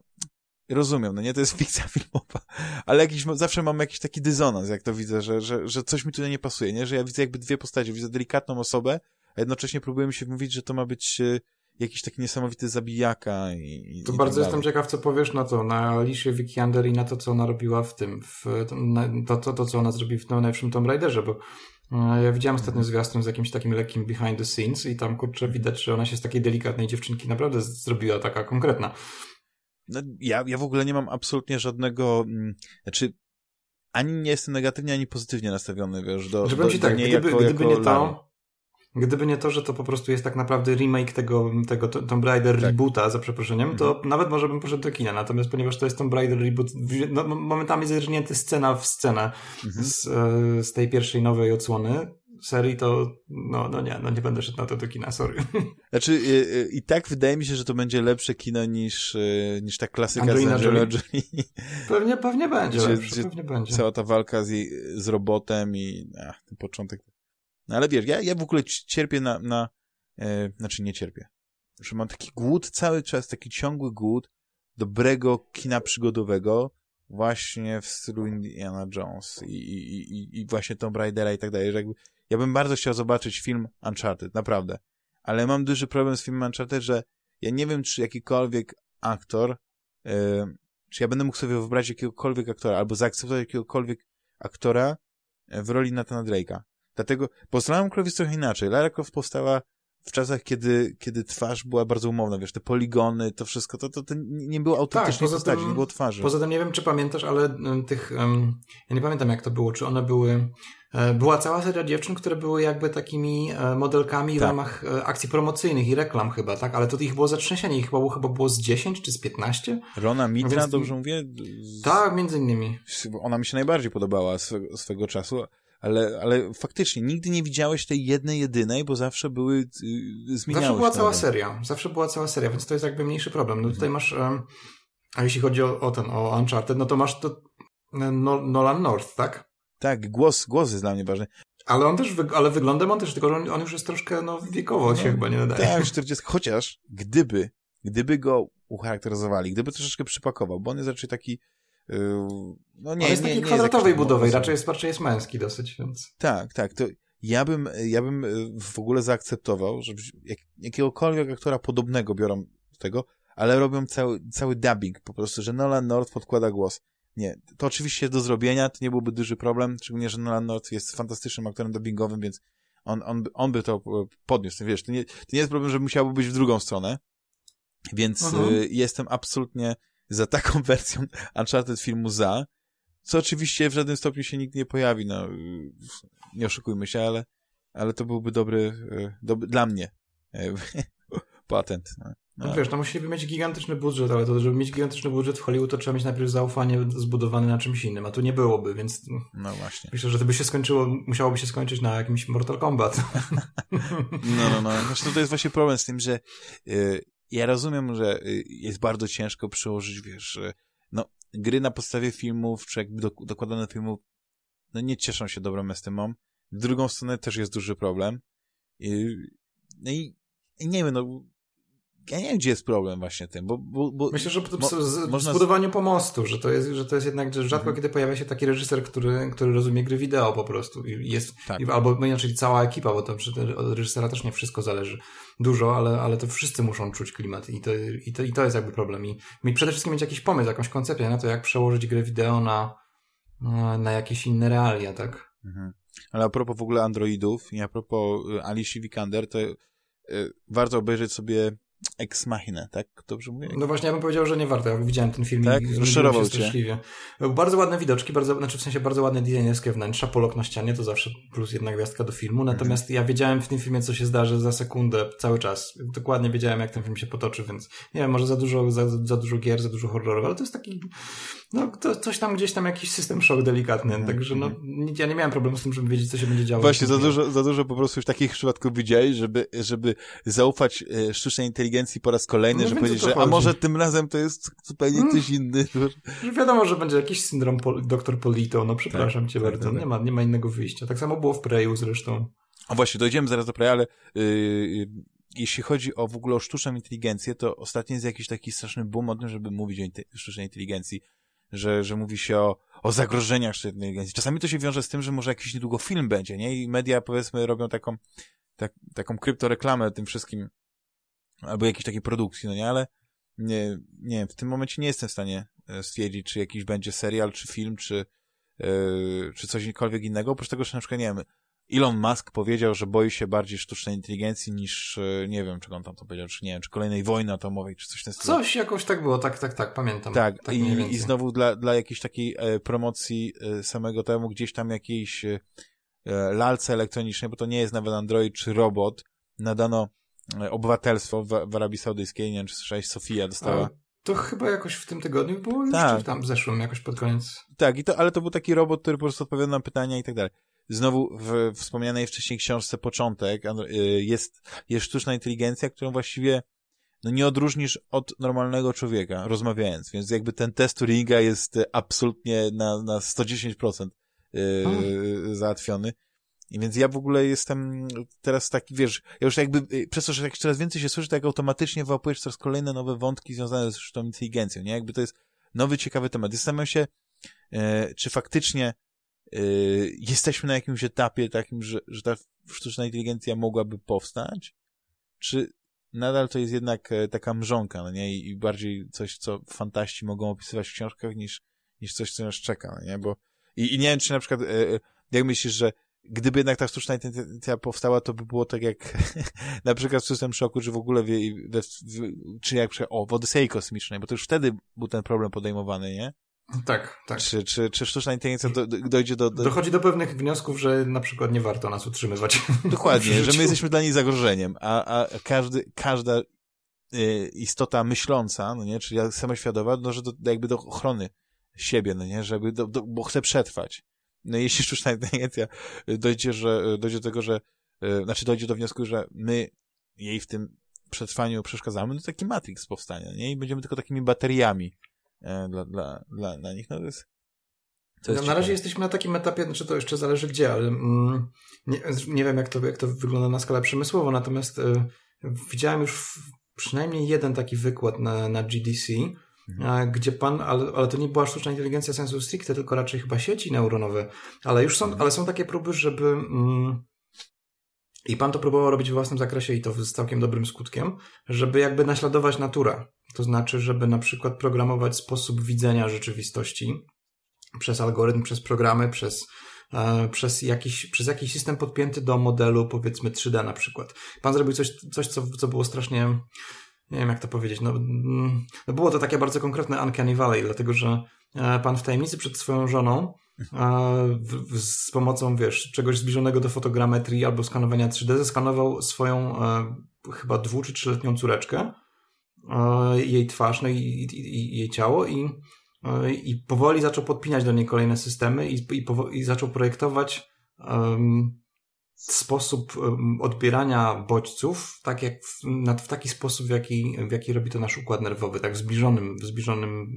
rozumiem, no nie, to jest fikcja filmowa, ale jakiś, zawsze mam jakiś taki dysonans, jak to widzę, że, że, że coś mi tutaj nie pasuje, nie, że ja widzę jakby dwie postacie, widzę delikatną osobę, a jednocześnie próbuję mi się mówić, że to ma być e, jakiś taki niesamowity zabijaka i, i To i bardzo tak jestem ciekaw, co powiesz na to, na Alicia Vikander i na to, co ona robiła w tym, w, na, to, to, to, co ona zrobi w najlepszym Tomb Raiderze, bo no, ja widziałem ostatnio zwiastun z jakimś takim lekkim behind the scenes i tam kurczę widać, że ona się z takiej delikatnej dziewczynki naprawdę zrobiła taka konkretna. No, ja, ja w ogóle nie mam absolutnie żadnego, mm, znaczy ani nie jestem negatywnie, ani pozytywnie nastawiony, wiesz, do, do, do tak, niej gdyby, jako, gdyby jako nie to, Gdyby nie to, że to po prostu jest tak naprawdę remake tego, tego Tomb Raider tak. reboota, za przeproszeniem, to mhm. nawet może bym poszedł do kina. Natomiast ponieważ to jest Tomb Raider reboot, no, momentami zerżnięty scena w scenę mhm. z, e, z tej pierwszej nowej odsłony serii, to no, no nie, no nie będę szedł na to do kina, sorry. Znaczy i, i tak wydaje mi się, że to będzie lepsze kino niż, e, niż ta klasyka Angelina z Angelina Jolie. Pewnie, pewnie będzie gdzie, lepsze, gdzie pewnie będzie. Cała ta walka z, z robotem i ach, ten początek no ale wiesz, ja, ja w ogóle cierpię na, na e, znaczy nie cierpię, że mam taki głód cały czas, taki ciągły głód dobrego kina przygodowego właśnie w stylu Indiana Jones i, i, i, i właśnie Tomb Raidera i tak dalej, że jakby, ja bym bardzo chciał zobaczyć film Uncharted, naprawdę, ale mam duży problem z filmem Uncharted, że ja nie wiem, czy jakikolwiek aktor, e, czy ja będę mógł sobie wyobrazić jakiegokolwiek aktora, albo zaakceptować jakiegokolwiek aktora w roli Nathana Drake'a. Dlatego, Lara Croft jest trochę inaczej. Lara Croft powstała w czasach, kiedy, kiedy twarz była bardzo umowna, wiesz, te poligony, to wszystko, to, to, to nie było autentycznej tak, postaci, tym, nie było twarzy. Poza tym nie wiem, czy pamiętasz, ale tych, um, ja nie pamiętam jak to było, czy one były, e, była cała seria dziewczyn, które były jakby takimi e, modelkami tak. w ramach e, akcji promocyjnych i reklam chyba, tak? Ale to ich było zatrzęsienie, ich chyba, chyba było z 10 czy z 15. Rona Mitra, Więc... dobrze mówię? Z... Tak, między innymi. Ona mi się najbardziej podobała swego, swego czasu, ale, ale faktycznie nigdy nie widziałeś tej jednej, jedynej, bo zawsze były yy, zmieniały Zawsze była cała seria, zawsze była cała seria, więc to jest jakby mniejszy problem. No tutaj masz, um, a jeśli chodzi o, o ten, o Uncharted, no to masz to e, no, Nolan North, tak? Tak, głos, głos jest dla mnie ważny. Ale on też, ale wyglądem on też, tylko on, on już jest troszkę, no, wiekowo no, się chyba nie nadaje. Tak, 40, chociaż gdyby, gdyby go ucharakteryzowali, gdyby troszeczkę przypakował, bo on jest raczej taki no nie, On jest nie, takiej kwadratowej budowy, raczej jest, raczej jest męski dosyć, więc... Tak, tak, to ja bym, ja bym y, w ogóle zaakceptował, żeby jak, jakiegokolwiek aktora podobnego biorą do tego, ale robią cały, cały dubbing po prostu, że Nolan North podkłada głos. Nie, to oczywiście jest do zrobienia, to nie byłby duży problem, szczególnie, że Nolan North jest fantastycznym aktorem dubbingowym, więc on, on, on by to podniósł. Wiesz, to nie, to nie jest problem, że musiałby być w drugą stronę, więc mhm. y, jestem absolutnie za taką wersją Uncharted filmu za, co oczywiście w żadnym stopniu się nikt nie pojawi, no, nie oszukujmy się, ale, ale to byłby dobry, y, dobry dla mnie y, patent. No. No, no wiesz, no musieliby mieć gigantyczny budżet, ale to, żeby mieć gigantyczny budżet w Hollywood, to trzeba mieć najpierw zaufanie zbudowane na czymś innym, a tu nie byłoby, więc no właśnie. myślę, że to by się skończyło, musiałoby się skończyć na jakimś Mortal Kombat. No, no, no. Znaczy, to jest właśnie problem z tym, że y, ja rozumiem, że y, jest bardzo ciężko przełożyć, wiesz, y, no, gry na podstawie filmów, czy jakby do, dokładane filmów, no nie cieszą się dobrą estymą. W drugą stronę też jest duży problem. Y, no i nie wiem, no ja nie wiem, gdzie jest problem właśnie tym, bo... bo, bo Myślę, że mo, z, można... zbudowaniu pomostu, że to jest, że to jest jednak, że rzadko mhm. kiedy pojawia się taki reżyser, który, który rozumie gry wideo po prostu i jest, tak. i, albo no inaczej cała ekipa, bo to od reżysera też nie wszystko zależy dużo, ale, ale to wszyscy muszą czuć klimat i to, i to, i to jest jakby problem i, i przede wszystkim mieć jakiś pomysł, jakąś koncepcję na to, jak przełożyć grę wideo na, na jakieś inne realia, tak? Mhm. Ale a propos w ogóle Androidów i a propos y, Alicia Vikander, to y, warto obejrzeć sobie Ex Machina, tak? Dobrze mówię? No właśnie, ja bym powiedział, że nie warto. Ja widziałem ten film tak? i rozczarował cię. Bardzo ładne widoczki, bardzo, znaczy w sensie bardzo ładne designerskie wnętrza, polok na ścianie, to zawsze plus jedna gwiazdka do filmu. Mhm. Natomiast mhm. ja wiedziałem w tym filmie, co się zdarzy za sekundę, cały czas. Dokładnie wiedziałem, jak ten film się potoczy, więc nie wiem, może za dużo, za, za dużo gier, za dużo horrorów, ale to jest taki, no to, coś tam gdzieś tam jakiś system shock delikatny, mhm. także no ja nie miałem problemu z tym, żeby wiedzieć, co się będzie działo. Właśnie, za dużo, za dużo po prostu już takich przypadków widziałeś, żeby, żeby zaufać e, sztucznej inteligencji po raz kolejny, no, żeby powiedzieć, że a może tym razem to jest zupełnie hmm. ktoś inny. Że wiadomo, że będzie jakiś syndrom pol doktor Polito, no przepraszam tak, cię tak, bardzo, tak, nie, ma, nie ma innego wyjścia. Tak samo było w Preju zresztą. A właśnie, dojdziemy zaraz do Preju, ale yy, jeśli chodzi o w ogóle o sztuczną inteligencję, to ostatnio jest jakiś taki straszny boom o tym, żeby mówić o sztucznej inteligencji, że, że mówi się o, o zagrożeniach sztucznej inteligencji. Czasami to się wiąże z tym, że może jakiś niedługo film będzie, nie? I media, powiedzmy, robią taką, tak, taką kryptoreklamę tym wszystkim, albo jakiejś takiej produkcji, no nie? Ale nie, nie, w tym momencie nie jestem w stanie e, stwierdzić, czy jakiś będzie serial, czy film, czy, yy, czy cośkolwiek innego. Oprócz tego, że na przykład, nie wiem, Elon Musk powiedział, że boi się bardziej sztucznej inteligencji niż, e, nie wiem, czego on tam to powiedział, czy nie wiem, czy kolejnej wojny atomowej, czy coś w ten stylu. Coś jakoś tak było, tak, tak, tak, pamiętam. Tak, tak i, i znowu dla, dla jakiejś takiej e, promocji e, samego temu, gdzieś tam jakiejś e, lalce elektronicznej, bo to nie jest nawet Android czy robot, nadano obywatelstwo w, w Arabii Saudyjskiej, nie wiem, czy słyszałeś, Sofia dostała. A, to chyba jakoś w tym tygodniu było, tak. czy tam zeszłym, jakoś pod koniec. Tak, i to, ale to był taki robot, który po prostu odpowiadał na pytania i tak dalej znowu w wspomnianej wcześniej książce Początek y, jest, jest sztuczna inteligencja, którą właściwie no nie odróżnisz od normalnego człowieka, rozmawiając, więc jakby ten test Turinga jest absolutnie na, na 110% yy, załatwiony. I więc ja w ogóle jestem teraz taki, wiesz, ja już jakby, y, przez to, że jak coraz więcej się słyszy, tak automatycznie wyłapujesz coraz kolejne nowe wątki związane z sztuczną inteligencją, nie? Jakby to jest nowy, ciekawy temat. Zastanawiam się, yy, czy faktycznie yy, jesteśmy na jakimś etapie takim, że, że ta sztuczna inteligencja mogłaby powstać? Czy nadal to jest jednak e, taka mrzonka, no nie? I, bardziej coś, co fantaści mogą opisywać w książkach, niż, niż coś, co nas czeka, no nie? Bo, i, i nie wiem, czy na przykład, yy, jak myślisz, że gdyby jednak ta sztuczna inteligencja powstała, to by było tak jak na przykład w System Shocku, czy w ogóle w, w, w, czy jak o, w Odysei Kosmicznej, bo to już wtedy był ten problem podejmowany, nie? Tak, tak. Czy, czy, czy sztuczna inteligencja do, dojdzie do, do... Dochodzi do pewnych wniosków, że na przykład nie warto nas utrzymywać. Dokładnie, że my jesteśmy dla niej zagrożeniem, a, a każdy, każda y, istota myśląca, no nie, czyli samoświadoma, dąży do, jakby do ochrony siebie, no nie, żeby, do, do, bo chce przetrwać. No jeśli sztuczna inteligencja dojdzie, że, dojdzie do tego, że, y, znaczy dojdzie do wniosku, że my jej w tym przetrwaniu przeszkadzamy, no to taki Matrix powstanie, nie? I będziemy tylko takimi bateriami E, dla, dla, dla, dla nich. No to jest, no, na razie jesteśmy na takim etapie, znaczy to jeszcze zależy gdzie, ale mm, nie, nie wiem jak to, jak to wygląda na skalę przemysłową, natomiast y, widziałem już przynajmniej jeden taki wykład na, na GDC, mhm. gdzie pan, ale, ale to nie była sztuczna inteligencja sensu stricte, tylko raczej chyba sieci neuronowe, ale już są, mhm. ale są takie próby, żeby mm, I pan to próbował robić w własnym zakresie i to z całkiem dobrym skutkiem, żeby jakby naśladować naturę. To znaczy, żeby na przykład programować sposób widzenia rzeczywistości przez algorytm, przez programy, przez, e, przez, jakiś, przez jakiś system podpięty do modelu, powiedzmy 3D na przykład. Pan zrobił coś, coś co, co było strasznie, nie wiem jak to powiedzieć, no, mm, no było to takie bardzo konkretne Uncanny Valley, dlatego że e, pan w tajemnicy przed swoją żoną w, w, z pomocą, wiesz, czegoś zbliżonego do fotogrametrii albo skanowania 3D zeskanował swoją e, chyba dwu czy trzyletnią córeczkę, e, jej twarz no i, i, i, jej ciało i, e, i powoli zaczął podpinać do niej kolejne systemy i, i, i zaczął projektować sposób odbierania bodźców, tak jak w, w taki sposób, w jaki, w jaki robi to nasz układ nerwowy, tak w zbliżonym, w zbliżonym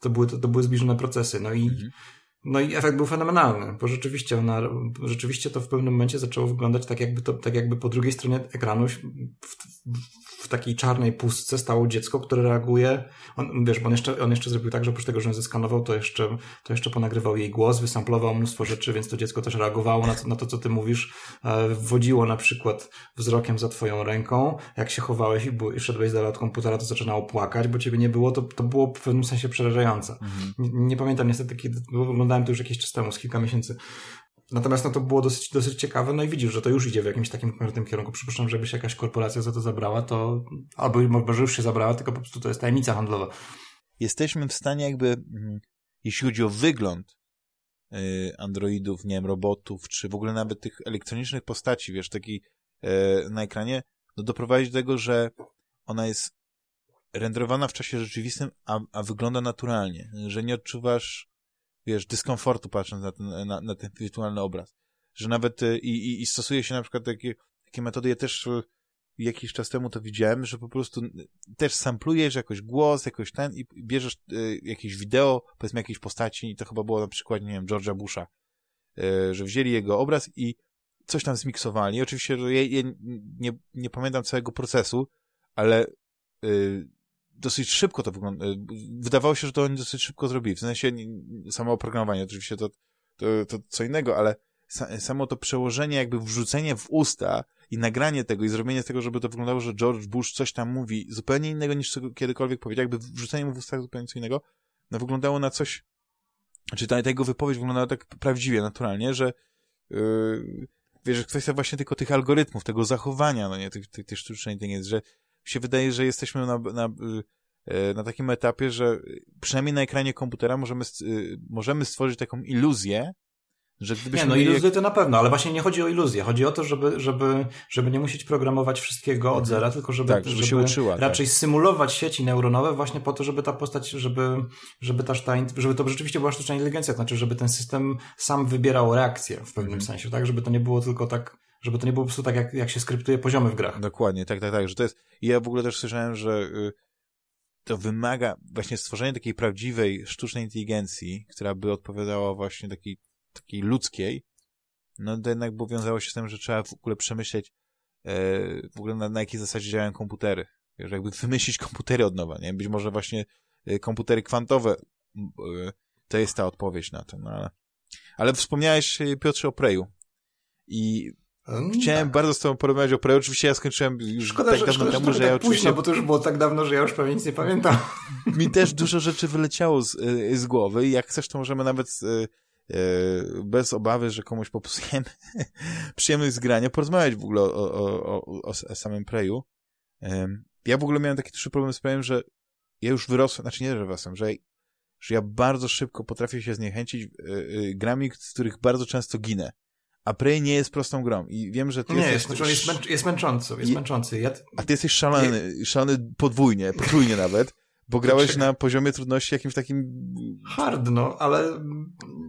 to były, to, to były zbliżone procesy. No i mhm. No i efekt był fenomenalny, bo rzeczywiście ona, rzeczywiście to w pewnym momencie zaczęło wyglądać tak jakby to, tak jakby po drugiej stronie ekranu w, w, w takiej czarnej pustce stało dziecko, które reaguje. On, wiesz, bo on jeszcze, on jeszcze zrobił tak, że oprócz tego, że on zeskanował, to jeszcze, to jeszcze ponagrywał jej głos, wysamplował mnóstwo rzeczy, więc to dziecko też reagowało na to, na to co ty mówisz. E, wodziło na przykład wzrokiem za twoją ręką. Jak się chowałeś i, i szedłeś dalej od komputera, to zaczynało płakać, bo ciebie nie było. To, to było w pewnym sensie przerażające. Mhm. Nie, nie, pamiętam niestety, kiedy, bo oglądałem to już jakiś czas temu, z kilka miesięcy. Natomiast no to było dosyć, dosyć ciekawe, no i widzisz, że to już idzie w jakimś takim konkretnym kierunku. Przypuszczam, że jakby się jakaś korporacja za to zabrała, to albo może już się zabrała, tylko po prostu to jest tajemnica handlowa. Jesteśmy w stanie jakby, mm, jeśli chodzi o wygląd y, androidów, nie wiem, robotów, czy w ogóle nawet tych elektronicznych postaci, wiesz, taki y, na ekranie, no doprowadzić do tego, że ona jest renderowana w czasie rzeczywistym, a, a wygląda naturalnie, że nie odczuwasz wiesz, dyskomfortu patrząc na ten, na, na ten wirtualny obraz. Że nawet e, i, i, i stosuje się na przykład takie, takie metody, ja też e, jakiś czas temu to widziałem, że po prostu też samplujesz jakoś głos, jakoś ten i bierzesz y, jakieś wideo, powiedzmy jakiejś postaci i to chyba było na przykład, nie wiem, George'a Busha, y, że wzięli jego obraz i coś tam zmiksowali. Oczywiście ja, ja nie, nie pamiętam całego procesu, ale y, dosyć szybko to wygląda. E, wydawało się, że to oni dosyć szybko zrobili. W sensie samo oprogramowanie, oczywiście to, to, to co innego, ale samo to przełożenie, jakby wrzucenie w usta i nagranie tego i zrobienie tego, żeby to wyglądało, że George Bush coś tam mówi zupełnie innego niż kiedykolwiek powiedział, jakby wrzucenie mu w ustach zupełnie co innego, no wyglądało na coś, znaczy ta, ta jego wypowiedź wyglądała tak prawdziwie, naturalnie, że yy, wiesz, kwestia właśnie tylko tych algorytmów, tego zachowania, no nie, tych, tych, tych sztucznej że się wydaje, że jesteśmy na, na, e, na takim etapie, że przynajmniej na ekranie komputera możemy, e, możemy stworzyć taką iluzję, że nie, no iluzje jak... to na pewno, ale właśnie nie chodzi o iluzję. Chodzi o to, żeby, żeby, żeby nie musieć programować wszystkiego od mhm. zera, tylko żeby, tak, żeby, żeby się uczyła, raczej tak. symulować sieci neuronowe właśnie po to, żeby ta postać, żeby, żeby ta, żeby to rzeczywiście była sztuczna inteligencja, to znaczy, żeby ten system sam wybierał reakcję w pewnym mhm. sensie, tak? Żeby to nie było tylko tak żeby to nie było po prostu tak, jak, jak się skryptuje poziomy w grach. Dokładnie, tak, tak, tak, że to jest, ja w ogóle też słyszałem, że y, to wymaga właśnie stworzenia takiej prawdziwej sztucznej inteligencji, która by odpowiadała właśnie takiej, takiej ludzkiej, no to jednak wiązało się z tym, że trzeba w ogóle przemyśleć e, w ogóle na, na jakiej zasadzie działają komputery. Wiesz, jakby wymyślić komputery od nowa, nie? Być może właśnie e, komputery kwantowe e, to jest ta odpowiedź na to, no ale... Ale wspomniałeś, Piotrze, o Preju. I Chciałem tak. bardzo z tobą porozmawiać o Prey. Oczywiście ja skończyłem już szkoda, tak że, dawno szkoda, temu, że, że ja tak oczywiście... Późno, bo to już było tak dawno, że ja już pewnie nic nie pamiętam. Mi też dużo rzeczy wyleciało z, y, z głowy i jak chcesz, to możemy nawet y, y, bez obawy, że komuś popsujemy przyjemność zgrania, porozmawiać w ogóle o, o, o, o samym Preju. Ja w ogóle miałem taki duży problem z Preyem, że ja już wyrosłem, znaczy nie, że wyrosłem, że, że ja bardzo szybko potrafię się zniechęcić grami, z których bardzo często ginę. A Prey nie jest prostą grą i wiem, że ty nie, jesteś... Nie, jest, męcz, jest męczący, jest męczący. Ja... A ty jesteś szalony, nie... szalony podwójnie, potrójnie nawet, bo grałeś na poziomie trudności jakimś takim... Hard, no, ale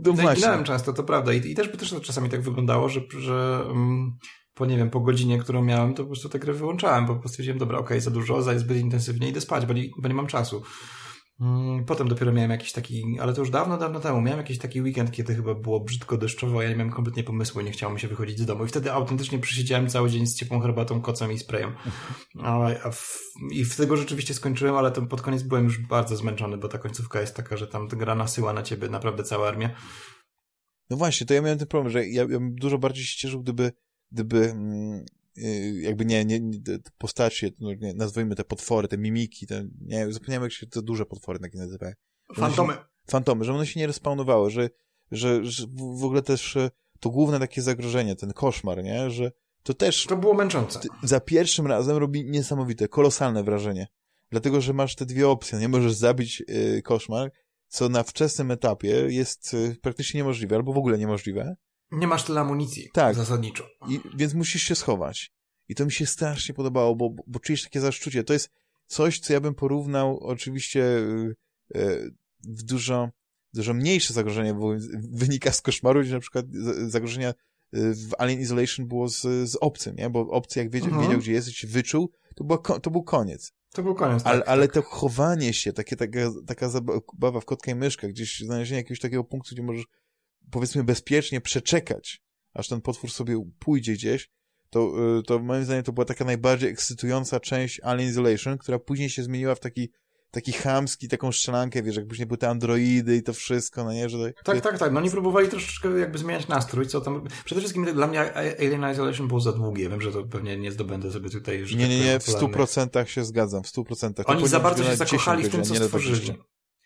no grałem często, to prawda. I, i też by też to czasami tak wyglądało, że, że um, po, nie wiem, po godzinie, którą miałem, to po prostu tę grę wyłączałem, bo stwierdziłem, dobra, okej, okay, za dużo, za zbyt intensywnie, idę spać, bo nie, bo nie mam czasu. Mm, potem dopiero miałem jakiś taki, ale to już dawno, dawno temu, miałem jakiś taki weekend, kiedy chyba było brzydko deszczowo, ja nie miałem kompletnie pomysłu, nie chciało mi się wychodzić z domu i wtedy autentycznie przysiedziałem cały dzień z ciepłą herbatą, kocem i sprayem. A, a w, I w tego rzeczywiście skończyłem, ale to pod koniec byłem już bardzo zmęczony, bo ta końcówka jest taka, że tam gra nasyła na ciebie naprawdę cała armia. No właśnie, to ja miałem ten problem, że ja, ja bym dużo bardziej się cieszył, gdyby gdyby mm, jakby nie, nie, nie postacie, no, nazwijmy te potwory, te mimiki, te, nie zapomniałem jak się te duże potwory takie nazywają. Fantomy. Się, fantomy, że one się nie respawnowały, że, że, że w ogóle też e, to główne takie zagrożenie, ten koszmar, nie, że to też... To było męczące. Za pierwszym razem robi niesamowite, kolosalne wrażenie. Dlatego, że masz te dwie opcje. Nie możesz zabić y, koszmar, co na wczesnym etapie jest y, praktycznie niemożliwe, albo w ogóle niemożliwe. Nie masz tyle amunicji. Tak. Zasadniczo. I, więc musisz się schować. I to mi się strasznie podobało, bo, bo czujesz takie zaszczucie. To jest coś, co ja bym porównał oczywiście y, y, w dużo, dużo mniejsze zagrożenie, bo wynika z koszmaru, niż na przykład zagrożenia y, w Alien Isolation było z, z obcym, nie? Bo obcy jak wiedział, mhm. wiedział gdzie jesteś, wyczuł, to, to był koniec. To był koniec, ale, tak, ale tak. to chowanie się, takie, taka, taka zabawa w kotka i myszka, gdzieś znalezienie jakiegoś takiego punktu, gdzie możesz powiedzmy bezpiecznie przeczekać, aż ten potwór sobie pójdzie gdzieś, to, y, to moim zdaniem to była taka najbardziej ekscytująca część Alien Isolation, która później się zmieniła w taki taki chamski, taką strzelankę, wiesz, jak później były te androidy i to wszystko, no nie, że... Tak, tak, tak, tak. no oni próbowali troszeczkę jakby zmieniać nastrój, co tam... Przede wszystkim dla mnie Alien Isolation było za długie, wiem, że to pewnie nie zdobędę sobie tutaj... Że nie, nie, nie, w stu procentach się zgadzam, w stu procentach. Oni za bardzo się zakochali w tym, co stworzyli.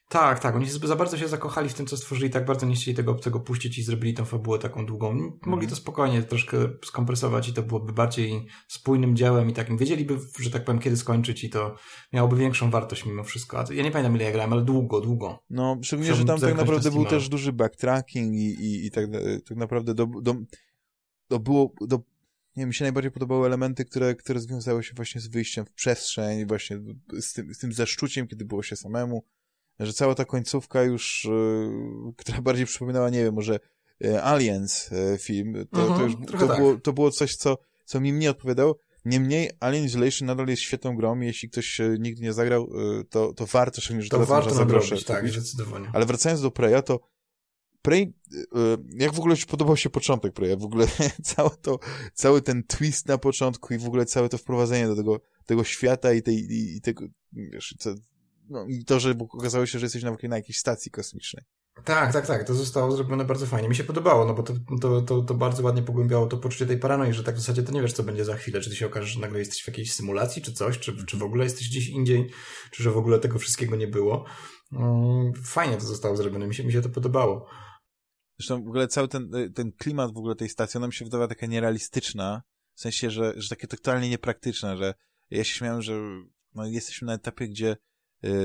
Tak, tak. Oni za bardzo się zakochali w tym, co stworzyli, tak bardzo nie chcieli tego obcego puścić i zrobili tą fabułę taką długą. Mogli mm. to spokojnie troszkę skompresować i to byłoby bardziej spójnym dziełem i takim. Wiedzieliby, że tak powiem, kiedy skończyć i to miałoby większą wartość mimo wszystko. Ja nie pamiętam, ile ja grałem, ale długo, długo. No, szczególnie, że tam tak naprawdę był też duży backtracking i, i, i tak, tak naprawdę do, do, do było, do, nie mi się najbardziej podobały elementy, które, które związały się właśnie z wyjściem w przestrzeń, właśnie z tym, z tym zaszczuciem, kiedy było się samemu że cała ta końcówka już, y, która bardziej przypominała, nie wiem, może y, Aliens y, film, to, to mhm, już to, tak. było, to było coś, co, co mi nie odpowiadało. Niemniej Alien Isolation nadal jest świetną grą jeśli ktoś nigdy nie zagrał, to, to warto, szczególnie, że to warto nadrobić, tak, zdecydowanie. Ale wracając do Preya, to Prey, jak w ogóle ci podobał się początek Preya? W ogóle cały, to, cały ten twist na początku i w ogóle całe to wprowadzenie do tego, tego świata i, tej, i, i tego, wiesz, no i to, że okazało się, że jesteś na, na jakiejś stacji kosmicznej. Tak, tak, tak. To zostało zrobione bardzo fajnie. Mi się podobało, no bo to, to, to, to bardzo ładnie pogłębiało to poczucie tej paranoi, że tak w zasadzie to nie wiesz, co będzie za chwilę. Czy ty się okaże, że nagle jesteś w jakiejś symulacji, czy coś, czy, czy w ogóle jesteś gdzieś indziej, czy że w ogóle tego wszystkiego nie było. Mm, fajnie to zostało zrobione. Mi się, mi się to podobało. Zresztą w ogóle cały ten, ten klimat w ogóle tej stacji, ona mi się wydawała taka nierealistyczna, w sensie, że, że takie totalnie niepraktyczne, że ja się śmiałem, że no, jesteśmy na etapie, gdzie Y,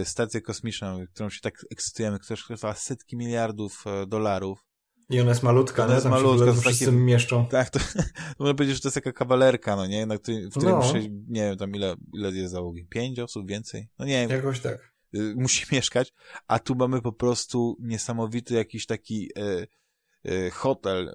stację kosmiczną, którą się tak ekscytujemy, która kosztowała setki miliardów e, dolarów. I ona jest malutka, ona jest malutka, to wszyscy takie, mieszczą. Tak, to można powiedzieć, że to jest taka kawalerka, no nie? Na której, w której no. musi, nie wiem tam ile, ile jest załogi, pięć osób, więcej? No nie wiem. Jakoś tak. Y, musi mieszkać, a tu mamy po prostu niesamowity jakiś taki e, e, hotel,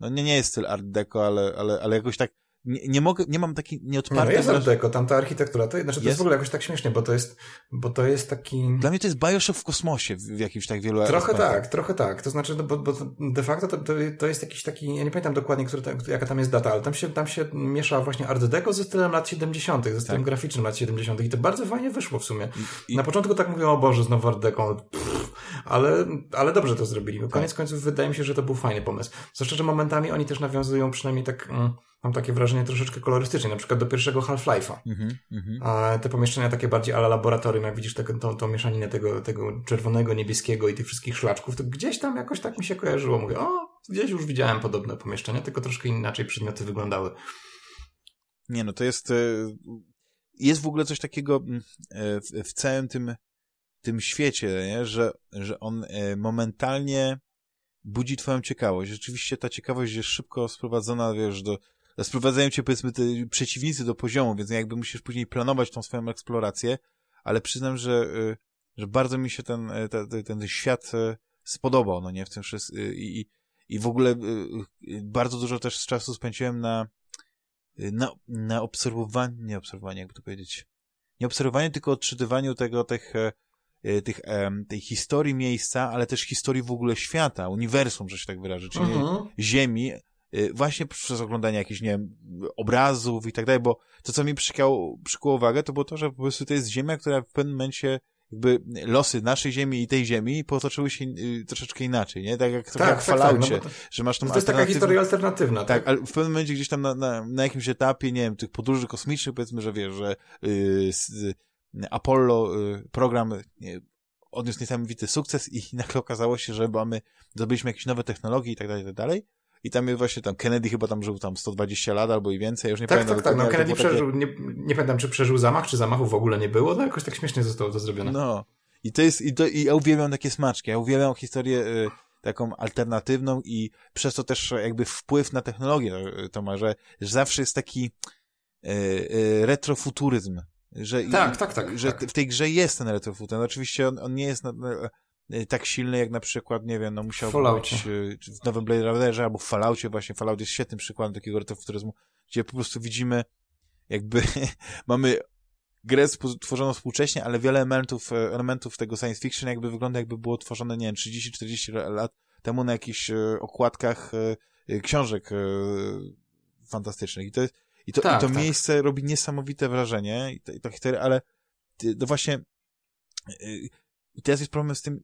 no nie, nie jest styl art deco, ale, ale, ale jakoś tak nie, nie mogę, nie mam taki nieodparty... Nie, no jest Art Deco, tam ta architektura, to, znaczy to jest? jest w ogóle jakoś tak śmiesznie, bo to jest, bo to jest taki... Dla mnie to jest Bioshock w kosmosie w jakimś tak wielu Trochę aspektach. tak, trochę tak, to znaczy, no bo, bo de facto to, to, to, jest jakiś taki, ja nie pamiętam dokładnie, który, jaka tam jest data, ale tam się, tam się miesza właśnie Art Deco ze stylem lat 70., ze stylem tak. graficznym lat 70. i to bardzo fajnie wyszło w sumie. I, Na początku tak mówią, o Boże, znowu Art Deco, pff, ale, ale dobrze to zrobili. Koniec tak. końców wydaje mi się, że to był fajny pomysł. Zwłaszcza, że momentami oni też nawiązują przynajmniej tak... Mm, mam takie wrażenie troszeczkę kolorystycznie, na przykład do pierwszego Half-Life'a. Mm -hmm. Te pomieszczenia takie bardziej ala laboratorium, jak widzisz tą mieszaninę tego, tego czerwonego, niebieskiego i tych wszystkich szlaczków, to gdzieś tam jakoś tak mi się kojarzyło. Mówię, o, gdzieś już widziałem podobne pomieszczenia, tylko troszkę inaczej przedmioty wyglądały. Nie, no to jest... E, jest w ogóle coś takiego mm, e, w całym tym, tym świecie, nie? Że, że on e, momentalnie budzi twoją ciekawość. Rzeczywiście ta ciekawość jest szybko sprowadzona, wiesz, do, sprowadzają cię powiedzmy te przeciwnicy do poziomu, więc jakby musisz później planować tą swoją eksplorację, ale przyznam, że, y, że bardzo mi się ten, y, ten, ten, świat y, spodobał, no nie, w tym wszystkim i, i w ogóle bardzo dużo też czasu spędziłem na, na, na obserwowanie, nie obserwowanie, jakby to powiedzieć, nie obserwowanie, tylko odczytywaniu tego, tych, tych, tej historii miejsca, ale też historii w ogóle świata, uniwersum, że się tak wyrażę, czyli uh mhm. -huh. Ziemi, właśnie przez oglądanie jakichś, nie wiem, obrazów i tak dalej, bo to, co mi przykuło, przykuło uwagę, to było to, że po prostu to jest ziemia, która w pewnym momencie jakby losy naszej ziemi i tej ziemi potoczyły się y, troszeczkę inaczej, nie? Tak jak, tak, tak, jak w tak, Falloutie, tak, no że masz tą To jest taka historia alternatywna. Tak, ale w pewnym momencie gdzieś tam na, na, na jakimś etapie, nie wiem, tych podróży kosmicznych, powiedzmy, że wiesz, że yy, Apollo, yy, program nie, odniósł niesamowity sukces i nagle okazało się, że mamy, zdobyliśmy jakieś nowe technologie i tak dalej, i tak dalej. I tam jest właśnie tam Kennedy chyba tam żył tam 120 lat albo i więcej, już nie tak, pamiętam. Tak, tak, no Kennedy przeżył, takie... nie, nie pamiętam czy przeżył zamach, czy zamachu w ogóle nie było, no jakoś tak śmiesznie zostało to zrobione. No. I to jest, i, to, i ja uwielbiam takie smaczki, ja uwielbiam historię y, taką alternatywną i przez to też jakby wpływ na technologię y, to ma, że, że zawsze jest taki y, y, retrofuturyzm. Że, tak, tak, tak. Że tak. w tej grze jest ten retrofuturyzm. Oczywiście on, on nie jest na, na, y, tak silny jak na przykład, nie wiem, no musiał być y, w nowym Blade Runnerze albo w Falloutie właśnie. Fallout jest świetnym przykładem takiego retrofuturyzmu, gdzie po prostu widzimy jakby mamy grę tworzoną współcześnie, ale wiele elementów, e, elementów tego science fiction jakby wygląda jakby było tworzone, nie wiem, 30-40 lat temu na jakichś e, okładkach e, książek fantastycznych. I to, jest, i to, tak, i to tak. miejsce robi niesamowite wrażenie, i to, i to ale no właśnie teraz jest problem z tym,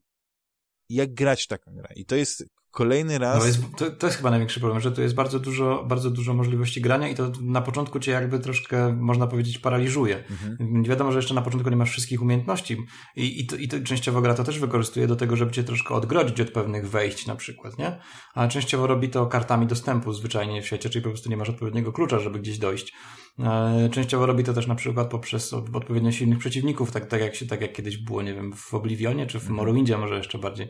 jak grać w taką grę. I to jest kolejny raz... No jest, to, to, jest chyba największy problem, że tu jest bardzo dużo, bardzo dużo możliwości grania i to na początku cię jakby troszkę, można powiedzieć, paraliżuje. Mhm. Wiadomo, że jeszcze na początku nie masz wszystkich umiejętności i, i, to, i to częściowo gra to też wykorzystuje do tego, żeby cię troszkę odgrodzić od pewnych wejść na przykład, nie? A częściowo robi to kartami dostępu zwyczajnie w świecie, czyli po prostu nie masz odpowiedniego klucza, żeby gdzieś dojść. E, częściowo robi to też na przykład poprzez odpowiednio silnych przeciwników, tak, tak, jak, się, tak jak kiedyś było, nie wiem, w Oblivionie czy w mhm. Morrowindzie może jeszcze bardziej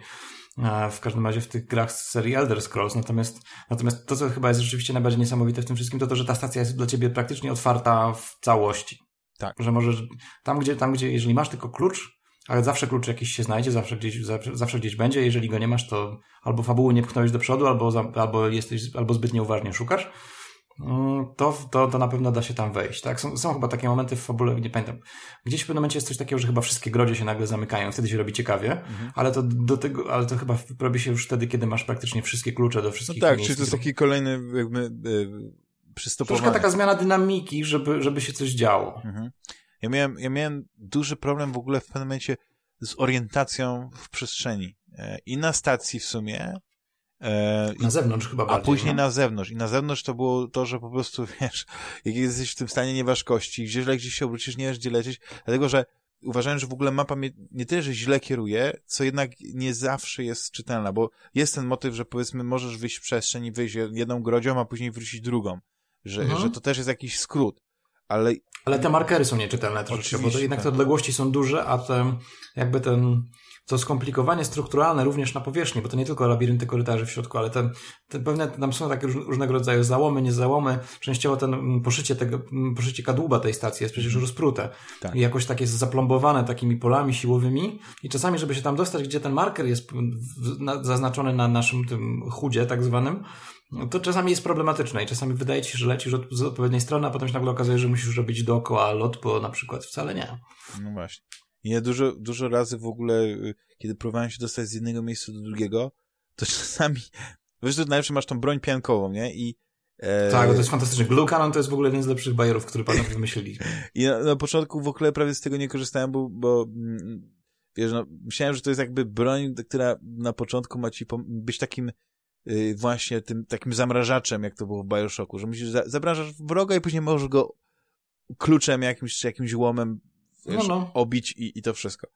w każdym razie w tych grach z serii Elder Scrolls. Natomiast, natomiast to, co chyba jest rzeczywiście najbardziej niesamowite w tym wszystkim, to to, że ta stacja jest dla ciebie praktycznie otwarta w całości. Tak. Że możesz, tam gdzie, tam gdzie, jeżeli masz tylko klucz, ale zawsze klucz jakiś się znajdzie, zawsze gdzieś, zawsze, zawsze gdzieś będzie. Jeżeli go nie masz, to albo fabuły nie pchnąłeś do przodu, albo, albo jesteś, albo zbyt nieuważnie szukasz. Mm, to, to, to na pewno da się tam wejść. Tak? Są, są chyba takie momenty w fabule, nie pamiętam. Gdzieś w pewnym momencie jest coś takiego, że chyba wszystkie grodzie się nagle zamykają, wtedy się robi ciekawie, mhm. ale to do tego, ale to chyba robi się już wtedy, kiedy masz praktycznie wszystkie klucze do wszystkich No tak, czyli to jest taki kolejny jakby yy, przystopowanie. Troszkę taka zmiana dynamiki, żeby, żeby się coś działo. Mhm. Ja miałem, ja miałem duży problem w ogóle w pewnym momencie z orientacją w przestrzeni. E, I na stacji w sumie, na zewnątrz chyba bardziej. A później no? na zewnątrz. I na zewnątrz to było to, że po prostu, wiesz, jak jesteś w tym stanie nieważkości, gdzieś źle gdzieś się obrócisz, nie wiesz gdzie lecieć, dlatego, że uważałem, że w ogóle mapa mnie nie tyle, że źle kieruje, co jednak nie zawsze jest czytelna, bo jest ten motyw, że powiedzmy możesz wyjść w przestrzeń i wyjść jedną grodzią, a później wrócić drugą. Że, mhm. że to też jest jakiś skrót. Ale... Ale te markery są nieczytelne troszeczkę, bo to jednak te odległości są duże, a ten, jakby ten to skomplikowanie strukturalne również na powierzchni, bo to nie tylko labirynty korytarzy w środku, ale te, te pewne tam są takie różnego rodzaju załomy, niezałomy. Częściowo ten mm, poszycie tego, mm, poszycie kadłuba tej stacji jest przecież rozprute. Tak. I jakoś tak jest zaplombowane takimi polami siłowymi i czasami, żeby się tam dostać, gdzie ten marker jest zaznaczony na naszym tym chudzie tak zwanym, to czasami jest problematyczne i czasami wydaje ci się, że lecisz od, z odpowiedniej strony, a potem się nagle okazuje, że musisz robić dookoła lot, bo na przykład wcale nie. No właśnie. I ja dużo, dużo razy w ogóle, y, kiedy próbowałem się dostać z jednego miejsca do drugiego, to czasami, wiesz, że najlepsze masz tą broń piankową, nie? I e... Tak, to jest fantastyczne. Cannon to jest w ogóle jeden z lepszych bajerów, który panowie wymyślili. I na, na, początku w ogóle prawie z tego nie korzystałem, bo, bo mm, wiesz, no, myślałem, że to jest jakby broń, która na początku ma ci być takim yy, właśnie tym takim zamrażaczem, jak to było w Bioshocku, że musisz za zamrażasz wroga i później możesz go kluczem jakimś, czy jakimś łomem wiesz, no, no. obić i, i to wszystko.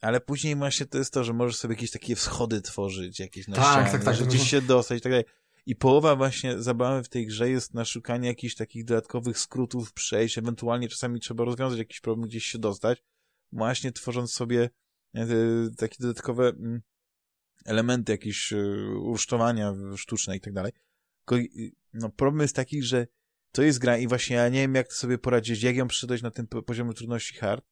Ale później właśnie to jest to, że możesz sobie jakieś takie wschody tworzyć, jakieś na tak, ścianie, tak, tak, że gdzieś się dostać i tak dalej. I połowa właśnie zabawy w tej grze jest na szukanie jakichś takich dodatkowych skrótów, przejść, ewentualnie czasami trzeba rozwiązać jakiś problem, gdzieś się dostać, właśnie tworząc sobie e, takie dodatkowe mm, elementy, jakieś e, uszczowania sztuczne i tak dalej. No problem jest taki, że to jest gra i właśnie ja nie wiem, jak to sobie poradzić, jak ją przydać na tym poziomie trudności hard,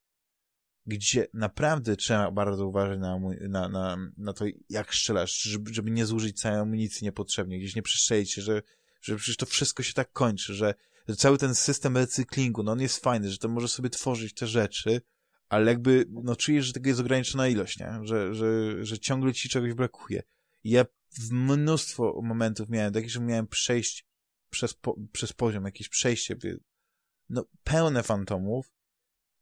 gdzie naprawdę trzeba bardzo uważać na, na, na, na to, jak strzelasz, żeby, żeby nie zużyć całej amunicji niepotrzebnie, gdzieś nie przestrzelić się, że, że przecież to wszystko się tak kończy, że, że cały ten system recyklingu, no on jest fajny, że to może sobie tworzyć te rzeczy, ale jakby, no czujesz, że tego jest ograniczona ilość, nie? Że, że, że ciągle ci czegoś brakuje. I ja w mnóstwo momentów miałem takich, że miałem przejść przez, po, przez poziom, jakieś przejście, no pełne fantomów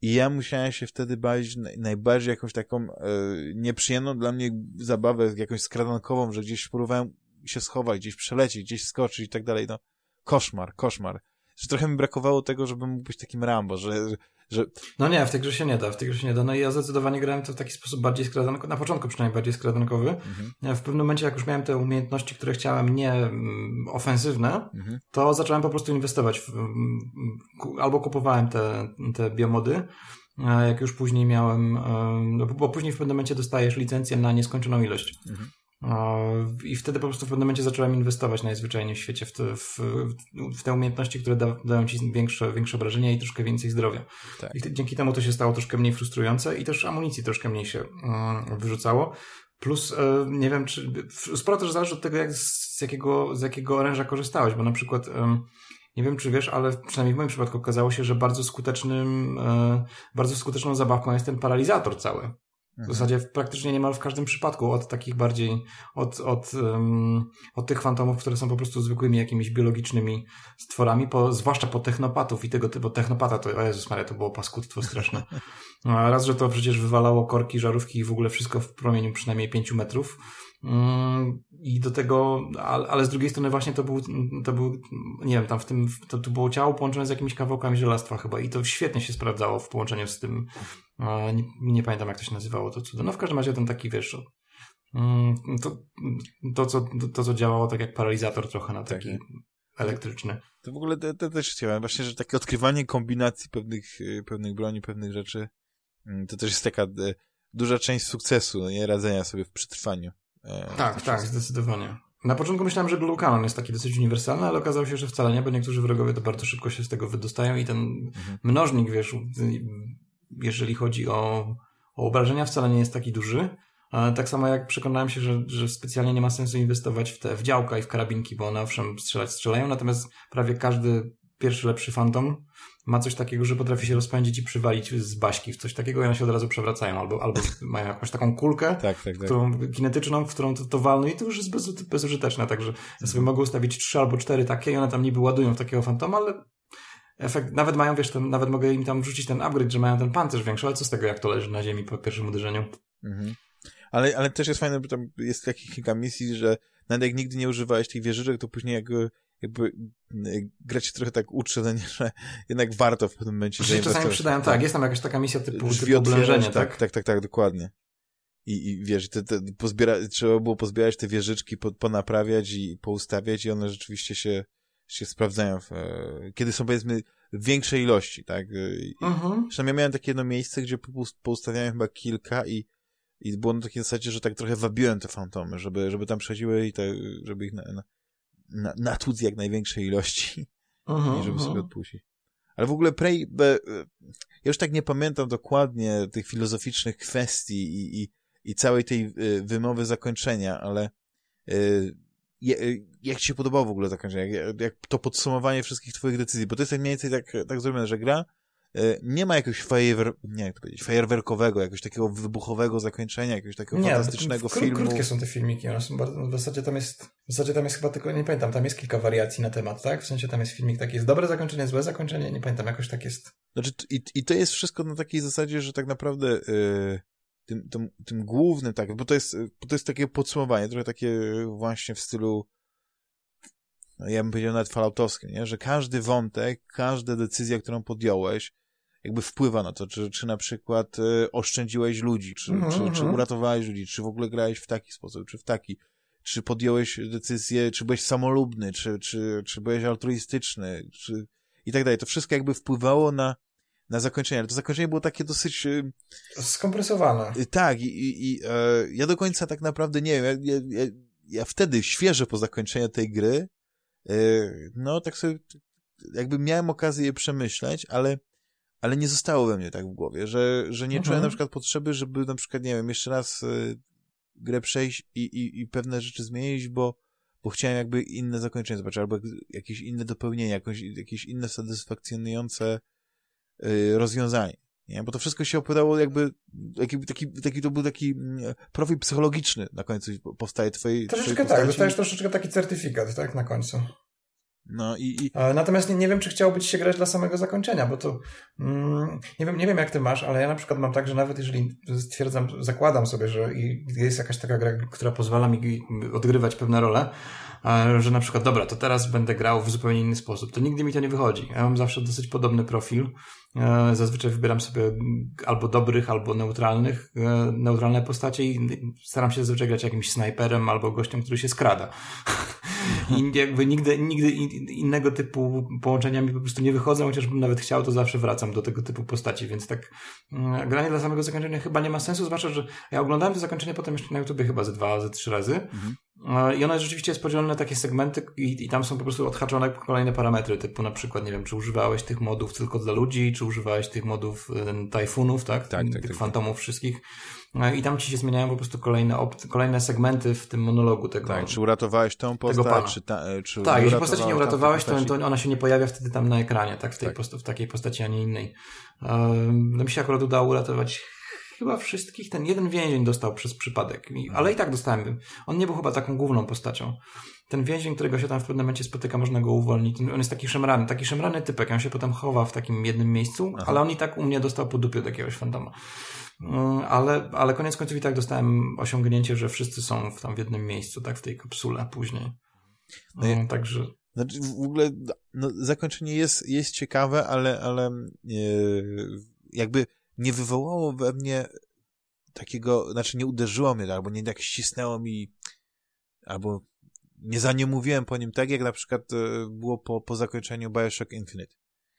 I ja musiałem się wtedy bawić najbardziej jakąś taką e, nieprzyjemną dla mnie zabawę, jakąś skradankową, że gdzieś próbowałem się schować, gdzieś przelecieć, gdzieś skoczyć i tak dalej. No, koszmar, koszmar. Że trochę mi brakowało tego, żebym mógł być takim Rambo, że, że... No nie, w tej grze się nie da, w tej grze się nie da. No i ja zdecydowanie grałem to w taki sposób bardziej skradankowy, na początku przynajmniej bardziej skradankowy. Mhm. W pewnym momencie, jak już miałem te umiejętności, które chciałem, nie mm, ofensywne, mhm. to zacząłem po prostu inwestować. W, albo kupowałem te, te biomody, jak już później miałem, no bo później w pewnym momencie dostajesz licencję na nieskończoną ilość. Mhm. I wtedy po prostu w pewnym momencie zacząłem inwestować najzwyczajniej w świecie w te, w, w te umiejętności, które da, dają ci większe, większe wrażenie i troszkę więcej zdrowia. Tak. I dzięki temu to się stało troszkę mniej frustrujące i też amunicji troszkę mniej się um, wyrzucało. Plus, e, nie wiem, czy. Sporo też zależy od tego, jak, z, jakiego, z jakiego oręża korzystałeś, bo na przykład. nie wiem, czy wiesz, ale przynajmniej w moim przypadku okazało się, że bardzo skutecznym, e, bardzo skuteczną zabawką jest ten paralizator cały. W mhm. zasadzie praktycznie niemal w każdym przypadku, od takich bardziej, od, od, um, od tych fantomów, które są po prostu zwykłymi jakimiś biologicznymi stworami, po, zwłaszcza po technopatów i tego typu technopata, to, o Jezus Maria, to było paskudstwo straszne. Raz, że to przecież wywalało korki, żarówki i w ogóle wszystko w promieniu przynajmniej 5 metrów, I do tego, ale z drugiej strony właśnie to był, to był nie wiem, tam w tym, to, to było ciało połączone z jakimiś kawałkami żelastwa chyba i to świetnie się sprawdzało w połączeniu z tym, nie, nie pamiętam jak to się nazywało, to cudo. No w każdym razie ten taki, wiesz, mm, to, to, co, to co działało tak jak paralizator trochę na taki tak. elektryczny. To w ogóle to też chciałem, właśnie, że takie odkrywanie kombinacji pewnych, pewnych broni, pewnych rzeczy, mm, to też jest taka e, duża część sukcesu, nie radzenia sobie w przetrwaniu. E, tak, tak, zdecydowanie. Na początku myślałem, że Glue Cannon jest taki dosyć uniwersalny, ale okazało się, że wcale nie, bo niektórzy wrogowie to bardzo szybko się z tego wydostają i ten mhm. mnożnik, wiesz, jeżeli chodzi o, o obrażenia, wcale nie jest taki duży. Tak samo jak przekonałem się, że, że specjalnie nie ma sensu inwestować w te w działka i w karabinki, bo one owszem strzelać strzelają, natomiast prawie każdy pierwszy lepszy fantom ma coś takiego, że potrafi się rozpędzić i przywalić z baśki w coś takiego i one się od razu przewracają, albo, albo mają jakąś taką kulkę tak, tak, tak. Którą, kinetyczną, w którą to, to walną i to już jest bez, bezużyteczne, także ja sobie mogę ustawić trzy albo cztery takie i one tam niby ładują w takiego fantoma, ale efekt, nawet mają, wiesz, ten, nawet mogę im tam wrzucić ten upgrade, że mają ten pancerz większy, ale co z tego, jak to leży na ziemi po pierwszym uderzeniu. Mhm. Ale, ale też jest fajne, bo tam jest takich kilka misji, że nawet jak nigdy nie używałeś tych wieżyczek, to później jak jakby gra się trochę tak uczy, no nie, że jednak warto w pewnym momencie się czasami przydają, tak. tak, jest tam jakaś taka misja typu, typu oblężenie, tak, tak? Tak, tak, tak, dokładnie. I, i wiesz, te, te pozbiera, trzeba było pozbierać te wieżyczki, po, ponaprawiać i poustawiać i one rzeczywiście się, się sprawdzają, w, e, kiedy są powiedzmy w większej ilości, tak? I, mhm. Zresztą ja miałem takie jedno miejsce, gdzie poustawiałem chyba kilka i, i było na takiej zasadzie, że tak trochę wabiłem te fantomy, żeby, żeby tam przechodziły i te, żeby ich na, na, na, natłuc jak największej ilości uh-huh, i żeby sobie odpuścić. Ale w ogóle Prey, be, ja już tak nie pamiętam dokładnie tych filozoficznych kwestii i, i, i całej tej y, wymowy zakończenia, ale y, jak ci się podobało w ogóle zakończenie? Jak, jak to podsumowanie wszystkich twoich decyzji? Bo to jest mniej więcej tak, tak zrobione, że gra E, nie ma jakiegoś fajer, nie, jak to powiedzieć, fajerwerkowego, jakiegoś takiego wybuchowego zakończenia, jakiegoś takiego nie, fantastycznego kró filmu. Krótkie są te filmiki, one są bardzo, w zasadzie tam jest, w zasadzie tam jest chyba tylko, nie pamiętam, tam jest kilka wariacji na temat, tak? W sensie tam jest filmik taki, jest dobre zakończenie, złe zakończenie, nie pamiętam, jakoś tak jest. Znaczy, i, i to jest wszystko na takiej zasadzie, że tak naprawdę yy, tym, tym, tym głównym, tak, bo to jest, bo to jest takie podsumowanie, trochę takie właśnie w stylu no, ja bym powiedział nawet falautowskie, nie? że każdy wątek, każda decyzja, którą podjąłeś, jakby wpływa na to, czy, czy na przykład y, oszczędziłeś ludzi, czy, mm -hmm. czy, czy mhm. uratowałeś ludzi, czy w ogóle grałeś w taki sposób, czy w taki, czy podjąłeś decyzję, czy byłeś samolubny, czy, czy, czy byłeś altruistyczny, czy i tak dalej. To wszystko jakby wpływało na, na zakończenie, ale to zakończenie było takie dosyć... Y, Skompresowane. Y, tak, i, i, i e, ja do końca tak naprawdę nie wiem, ja, ja, ja wtedy, świeżo po zakończeniu tej gry, no tak sobie, jakby miałem okazję je przemyśleć, ale ale nie zostało we mnie tak w głowie, że, że nie mhm. czułem na przykład potrzeby, żeby na przykład, nie wiem, jeszcze raz y, grę przejść i, i, i pewne rzeczy zmienić, bo, bo chciałem jakby inne zakończenie zobaczyć, albo jakieś inne dopełnienie, jakieś, jakieś inne satysfakcjonujące y, rozwiązanie. Nie? Bo to wszystko się opowiadało jakby, taki, taki, taki to był taki mm, profil psychologiczny na końcu powstaje twojej... Troszeczkę tak, dostajesz troszeczkę taki certyfikat, tak, na końcu. No i... i... Natomiast nie, nie wiem, czy chciałbyś się grać dla samego zakończenia, bo to mm, nie, wiem, nie wiem, jak ty masz, ale ja na przykład mam tak, że nawet jeżeli stwierdzam, zakładam sobie, że jest jakaś taka gra, która pozwala mi odgrywać pewne role, że na przykład, dobra, to teraz będę grał w zupełnie inny sposób, to nigdy mi to nie wychodzi. Ja mam zawsze dosyć podobny profil. E, zazwyczaj wybieram sobie albo dobrych, albo neutralnych, e, neutralne postacie i staram się zazwyczaj grać jakimś snajperem albo gościem, który się skrada. I jakby nigdy, nigdy innego typu połączenia mi po prostu nie wychodzą, chociażbym nawet chciał, to zawsze wracam do tego typu postaci, więc tak mm, granie dla samego zakończenia chyba nie ma sensu, zwłaszcza, że ja oglądałem to zakończenie potem jeszcze na YouTubie chyba ze dwa, ze trzy razy mhm. I ono rzeczywiście jest podzielone na takie segmenty i, i tam są po prostu odhaczone kolejne parametry, typu na przykład, nie wiem, czy używałeś tych modów tylko dla ludzi, czy używałeś tych modów y, tajfunów, tak? Tak, tak, Tych tak, fantomów tak. wszystkich. I tam ci się zmieniają po prostu kolejne, kolejne segmenty w tym monologu tego. Tak, czy uratowałeś tą postać, czy, ta, e, czy Tak, jeśli postaci nie uratowałeś, to, to ona się nie pojawia wtedy tam na ekranie, tak? W, tej tak. W takiej postaci, a nie innej. Um, no mi się akurat udało uratować chyba wszystkich. Ten jeden więzień dostał przez przypadek, I, mhm. ale i tak dostałem. On nie był chyba taką główną postacią. Ten więzień, którego się tam w pewnym momencie spotyka, można go uwolnić. On jest taki szemrany, taki szemrany typek. On się potem chowa w takim jednym miejscu, Aha. ale on i tak u mnie dostał po dupie od jakiegoś fantoma. Mm, ale, ale koniec końców i tak dostałem osiągnięcie, że wszyscy są w, tam w jednym miejscu, tak, w tej kapsule później. No mm, Także. Znaczy w ogóle no, zakończenie jest, jest ciekawe, ale, ale yy, jakby nie wywołało we mnie takiego, znaczy nie uderzyło mnie, albo nie tak ścisnęło mi, albo nie za nie mówiłem po nim tak, jak na przykład e, było po, po zakończeniu Bioshock Infinite.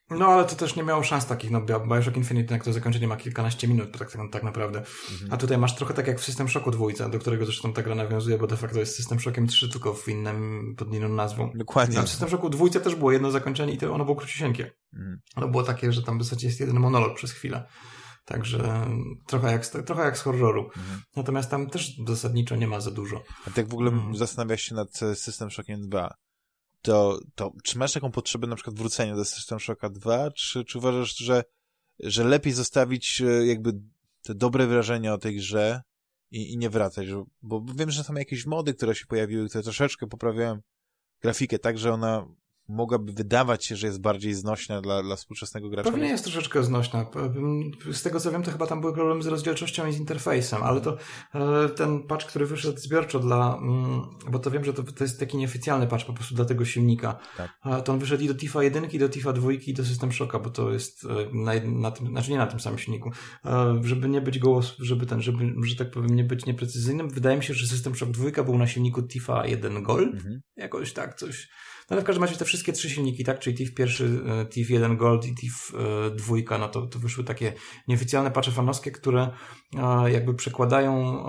No, ale to też nie miało szans takich, no Bioshock Infinite, jak to zakończenie ma kilkanaście minut, tak, tak, tak naprawdę. Mhm. A tutaj masz trochę tak jak w System Shocku dwójce, do którego zresztą ta gra nawiązuje, bo de facto jest System Shockiem 3, tylko w innym, pod inną nazwą. Dokładnie. Tam w System Shocku dwójce też było jedno zakończenie i to ono było króciusieńkie. Mhm. Ono było takie, że tam w zasadzie jest jeden monolog przez chwilę. Także trochę jak, trochę jak z horroru. Mhm. Natomiast tam też zasadniczo nie ma za dużo. A tak w ogóle mhm. zastanawiasz się nad System Shockiem 2, to, to czy masz taką potrzebę na przykład wrócenia do System Shocka 2, czy, czy uważasz, że, że lepiej zostawić e, jakby te dobre wrażenia o tej grze i, i nie wracać? Bo wiem, że są jakieś mody, które się pojawiły, które troszeczkę poprawiają grafikę tak, że ona mogłaby wydawać się, że jest bardziej znośna dla, dla współczesnego gracza. Pewnie jest troszeczkę znośna. Z tego co wiem, to chyba tam były problemy z rozdzielczością i z interfejsem, ale to e, ten patch, który wyszedł zbiorczo dla, mm, bo to wiem, że to, to jest taki nieoficjalny patch po prostu dla tego silnika, tak. to on wyszedł i do Tifa 1, i do Tifa 2, i do System Shocka, bo to jest e, na, na tym, znaczy nie na tym samym silniku. E, żeby nie być głos, żeby ten, żeby, że tak powiem, nie być nieprecyzyjnym, wydaje mi się, że System Shock 2 był na silniku Tifa 1 Gold, mhm. jakoś tak, coś ale w każdym razie te wszystkie trzy silniki, tak, czyli TIF pierwszy, e, TIF 1 Gold i TIF 2, no to, to wyszły takie nieoficjalne patche fanowskie, które jakby przekładają,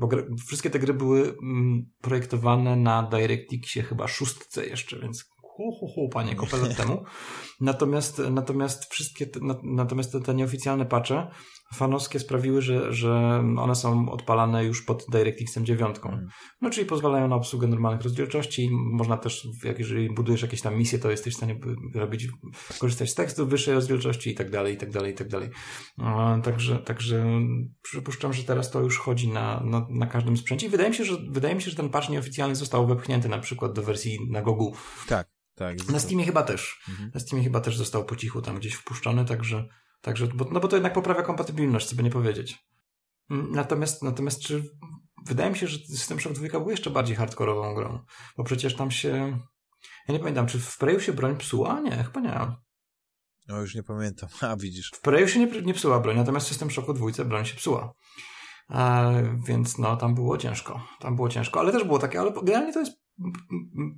bo wszystkie te gry były mm, projektowane na DirectXie chyba szóstce jeszcze, więc hu, hu, hu, panie, kopę lat temu. Natomiast, natomiast wszystkie, te, natomiast te, te nieoficjalne patche fanowskie sprawiły, że, że one są odpalane już pod DirectXem 9. Hmm. No czyli pozwalają na obsługę normalnych rozdzielczości. Można też, jak jeżeli budujesz jakieś tam misje, to jesteś w stanie robić, korzystać z tekstu wyższej rozdzielczości i tak dalej, i tak dalej, i tak dalej. Także, także przypuszczam, że teraz to już chodzi na, na, na każdym sprzęcie i wydaje mi się, że wydaje mi się, że ten patch nieoficjalny został wepchnięty na przykład do wersji na Gogu. Tak, tak. Na Steamie chyba też. Mhm. Na Steamie chyba też został po cichu tam gdzieś wpuszczony, także Także, bo, no bo to jednak poprawia kompatybilność, co by nie powiedzieć. Mm, natomiast, natomiast czy wydaje mi się, że System Shock 2 był jeszcze bardziej hardkorową grą, bo przecież tam się ja nie pamiętam, czy w Preju się broń psuła? Nie, chyba nie. No już nie pamiętam, a widzisz. W Preju się nie, nie psuła broń, natomiast w System Shocku 2 broń się psuła. A, więc no, tam było ciężko. Tam było ciężko, ale też było takie, ale generalnie to jest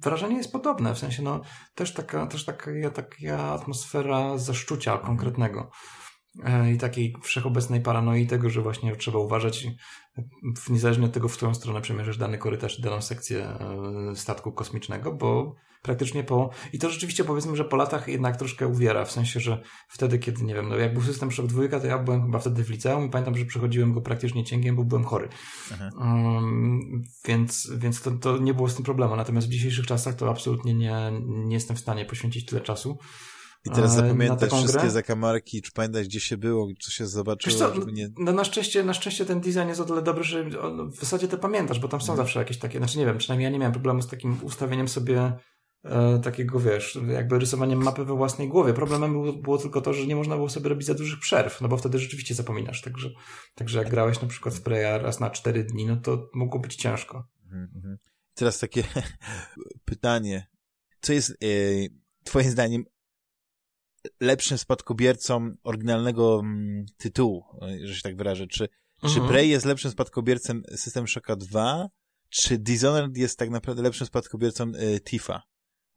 wrażenie jest podobne, w sensie no też taka, też taka, taka atmosfera zaszczucia konkretnego e, i takiej wszechobecnej paranoi tego, że właśnie trzeba uważać niezależnie od tego, w którą stronę przemierzysz dany korytarz, daną sekcję e, statku kosmicznego, bo praktycznie po... I to rzeczywiście powiedzmy, że po latach jednak troszkę uwiera, w sensie, że wtedy, kiedy, nie wiem, no jak był system Shock 2, to ja byłem chyba wtedy w liceum i pamiętam, że przechodziłem go praktycznie cienkiem, bo byłem chory. Um, więc więc to, to nie było z tym problemu. Natomiast w dzisiejszych czasach to absolutnie nie, nie jestem w stanie poświęcić tyle czasu. I teraz zapamiętać wszystkie grę? zakamarki, czy pamiętać, gdzie się było, co się zobaczyło, co, nie... No na szczęście, na szczęście ten design jest o tyle dobry, że w zasadzie to pamiętasz, bo tam są hmm. zawsze jakieś takie, znaczy nie wiem, przynajmniej ja nie miałem problemu z takim ustawieniem sobie e, takiego, wiesz, jakby rysowaniem mapy we własnej głowie. Problemem było, było, tylko to, że nie można było sobie robić za dużych przerw, no bo wtedy rzeczywiście zapominasz. Także, także jak grałeś na przykład w Preya raz na cztery dni, no to mogło być ciężko. Mhm, mhm. Teraz takie pytanie. Co jest e, twoim zdaniem lepszym spadkobiercą oryginalnego mm, tytułu, że się tak wyrażę? Czy, mhm. czy Prey jest lepszym spadkobiercą System Shocka 2, czy Dishonored jest tak naprawdę lepszym spadkobiercą y, Tifa?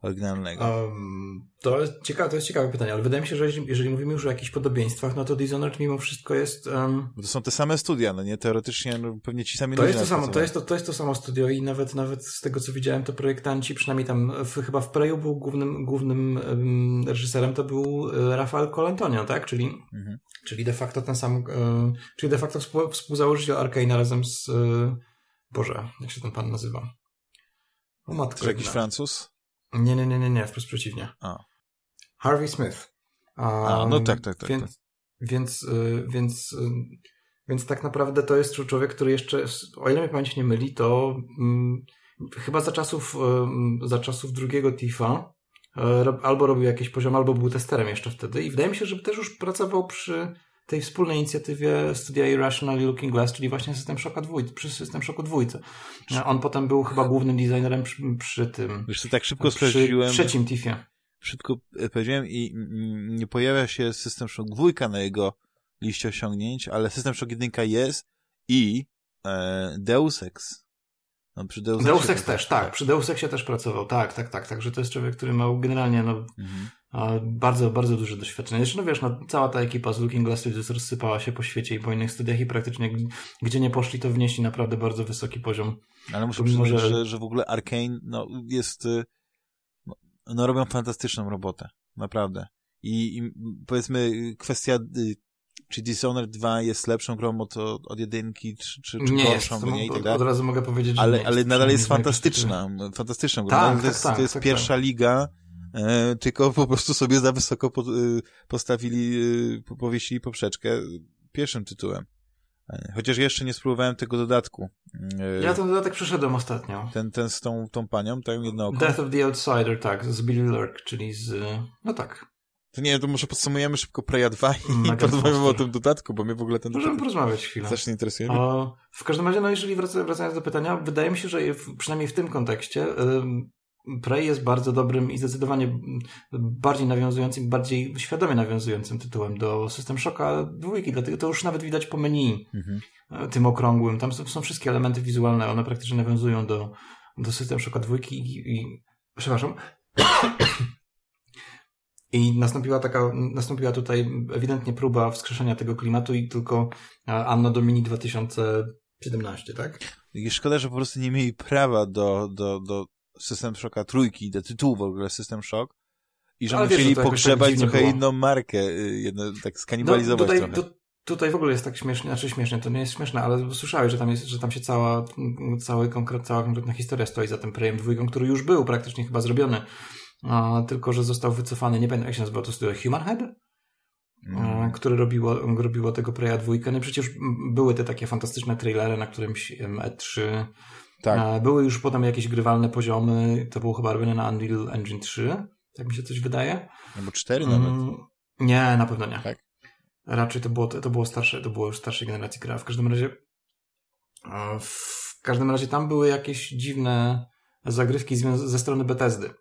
Oryginalnego? Um, to, jest ciekawe, to jest ciekawe pytanie, ale wydaje mi się, że jeżeli, jeżeli mówimy już o jakichś podobieństwach, no to Dishonored mimo wszystko jest... Um, to są te same studia, no nie? Teoretycznie no, pewnie ci sami to jest to samo, to jest to, to jest to samo studio i nawet nawet z tego, co widziałem, to projektanci, przynajmniej tam w, chyba w Preju był głównym, głównym um, reżyserem, to był e, Rafael Colantonio, tak? Czyli, mhm. czyli de facto ten sam, um, czyli de facto współ, współzałożyciel Arkane razem z... Um, Boże, jak się ten pan nazywa? O matko. Czy jakiś Francuz? Nie, nie, nie, nie, nie, wprost przeciwnie. A. Harvey Smith. Um, A, no tak, tak, tak. Więc, tak. Więc, y, więc, y, więc tak naprawdę to jest człowiek, który jeszcze, o ile mnie pamięć nie myli, to um, chyba za czasów, za czasów drugiego Tifa albo robił jakieś poziom, albo był testerem jeszcze wtedy i wydaje mi się, że też już pracował przy tej wspólnej inicjatywie studia Irrational i Looking Glass, czyli właśnie System Shocka dwójcy, przy System Shocku dwójce. On potem był chyba głównym designerem przy, przy tym. Wiesz, to tak szybko sprawdziłem. Przy trzecim Tiffie. Szybko e, powiedziałem i nie pojawia się System Shock dwójka na jego liście osiągnięć, ale System Shock jedynka jest i e, Deus Ex. No, przy Deus, Deus Ex też, tak. Przy Deus Exie też pracował, tak, tak, tak. Także to jest człowiek, który ma generalnie no, mhm bardzo, bardzo duże doświadczenie. Jeszcze no wiesz, no, cała ta ekipa z Looking Glass Studios rozsypała się po świecie i po innych studiach i praktycznie gdzie nie poszli, to wnieśli naprawdę bardzo wysoki poziom. Ale muszę przyznać, że... że, że w ogóle Arkane no, jest, y, no, no robią fantastyczną robotę. Naprawdę. I, i powiedzmy kwestia y, czy Dishonored 2 jest lepszą grą od, od jedynki, czy, czy, czy nie gorszą, jest, nie, i tak dalej. Od razu mogę powiedzieć, że ale, nie Ale nadal jest fantastyczna, fantastyczna gra. Tak, to jest, tak, to jest tak, pierwsza tak. liga, tylko po prostu sobie za wysoko y, postawili, y, powiesili poprzeczkę pierwszym tytułem. E, chociaż jeszcze nie spróbowałem tego dodatku. E, ja ten dodatek przeszedłem ostatnio. Ten, ten z tą, tą panią, tą jedną. Death of the Outsider, tak, z Billy Lurk, czyli z... No tak. To nie, to może podsumujemy szybko Preya 2 i porozmawiamy o tym dodatku, bo mnie w ogóle ten Możemy porozmawiać chwilę. Strasznie interesuje O, w każdym razie, no jeżeli wracając do pytania, wydaje mi się, że przynajmniej w tym kontekście Prey jest bardzo dobrym i zdecydowanie bardziej nawiązującym, bardziej świadomie nawiązującym tytułem do System Shocka dwójki, dlatego to już nawet widać po menu mhm. tym okrągłym. Tam są wszystkie elementy wizualne, one praktycznie nawiązują do, do System Shocka dwójki i, i przepraszam. I nastąpiła taka, nastąpiła tutaj ewidentnie próba wskrzeszenia tego klimatu i tylko Anno Domini 2017, tak? I szkoda, że po prostu nie mieli prawa do, do, do System Shocka trójki, do tytułu w ogóle System Shock i że Ale musieli wiesz, tak pogrzebać tak trochę było. inną markę, y, jedno, tak skanibalizować no, tutaj, trochę. tutaj w ogóle jest tak śmiesznie, znaczy śmiesznie, to nie jest śmieszne, ale słyszałeś, że tam jest, że tam się cała, cały konkret, cała konkretna historia stoi za tym Prejem dwójką, który już był praktycznie chyba zrobiony, a, tylko że został wycofany, nie pamiętam jak się nazywa to studio, Human Head? Mm. które robiło, robiło tego Preya dwójkę. No i przecież były te takie fantastyczne trailery na którymś E3 tak. Były już potem jakieś grywalne poziomy, to było chyba robione na Unreal Engine 3, tak mi się coś wydaje. Albo 4 nawet. Mm, nie, na pewno nie. Tak. Raczej to było, to było starsze, to było już starszej generacji gra. W każdym razie w każdym razie tam były jakieś dziwne zagrywki ze strony Bethesdy.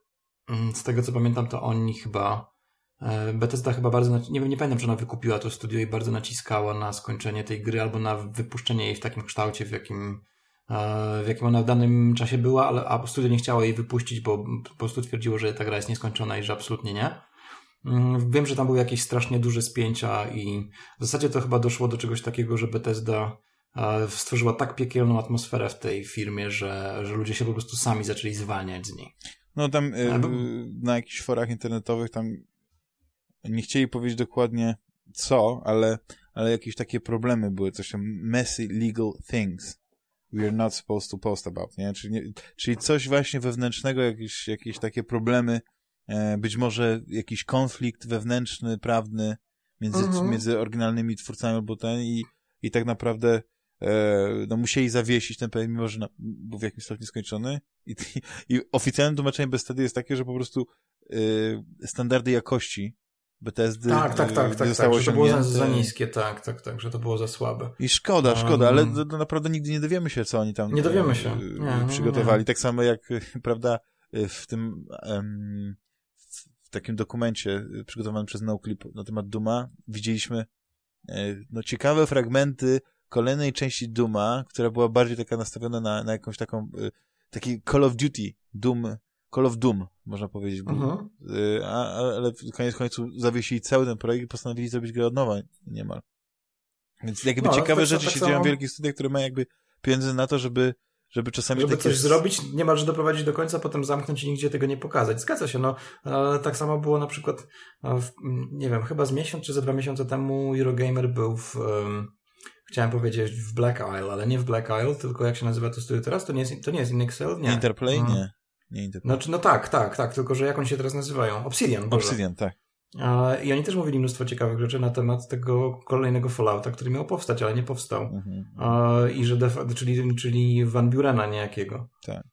Mm, z tego co pamiętam, to oni chyba e, Bethesda chyba bardzo, nie, nie pamiętam, czy ona wykupiła to studio i bardzo naciskała na skończenie tej gry albo na wypuszczenie jej w takim kształcie, w jakim w jakim ona w danym czasie była, ale a studio nie chciało jej wypuścić, bo po prostu twierdziło, że ta gra jest nieskończona i że absolutnie nie. Mm, wiem, że tam były jakieś strasznie duże spięcia i w zasadzie to chyba doszło do czegoś takiego, że Bethesda stworzyła tak piekielną atmosferę w tej firmie, że, że ludzie się po prostu sami zaczęli zwalniać z niej. No tam y, na jakichś forach internetowych tam nie chcieli powiedzieć dokładnie co, ale, ale jakieś takie problemy były, coś tam messy legal things we're not supposed to post about, nie? Czyli, nie, czyli coś właśnie wewnętrznego, jakieś, jakieś takie problemy, e, być może jakiś konflikt wewnętrzny, prawny między, mhm. między oryginalnymi twórcami albo ten i, i tak naprawdę e, no musieli zawiesić ten projekt, mimo że na, był w jakimś stopniu skończony i, i oficjalne tłumaczenie Bethesdy jest takie, że po prostu e, standardy jakości Bethesdy tak, tak, tak, tak, zostało tak, że to było za, za niskie, tak, tak, tak, że to było za słabe. I szkoda, szkoda, ale to, to naprawdę nigdy nie dowiemy się, co oni tam nie dowiemy się. Nie, przygotowali. Nie. Tak samo jak, prawda, w tym w takim dokumencie przygotowanym przez Noclip na temat Duma widzieliśmy no, ciekawe fragmenty kolejnej części Duma, która była bardziej taka nastawiona na, na jakąś taką taki Call of Duty Doom Call of Doom, można powiedzieć. Uh -huh. a, ale koniec końców zawiesili cały ten projekt i postanowili zrobić grę od nowa niemal. Więc jakby no, ciekawe tak, rzeczy tak się samo... dzieją w wielkich studiach, które mają jakby pieniądze na to, żeby żeby czasami żeby takie... coś zrobić, niemalże doprowadzić do końca, potem zamknąć i nigdzie tego nie pokazać. Zgadza się, no. Ale tak samo było na przykład, w, nie wiem, chyba z miesiąc czy za dwa miesiące temu Eurogamer był w, um, chciałem powiedzieć w Black Isle, ale nie w Black Isle, tylko jak się nazywa to studio teraz, to nie jest, to nie jest Inexcel, nie. Interplay? Hmm. Nie. Nie No, no tak, tak, tak, tylko że jak oni się teraz nazywają? Obsidian. Boże. Obsidian, tak. I oni też mówili mnóstwo ciekawych rzeczy na temat tego kolejnego Fallouta, który miał powstać, ale nie powstał. Mhm. I że, czyli, czyli Van Burena niejakiego. Tak.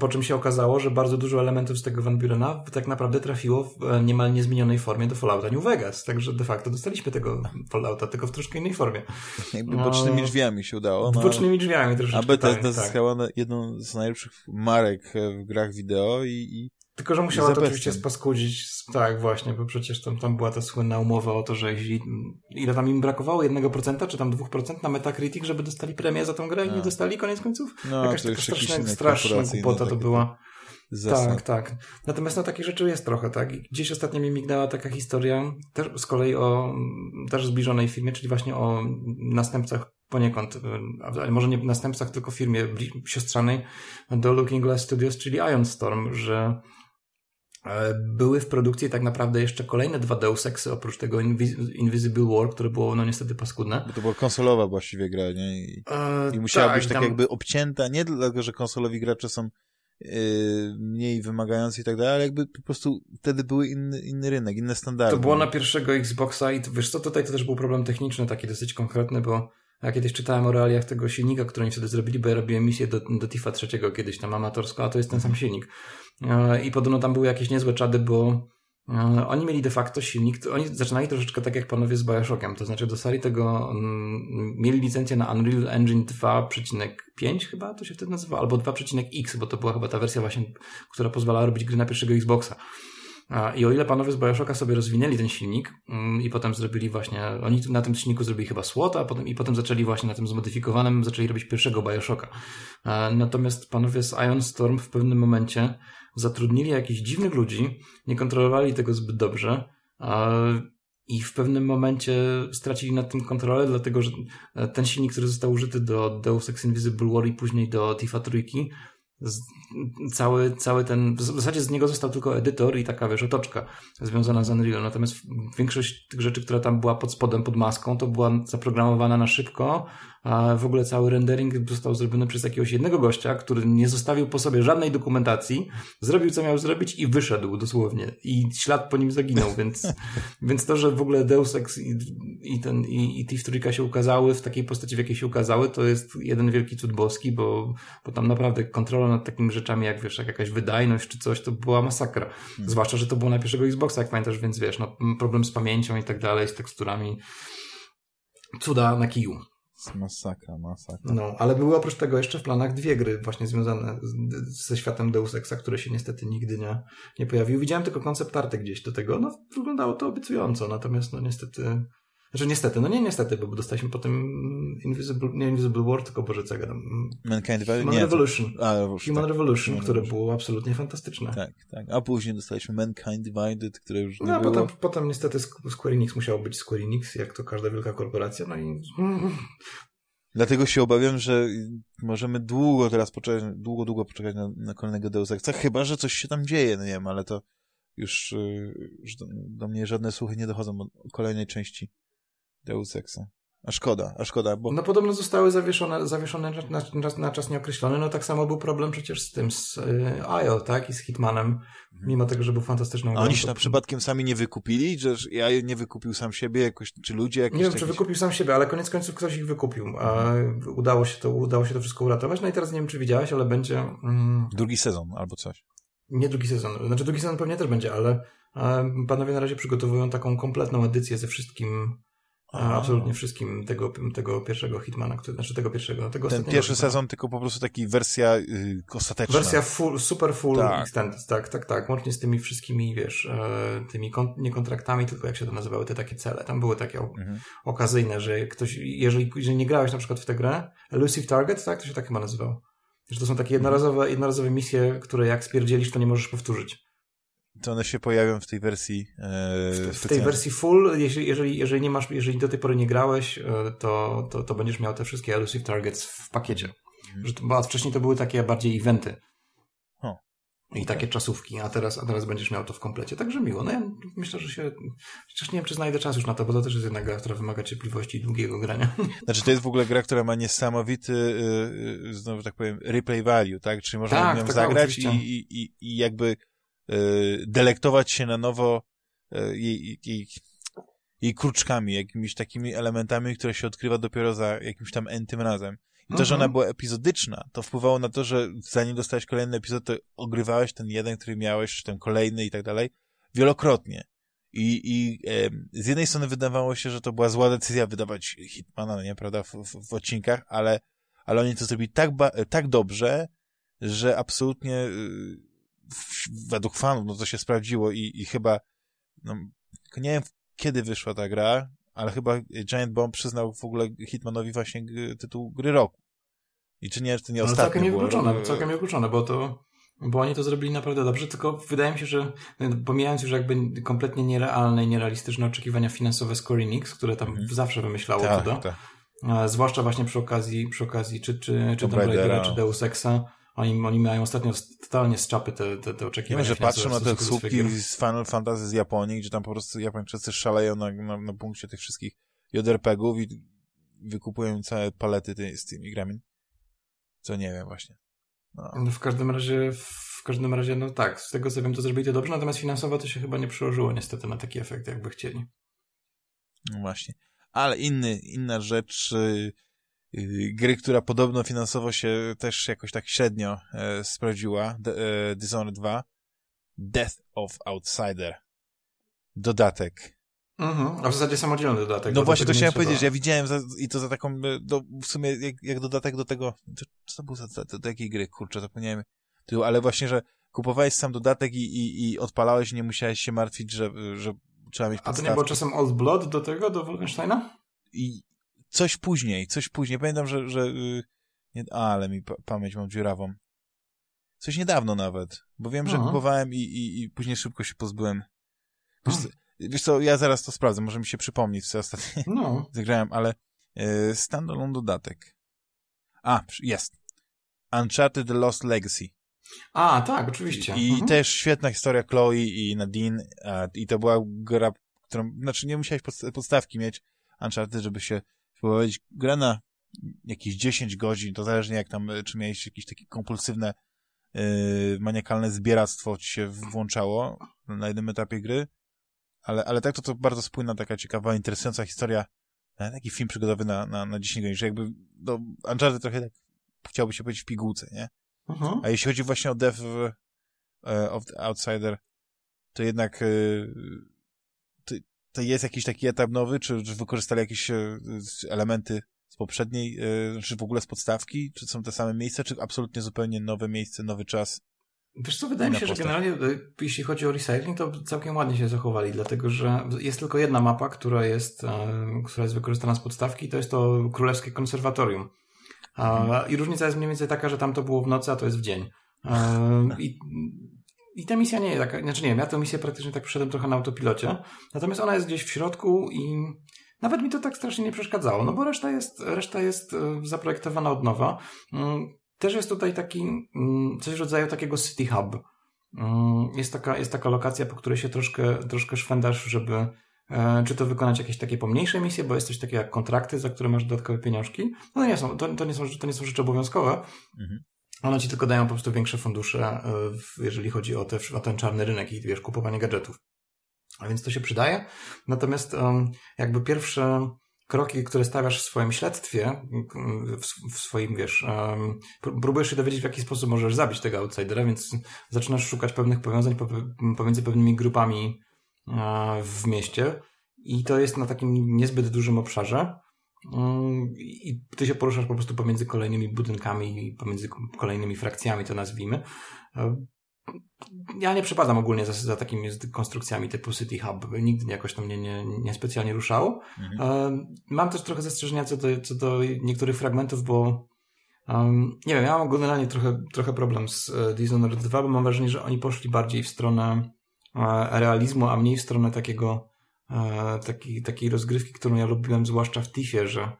Po czym się okazało, że bardzo dużo elementów z tego Van Burena tak naprawdę trafiło w e, niemal niezmienionej formie do Fallouta New Vegas. Także de facto dostaliśmy tego Fallouta, tylko w troszkę innej formie. Jakby bocznymi drzwiami się udało. No, bocznymi drzwiami troszeczkę. A Bethesda tak, zyskała tak. jedną z najlepszych marek w grach wideo i, i tylko, że musiała to oczywiście spaskudzić, tak właśnie, bo przecież tam, tam była ta słynna umowa o to, że jeśli, ile tam im brakowało, jednego procenta, czy tam dwóch procent na Metacritic, żeby dostali premię za tą grę i nie dostali koniec końców? No, Jakaś taka straszna, straszna głupota to była. Tak, tak. Natomiast no takich rzeczy jest trochę, tak. Gdzieś ostatnio mi mignęła taka historia, też z kolei o też zbliżonej firmie, czyli właśnie o następcach poniekąd, ale może nie następcach, tylko firmie siostrzanej do Looking Glass Studios, czyli Ion Storm, że E, były w produkcji tak naprawdę jeszcze kolejne dwa Deus Exy, oprócz tego Invisible War, które było no niestety paskudne. Bo to była konsolowa właściwie gra, nie? I, e, i musiała tak, być tak tam... jakby obcięta, nie dlatego, że konsolowi gracze są yy, mniej wymagający i tak dalej, ale jakby po prostu wtedy były inny, inny rynek, inne standardy. To było na pierwszego Xboxa i wiesz co, tutaj to też był problem techniczny, taki dosyć konkretny, bo ja kiedyś czytałem o realiach tego silnika, który oni wtedy zrobili, bo ja robiłem misję do, do TIFA trzeciego kiedyś tam amatorsko, a to jest ten sam silnik. E, I podobno tam były jakieś niezłe czady, bo e, oni mieli de facto silnik, oni zaczynali troszeczkę tak jak panowie z Bioshockiem, to znaczy dostali tego, mm, mieli licencję na Unreal Engine 2.5 chyba to się wtedy nazywa, albo 2.x, bo to była chyba ta wersja właśnie, która pozwalała robić gry na pierwszego Xboxa. I o ile panowie z Bioshocka sobie rozwinęli ten silnik mm, i potem zrobili właśnie, oni na tym silniku zrobili chyba SWOT, a potem, i potem zaczęli właśnie na tym zmodyfikowanym, zaczęli robić pierwszego Bioshocka. Natomiast panowie z Ion Storm w pewnym momencie zatrudnili jakichś dziwnych ludzi, nie kontrolowali tego zbyt dobrze i w pewnym momencie stracili nad tym kontrolę, dlatego że ten silnik, który został użyty do Deus Ex Invisible War i później do Tifa Trójki, cały, cały ten, w zasadzie z niego został tylko edytor i taka, wiesz, otoczka związana z Unreal. Natomiast większość tych rzeczy, która tam była pod spodem, pod maską, to była zaprogramowana na szybko, a w ogóle cały rendering został zrobiony przez jakiegoś jednego gościa, który nie zostawił po sobie żadnej dokumentacji, zrobił co miał zrobić i wyszedł dosłownie. I ślad po nim zaginął, więc, więc to, że w ogóle Deus Ex i, i ten, i, i Thief Trójka się ukazały w takiej postaci, w jakiej się ukazały, to jest jeden wielki cud boski, bo, bo tam naprawdę kontrola nad takimi rzeczami, jak wiesz, jak jakaś wydajność czy coś, to była masakra. Hmm. Zwłaszcza, że to było na pierwszego Xboxa, jak pamiętasz, więc wiesz, no, problem z pamięcią i tak dalej, z teksturami. Cuda na kiju. Masakra, masakra. No, ale były oprócz tego jeszcze w planach dwie gry właśnie związane z, ze światem Deus Exa, które się niestety nigdy nie, nie pojawiły. Widziałem tylko koncept arty gdzieś do tego. No, wyglądało to obiecująco, natomiast no niestety znaczy niestety, no nie niestety, bo dostaliśmy potem Invisible, nie Invisible War, tylko Boże, co ja gadam? Mankind Human nie, Revolution. To... A, Human tak. Revolution, Human które było absolutnie fantastyczne. Tak, tak. A później dostaliśmy Mankind Divided, które już nie no, było. Potem, potem niestety Square Enix musiało być Square Enix, jak to każda wielka korporacja, no i Dlatego się obawiam, że możemy długo teraz poczekać, długo, długo poczekać na, na kolejnego Deus Exa, chyba, że coś się tam dzieje, no nie wiem, ale to już, y, już do, do, mnie żadne słuchy nie dochodzą o kolejnej części Deus Exa. A szkoda, a szkoda, bo... No podobno zostały zawieszone, zawieszone na, na, na czas nieokreślony. No tak samo był problem przecież z tym, z y, IO, tak? I z Hitmanem, mhm. mimo tego, że był fantastyczną grą. A oni się to... na przypadkiem sami nie wykupili? Że ja nie wykupił sam siebie jakoś, czy ludzie jakoś... Nie wiem, czy wykupił sam siebie, ale koniec końców ktoś ich wykupił. A udało się to, udało się to wszystko uratować. No i teraz nie wiem, czy widziałeś, ale będzie... Mm... Drugi sezon albo coś. Nie drugi sezon. Znaczy drugi sezon pewnie też będzie, ale panowie na razie przygotowują taką kompletną edycję ze wszystkim Aha. absolutnie wszystkim tego, tego pierwszego Hitmana, który, znaczy tego pierwszego, tego Ten pierwszy Hitmana. sezon tylko po prostu taki wersja yy, ostateczna. Wersja full, super full tak. extended, tak, tak, tak, łącznie z tymi wszystkimi, wiesz, e, tymi kon, nie kontraktami, tylko jak się to nazywały, te takie cele. Tam były takie mhm. okazyjne, że ktoś, jeżeli, jeżeli nie grałeś na przykład w tę grę, Elusive Target, tak, to się tak chyba nazywał. Że to są takie jednorazowe, jednorazowe misje, które jak spierdzielisz, to nie możesz powtórzyć to one się pojawią w tej wersji e, w, w tej wersji full, jeżeli, jeżeli, jeżeli nie masz, jeżeli do tej pory nie grałeś, e, to, to, to będziesz miał te wszystkie elusive targets w pakiecie. Mhm. Bo wcześniej to były takie bardziej eventy. I takie czasówki, a teraz, a teraz będziesz miał to w komplecie. Także miło. No ja myślę, że się. Chociaż nie wiem, czy znajdę czas już na to, bo to też jest jedna gra, która wymaga cierpliwości i długiego grania. Znaczy, to jest w ogóle gra, która ma niesamowity, yy, znowu tak powiem, replay value, tak? Czyli można tak, nią tak, zagrać i, i, i jakby delektować się na nowo y, jej, jej, jej kruczkami, jakimiś takimi elementami, które się odkrywa dopiero za jakimś tam entym razem. I to, że ona mhm. była epizodyczna, to wpływało na to, że zanim dostałeś kolejny epizod, to ogrywałeś ten jeden, który miałeś, czy ten kolejny i tak dalej, wielokrotnie. I, i e, z jednej strony wydawało się, że to była zła decyzja wydawać Hitmana, nie, prawda, w, w, w odcinkach, ale, ale oni to zrobili tak, tak dobrze, że absolutnie y, według fanów, no to się sprawdziło i, i chyba, no, nie wiem kiedy wyszła ta gra, ale chyba Giant Bomb przyznał w ogóle Hitmanowi właśnie tytuł gry roku. I czy nie, czy nie no, ostatnio całkiem niewykluczone, było... całkiem niewykluczone, bo to, bo oni to zrobili naprawdę dobrze, tylko wydaje mi się, że no, pomijając już jakby kompletnie nierealne i nierealistyczne oczekiwania finansowe Square Enix, które tam mhm. zawsze wymyślało tak, cuda, tak. zwłaszcza właśnie przy okazji, przy okazji czy, czy, czy Tomb Raidera, czy Deus Exa, oni, oni mają ostatnio totalnie z czapy te, te, te oczekiwania. Nie że patrzą na te słupki z Final Fantasy z Japonii, gdzie tam po prostu Japończycy szaleją na, na, na punkcie tych wszystkich JRPG-ów i wykupują całe palety ty, z tymi grami. Co nie wiem właśnie. No. no. w każdym razie, w każdym razie, no tak, z tego co wiem, to zrobili to dobrze, natomiast finansowo to się chyba nie przełożyło niestety na taki efekt, jakby chcieli. No właśnie. Ale inny, inna rzecz, Y, gry, która podobno finansowo się też jakoś tak średnio e, sprawdziła, D e, Dishonored 2, Death of Outsider. Dodatek. Mhm, a w zasadzie samodzielny dodatek. No właśnie, to chciałem powiedzieć, ja widziałem za, i to za taką, e, do, w sumie jak, jak dodatek do tego, to, co to był za, do, do jakiej gry, kurczę, zapomniałem, ale właśnie, że kupowałeś sam dodatek i, i, i odpalałeś i nie musiałeś się martwić, że, że trzeba mieć podstawki. A to nie było czasem Old Blood do tego, do Wolfensteina? I coś później, coś później. Pamiętam, że, że yy, nie, ale mi pa pamięć mam dziurawą. Coś niedawno nawet, bo wiem, że Aha. kupowałem i, i, i później szybko się pozbyłem. Wiesz, wiesz co, ja zaraz to sprawdzę, może mi się przypomnieć, co ostatnio no. zagrałem, ale yy, standalone dodatek. A, jest. Uncharted The Lost Legacy. A, tak, oczywiście. I mhm. też świetna historia Chloe i Nadine a, i to była gra, którą, znaczy nie musiałeś podstawki mieć Uncharted, żeby się powiedzieć, gra na jakieś 10 godzin, to zależnie jak tam, czy miałeś jakieś takie kompulsywne, yy, maniakalne zbieractwo ci się włączało na jednym etapie gry, ale, ale tak to to bardzo spójna, taka ciekawa, interesująca historia, e, taki film przygodowy na, na, na 10 godzin, że jakby, no, Uncharted trochę tak chciałby się powiedzieć w pigułce, nie? Mhm. A jeśli chodzi właśnie o Death of, uh, of the Outsider, to jednak yy, to jest jakiś taki etap nowy, czy, czy wykorzystali jakieś e, elementy z poprzedniej, e, czy w ogóle z podstawki, czy są te same miejsca, czy absolutnie zupełnie nowe miejsce, nowy czas? Wiesz co, wydaje mi się, postać. że generalnie e, jeśli chodzi o recycling, to całkiem ładnie się zachowali, dlatego że jest tylko jedna mapa, która jest, która jest wykorzystana z podstawki to jest to Królewskie Konserwatorium. Hmm. I różnica jest mniej więcej taka, że tam to było w nocy, a to jest w dzień. I i ta misja nie jest taka, znaczy nie wiem, ja tę misję praktycznie tak przeszedłem trochę na autopilocie, natomiast ona jest gdzieś w środku i nawet mi to tak strasznie nie przeszkadzało, no bo reszta jest, reszta jest e, zaprojektowana od nowa. Mm, też jest tutaj taki, mm, coś w rodzaju takiego city hub. Mm, jest taka, jest taka lokacja, po której się troszkę, troszkę szwendasz, żeby E, czy to wykonać jakieś takie pomniejsze misje, bo jest coś takiego jak kontrakty, za które masz dodatkowe pieniążki. No nie są, to, to, nie, są, to nie są rzeczy obowiązkowe. Mhm. One ci tylko dają po prostu większe fundusze, e, jeżeli chodzi o, te, o ten czarny rynek i wiesz, kupowanie gadżetów. A więc to się przydaje. Natomiast jakby pierwsze kroki, które stawiasz w swoim śledztwie, w, swoim, wiesz, próbujesz się dowiedzieć, w jaki sposób możesz zabić tego outsidera, więc zaczynasz szukać pewnych powiązań pomiędzy pewnymi grupami e, w mieście i to jest na takim niezbyt dużym obszarze i ty się poruszasz po prostu pomiędzy kolejnymi budynkami, pomiędzy kolejnymi frakcjami, to nazwijmy. E, ja nie przepadam ogólnie za, za takimi konstrukcjami typu City Hub. Nigdy jakoś to mnie nie, nie specjalnie ruszało. Mhm. E, mam też trochę zastrzeżenia co do, co do niektórych fragmentów, bo um, nie wiem, ja mam generalnie trochę, trochę problem z uh, Dishonored 2, bo mam wrażenie, że oni poszli bardziej w stronę realizmu, a mniej w stronę takiego uh, takiej, takiej rozgrywki, którą ja lubiłem zwłaszcza w Tiffie, że,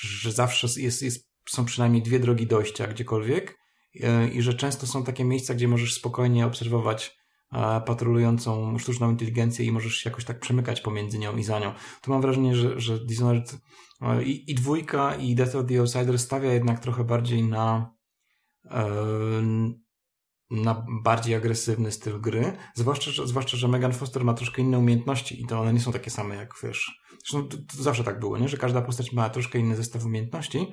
że zawsze jest, jest, są przynajmniej dwie drogi dojścia gdziekolwiek E, i że często są takie miejsca, gdzie możesz spokojnie obserwować e, patrolującą sztuczną inteligencję i możesz się jakoś tak przemykać pomiędzy nią i za nią. Tu mam wrażenie, że, że Dishonored e, i, i dwójka i Death of the Outsider stawia jednak trochę bardziej na na bardziej agresywny styl gry, zwłaszcza, że, zwłaszcza, że Megan Foster ma troszkę inne umiejętności i to one nie są takie same jak, wiesz, zresztą to, to zawsze tak było, nie? że każda postać ma troszkę inny zestaw umiejętności,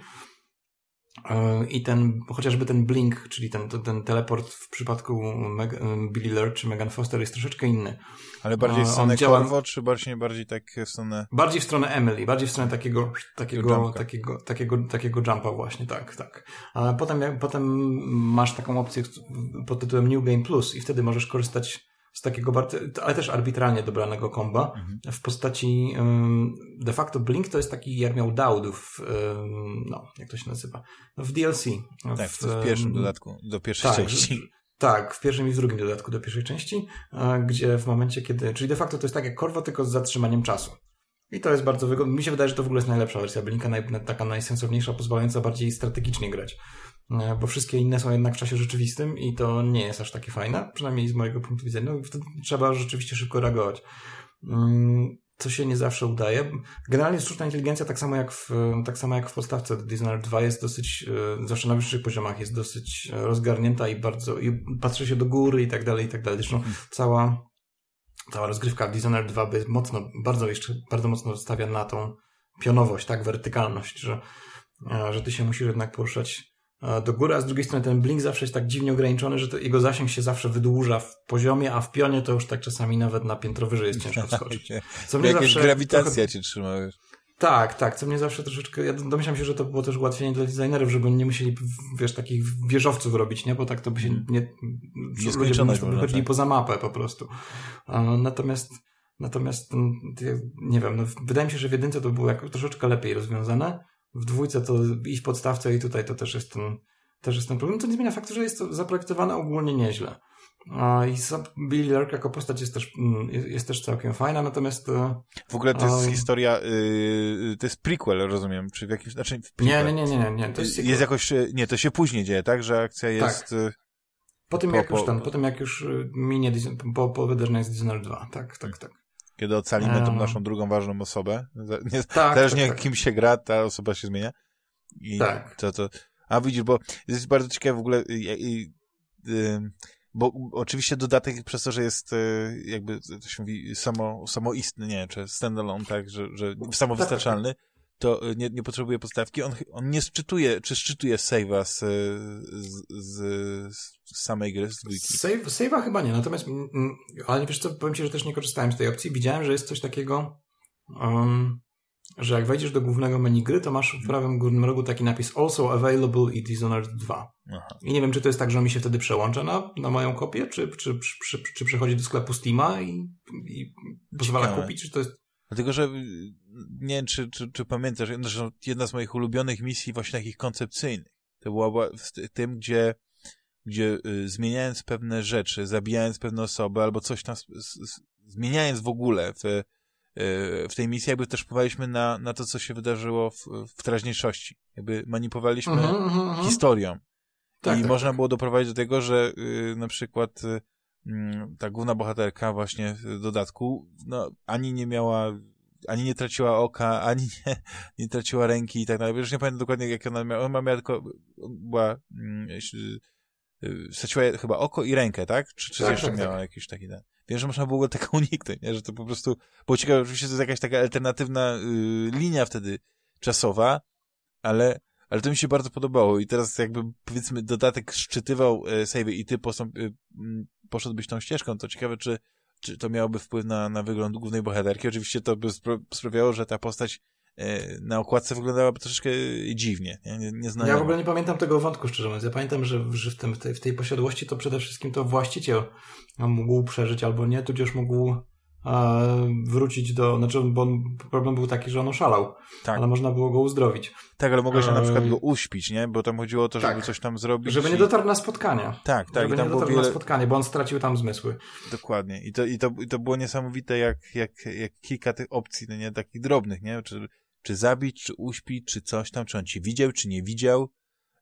I ten, chociażby ten blink, czyli ten, ten teleport w przypadku Meg Billy Lurch czy Megan Foster jest troszeczkę inny. Ale bardziej w stronę działa... Corvo, czy bardziej, bardziej tak w stronę... Bardziej w stronę Emily, bardziej w stronę takiego, takiego, takiego, takiego, takiego jumpa właśnie, tak, tak. A potem, potem masz taką opcję pod tytułem New Game Plus i wtedy możesz korzystać z takiego bardzo, ale też arbitralnie dobranego komba mhm. w postaci de facto Blink to jest taki jak miał Daudów no, jak to się nazywa no, w DLC tak, w, w pierwszym dodatku do pierwszej tak, części tak, w pierwszym i w drugim dodatku do pierwszej części, gdzie w momencie, kiedy. Czyli de facto to jest tak jak Corvo, tylko z zatrzymaniem czasu. I to jest bardzo wygodne. Mi się wydaje, że to w ogóle jest najlepsza wersja Blinka, naj, taka najsensowniejsza, pozwalająca bardziej strategicznie grać. E, bo wszystkie inne są jednak w czasie rzeczywistym i to nie jest aż takie fajne, przynajmniej z mojego punktu widzenia. No, wtedy trzeba rzeczywiście szybko reagować. Mm, co się nie zawsze udaje. Generalnie sztuczna inteligencja, tak samo jak w, tak samo jak w podstawce Dishonored 2, jest dosyć, e, zawsze na wyższych poziomach, jest dosyć rozgarnięta i bardzo, i patrzy się do góry i tak dalej, i tak dalej. Zresztą cała, cała rozgrywka Dishonored 2 by mocno, bardzo jeszcze, bardzo mocno stawia na tą pionowość, tak, wertykalność, że, e, że ty się musisz jednak poruszać do góry, a z drugiej strony ten blink zawsze jest tak dziwnie ograniczony, że jego zasięg się zawsze wydłuża w poziomie, a w pionie to już tak czasami nawet na piętro wyżej jest ciężko wskoczyć. Co mnie zawsze grawitacja trochę... cię trzyma. Tak, tak, co mnie zawsze troszeczkę, ja domyślam się, że to było też ułatwienie dla designerów, żeby nie musieli, wiesz, takich wieżowców robić, nie, bo tak to by się nie, ludzie by wychodzili tak. poza mapę po prostu. Natomiast, natomiast, nie wiem, no, wydaje mi się, że w jedynce to było jak, troszeczkę lepiej rozwiązane, w dwójce to iść podstawce i tutaj to też jest ten, też jest ten problem. To nie zmienia faktu, że jest to zaprojektowane ogólnie nieźle. I Billy Lurk jako postać jest też, mm, jest też całkiem fajna, natomiast... E, w ogóle to jest historia, yy, to jest prequel, rozumiem, czy w jakimś, znaczy... Nie, nie, nie, nie, nie, to jest Jest jakoś, e, nie, to się później dzieje, tak, że akcja tak. jest... Tak. Po tym po, jak już ten, po tym jak już minie, po, po wydarzeniu jest Dishonored 2, tak, tak, tak. Kiedy ocalimy tą naszą drugą ważną osobę. Nie, tak, zależnie tak, tak. kim się gra, ta osoba się zmienia. I tak. To, to, a widzisz, bo jest bardzo ciekawe w ogóle, i, bo oczywiście dodatek przez to, że jest y, jakby, to się mówi, samo, samoistny, nie czy standalone, tak, że, że samowystarczalny, tak, tak to y, nie, nie potrzebuje podstawki. On, on nie szczytuje, czy szczytuje save'a z, z, z, z samej gry, z dwójki? Save, save'a chyba nie, natomiast, mm, mm, ale wiesz co, powiem ci, że też nie korzystałem z tej opcji. Widziałem, że jest coś takiego, um, że jak wejdziesz do głównego menu gry, to masz w prawym górnym rogu taki napis Also Available i Dishonored 2. Aha. I nie wiem, czy to jest tak, że mi się wtedy przełącza na, na moją kopię, czy, czy, czy, czy, czy przechodzi do sklepu Steama i, i pozwala Ciekawe. kupić, czy to jest... Dlatego, że nie wiem, czy, czy, czy pamiętasz, jedna z moich ulubionych misji właśnie takich koncepcyjnych, to była w tym, gdzie, gdzie y, zmieniając pewne rzeczy, zabijając pewne osoby, albo coś tam, zmieniając w ogóle w, y, w tej misji, jakby też wpływaliśmy na, na to, co się wydarzyło w, w teraźniejszości. Jakby manipulowaliśmy uh -huh, uh -huh. historią. Tak, I tak, można tak. było doprowadzić do tego, że y, na przykład y, ta główna bohaterka właśnie w dodatku, no, ani nie miała, ani nie traciła oka, ani nie, nie traciła ręki i tak dalej. Już nie pamiętam dokładnie, jak ona miała, ona miała tylko, była, mm, y, straciła chyba oko i rękę, tak? Czy, czy tak, jeszcze tak, miała tak. jakiś taki, ten? Wiem, że można było tego uniknąć, nie? że to po prostu, bo ciekawe, oczywiście to jest jakaś taka alternatywna y, linia wtedy czasowa, ale, ale to mi się bardzo podobało i teraz jakby powiedzmy dodatek szczytywał e, save i ty postąp, y, mm, poszedłbyś tą ścieżką, to ciekawe, czy, czy to miałoby wpływ na, na wygląd głównej bohaterki. Oczywiście to by spra sprawiało, że ta postać e, na okładce wyglądałaby troszeczkę dziwnie, nie, nie, Ja w ogóle nie pamiętam tego wątku, szczerze mówiąc. Ja pamiętam, że, że w, tym, w, tej, w tej posiadłości to przede wszystkim to właściciel mógł przeżyć albo nie, tudzież mógł wrócić do... Znaczy, bo problem był taki, że on oszalał, tak. ale można było go uzdrowić. Tak, ale mogłeś na przykład go uśpić, nie? Bo tam chodziło o to, żeby tak. coś tam zrobić. Żeby nie dotarł na spotkanie. Tak, tak, żeby nie dotarł wiele... na spotkanie, bo on stracił tam zmysły. Dokładnie. I to, i to, i to było niesamowite, jak, jak, jak kilka tych opcji, no nie, takich drobnych, nie? Czy, czy zabić, czy uśpić, czy coś tam, czy on cię widział, czy nie widział.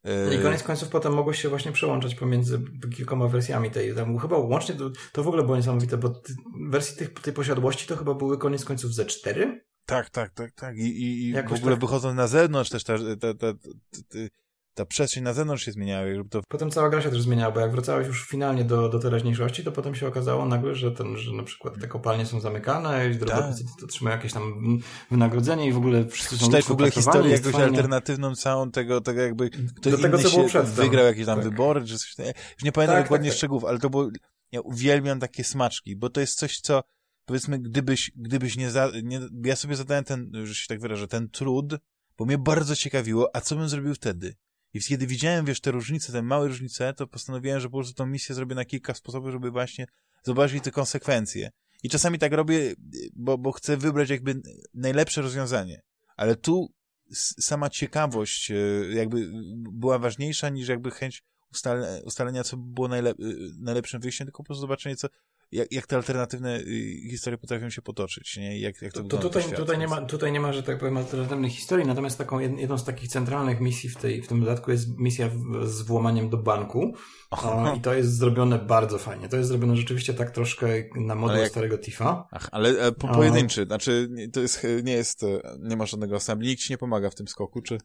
E, I koniec końców potem mogło się właśnie przełączać pomiędzy kilkoma wersjami tej. Tam chyba łącznie to, to w ogóle było niesamowite, bo ty, wersji tych, tej posiadłości to chyba były koniec końców ze cztery. Tak, tak, tak, tak. I, i, i w ogóle tak- wychodząc na zewnątrz też ta, ta, ta, ta, ta, przestrzeń na zewnątrz się zmieniała, żeby to Potem cała gra się też zmieniała, bo jak wracałeś już finalnie do, do teraźniejszości, to potem się okazało nagle, że, ten, że na przykład te kopalnie są zamykane i robotnicy Tak. otrzymają jakieś tam wynagrodzenie i w ogóle wszyscy są czytać w ogóle historię jakąś fajnie. alternatywną całą tego, tego jakby ktoś Do tego, co było przedtem. wygrał jakieś tam Tak. wybory, czy coś. Już nie pamiętam Tak, dokładnie tak, tak. szczegółów, ale to było, ja uwielbiam takie smaczki, bo to jest coś, co powiedzmy, gdybyś, gdybyś nie, za, nie ja sobie zadałem ten, że się tak wyrażę, ten trud, bo mnie bardzo ciekawiło, a co bym zrobił wtedy? I kiedy widziałem, wiesz, te różnice, te małe różnice, to postanowiłem, że po prostu tą misję zrobię na kilka sposobów, żeby właśnie zobaczyć te konsekwencje. I czasami tak robię, bo, bo chcę wybrać jakby najlepsze rozwiązanie. Ale tu sama ciekawość e, jakby była ważniejsza niż jakby chęć ustale, ustalenia, co było najlep najlepszym wyjściem, tylko po prostu zobaczenie, co, jak, jak te alternatywne y, historie potrafią się potoczyć, nie? Jak, jak to, To, tutaj, świat. tutaj, nie ma, tutaj nie ma, że tak powiem, alternatywnych historii, natomiast taką jed- jedną z takich centralnych misji w, tej, w tym dodatku jest misja z włamaniem do banku. O, I to jest zrobione bardzo fajnie. To jest zrobione rzeczywiście tak troszkę na model Ale jak- starego Tifa. Ach, ale e, po, pojedynczy, znaczy to jest, e, nie jest, e, nie ma żadnego assembly, nikt ci nie pomaga w tym skoku, czy,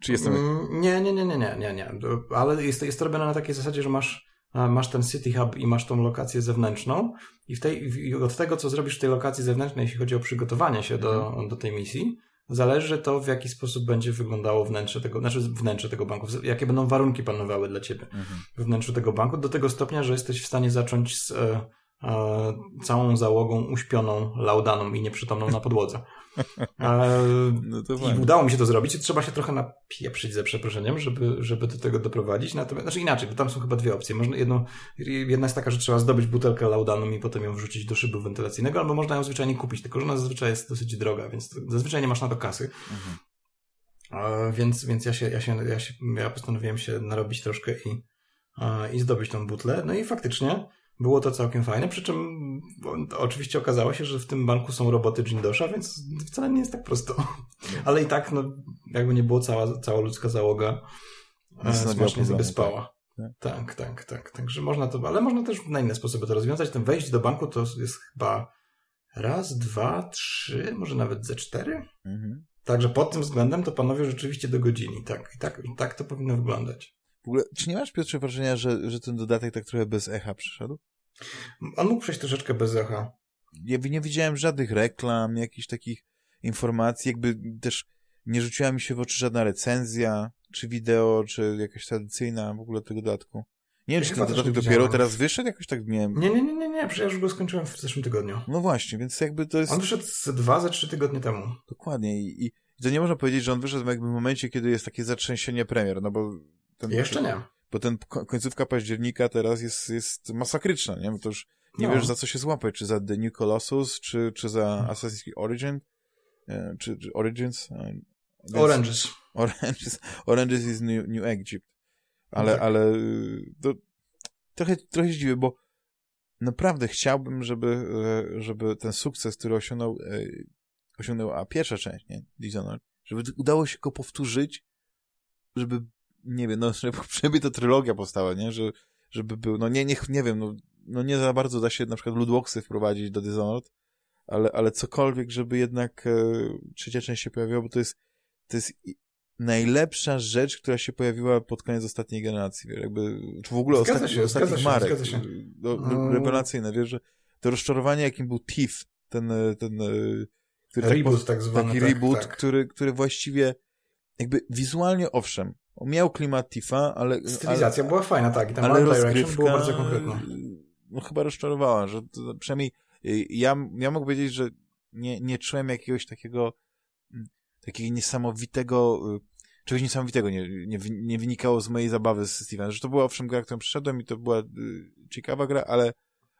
czy jestem... Mm, Nie, nie, nie, nie, nie, nie, nie. Ale jest, jest to robione na takiej zasadzie, że masz, masz ten City Hub i masz tą lokację zewnętrzną i, w tej, i od tego, co zrobisz w tej lokacji zewnętrznej, jeśli chodzi o przygotowanie się do, do tej misji, zależy to, w jaki sposób będzie wyglądało wnętrze tego, znaczy wnętrze tego banku, jakie będą warunki panowały dla ciebie Mhm. we wnętrzu tego banku, do tego stopnia, że jesteś w stanie zacząć z e, e, całą załogą uśpioną, laudaną i nieprzytomną na podłodze. No to i fajnie. udało mi się to zrobić. Trzeba się trochę napieprzyć ze przeproszeniem, żeby, żeby do tego doprowadzić. Natomiast, znaczy inaczej, bo tam są chyba dwie opcje. Można jedną, jedna jest taka, że trzeba zdobyć butelkę laudanu i potem ją wrzucić do szybu wentylacyjnego, albo można ją zwyczajnie kupić, tylko że ona zazwyczaj jest dosyć droga, więc to- zazwyczaj nie masz na to kasy. Mhm. Więc więc ja, się, ja, się, ja, się, ja postanowiłem się narobić troszkę i, i zdobyć tą butlę. No i faktycznie było to całkiem fajne, przy czym oczywiście okazało się, że w tym banku są roboty Jindosha, więc wcale nie jest tak prosto. Ale i tak, no, jakby nie było cała, cała ludzka załoga Nie e, stanowiła smacznie sobie spała. tak. Tak, tak, tak. Także można to, ale można też na inne sposoby to rozwiązać. Ten wejść do banku to jest chyba raz, dwa, trzy, może nawet ze cztery. Mhm. Także pod tym względem to panowie rzeczywiście do godziny. Tak, i tak, i tak to powinno wyglądać. W ogóle, czy nie masz, Piotrze, wrażenia, że, że ten dodatek tak trochę bez echa przyszedł? On mógł przejść troszeczkę bez echa. Ja nie widziałem żadnych reklam, jakichś takich informacji, jakby też nie rzuciła mi się w oczy żadna recenzja, czy wideo, czy jakaś tradycyjna w ogóle tego dodatku. Nie wiem, Ja czy ten dodatek nie dopiero teraz wyszedł, jakoś tak miałem. Nie, nie, nie, nie, nie, przecież ja już go skończyłem w zeszłym tygodniu. No właśnie, więc jakby to jest On wyszedł ze dwa, ze trzy tygodnie temu. dokładnie i, i to nie można powiedzieć, że on wyszedł jakby w momencie, kiedy jest takie zatrzęsienie premier, no bo ten, Jeszcze nie. bo ten ko- końcówka października teraz jest, jest masakryczna, nie? Bo to już nie No. wiesz za co się złapać, czy za The New Colossus, czy, czy za Hmm. Assassin's Creed Origin, e, czy, czy Origins. e, więc- Oranges. Oranges, Oranges is New, New Egypt. Ale, Tak. ale y, to trochę, trochę się dziwię, bo naprawdę chciałbym, żeby, e, żeby ten sukces, który osiągnął, e, osiągnęła pierwsza część, nie? Dishonored, żeby udało się go powtórzyć, żeby, nie wiem, no, żeby przynajmniej ta trylogia powstała, nie? Że, żeby był, no nie, niech, nie wiem, no, no nie za bardzo da się na przykład lootboxy wprowadzić do Dishonored, ale, ale cokolwiek, żeby jednak e, trzecia część się pojawiła, bo to jest, to jest najlepsza rzecz, która się pojawiła pod koniec ostatniej generacji, wiesz, jakby, czy w ogóle zgadza ostatni, się, ostatnich zgadza marek. Się, zgadza się. No, no, rewelacyjne, wiesz, że to rozczarowanie, jakim był Thief, ten, e, ten e, który reboot tak, tak zwany. Taki tak, reboot, tak. Który, który właściwie jakby wizualnie owszem, miał klimat Tifa, ale... Stylizacja ale, była fajna, tak, i tam ale Direction było bardzo konkretne. No chyba rozczarowała, że to, przynajmniej y, ja, ja mogę powiedzieć, że nie, nie czułem jakiegoś takiego mm, takiego niesamowitego y, czegoś niesamowitego nie, nie, nie wynikało z mojej zabawy z Stevenem, że to była owszem gra, którą przyszedłem i to była y, ciekawa gra, ale,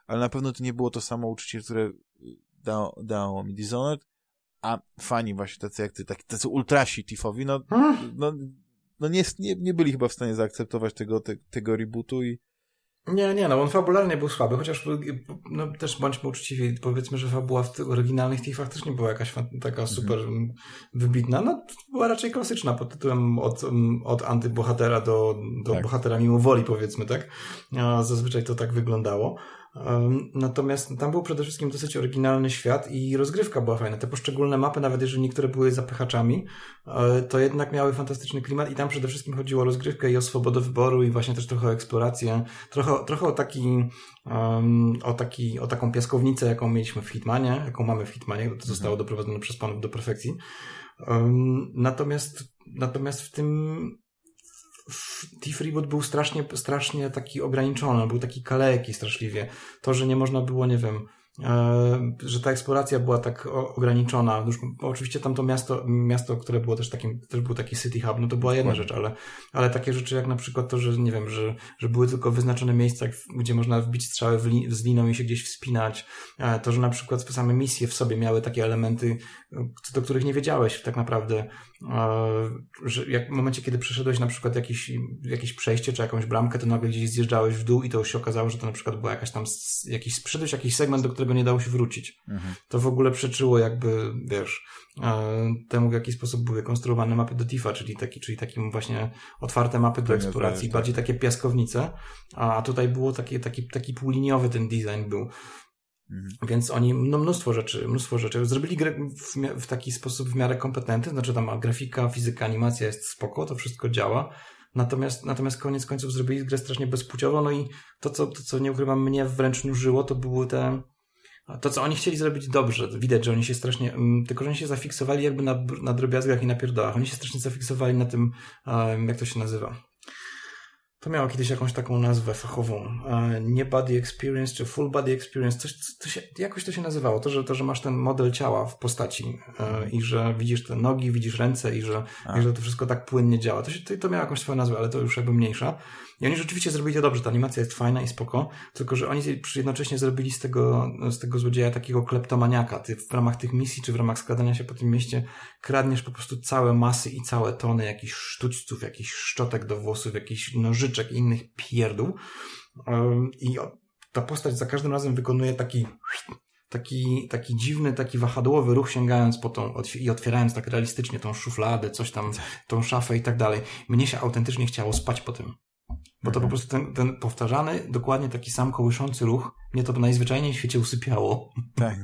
ale na pewno to nie było to samo uczucie, które dało, dało mi Dishonored, a fani właśnie tacy jak ty, tacy, tacy ultrasi Tifowi, no, Hmm. no, no nie, nie, nie byli chyba w stanie zaakceptować tego, te, tego rebootu i nie, nie, no on fabularnie był słaby, chociaż no, też bądźmy uczciwi, powiedzmy, że fabuła w tych oryginalnych Thiefach też nie była jakaś taka super mhm. wybitna, no była raczej klasyczna pod tytułem od, od antybohatera do, do tak. bohatera mimo woli, powiedzmy, tak? Zazwyczaj to tak wyglądało. Natomiast tam był przede wszystkim dosyć oryginalny świat i rozgrywka była fajna. Te poszczególne mapy, nawet jeżeli niektóre były zapychaczami, e, to jednak miały fantastyczny klimat i tam przede wszystkim chodziło o rozgrywkę i o swobodę wyboru i właśnie też trochę o eksplorację, trochę, trochę o taki, um, o taki, o taką piaskownicę, jaką mieliśmy w Hitmanie, jaką mamy w Hitmanie, to zostało mhm. doprowadzone przez panów do perfekcji. Um, natomiast, natomiast w tym Thief Reboot był strasznie, strasznie taki ograniczony, był taki kaleki straszliwie. To, że nie można było, nie wiem, E, że ta eksploracja była tak ograniczona. Już, oczywiście tam to miasto, miasto, które było też takim, też był taki city hub, no to była jedna rzecz, ale, ale takie rzeczy jak na przykład to, że nie wiem, że, że były tylko wyznaczone miejsca, gdzie można wbić strzały w li, z liną i się gdzieś wspinać. E, to, że na przykład same misje w sobie miały takie elementy, do których nie wiedziałeś tak naprawdę, e, że jak w momencie, kiedy przeszedłeś na przykład jakieś, jakieś przejście czy jakąś bramkę, to nagle gdzieś zjeżdżałeś w dół i to się okazało, że to na przykład była jakaś tam, jakiś, przyszedłeś jakiś segment, do którego nie dało się wrócić. Mhm. To w ogóle przeczyło jakby, wiesz, e, temu w jaki sposób były konstruowane mapy do Tifa, czyli, taki, czyli takim właśnie otwarte mapy do eksploracji, tak. bardziej takie piaskownice, a tutaj było taki, taki, taki półliniowy ten design był. Mhm. Więc oni no, mnóstwo rzeczy, mnóstwo rzeczy. Zrobili grę w, w, taki sposób w miarę kompetentny, znaczy tam grafika, fizyka, animacja jest spoko, to wszystko działa. Natomiast, natomiast koniec końców zrobili grę strasznie bezpłciową, no i to, co, to, co nie ukrywam, mnie wręcz nużyło, to były te to, co oni chcieli zrobić dobrze, widać, że oni się strasznie, mm, tylko że oni się zafiksowali jakby na, na drobiazgach i na pierdołach. Oni się strasznie zafiksowali na tym, jak to się nazywa. To miało kiedyś jakąś taką nazwę fachową. Nie body experience, czy full body experience. Coś, to się, jakoś to się nazywało. To że, to, że masz ten model ciała w postaci e, i że widzisz te nogi, widzisz ręce i że, i że to wszystko tak płynnie działa. To, się, to, to miało jakąś swoją nazwę, ale to już jakby mniejsza. I oni rzeczywiście zrobili to dobrze, ta animacja jest fajna i spoko, tylko że oni jednocześnie zrobili z tego, z tego złodzieja takiego kleptomaniaka. Ty w ramach tych misji, czy w ramach składania się po tym mieście kradniesz po prostu całe masy i całe tony jakichś sztućców, jakichś szczotek do włosów, jakichś nożyczek i innych pierdół. I ta postać za każdym razem wykonuje taki taki, taki dziwny, taki wahadłowy ruch sięgając po tą i otwierając tak realistycznie tą szufladę, coś tam, tą szafę i tak dalej. Mnie się autentycznie chciało spać po tym. Bo to po prostu ten, ten powtarzany, dokładnie taki sam kołyszący ruch, mnie to najzwyczajniej w świecie usypiało. Tak.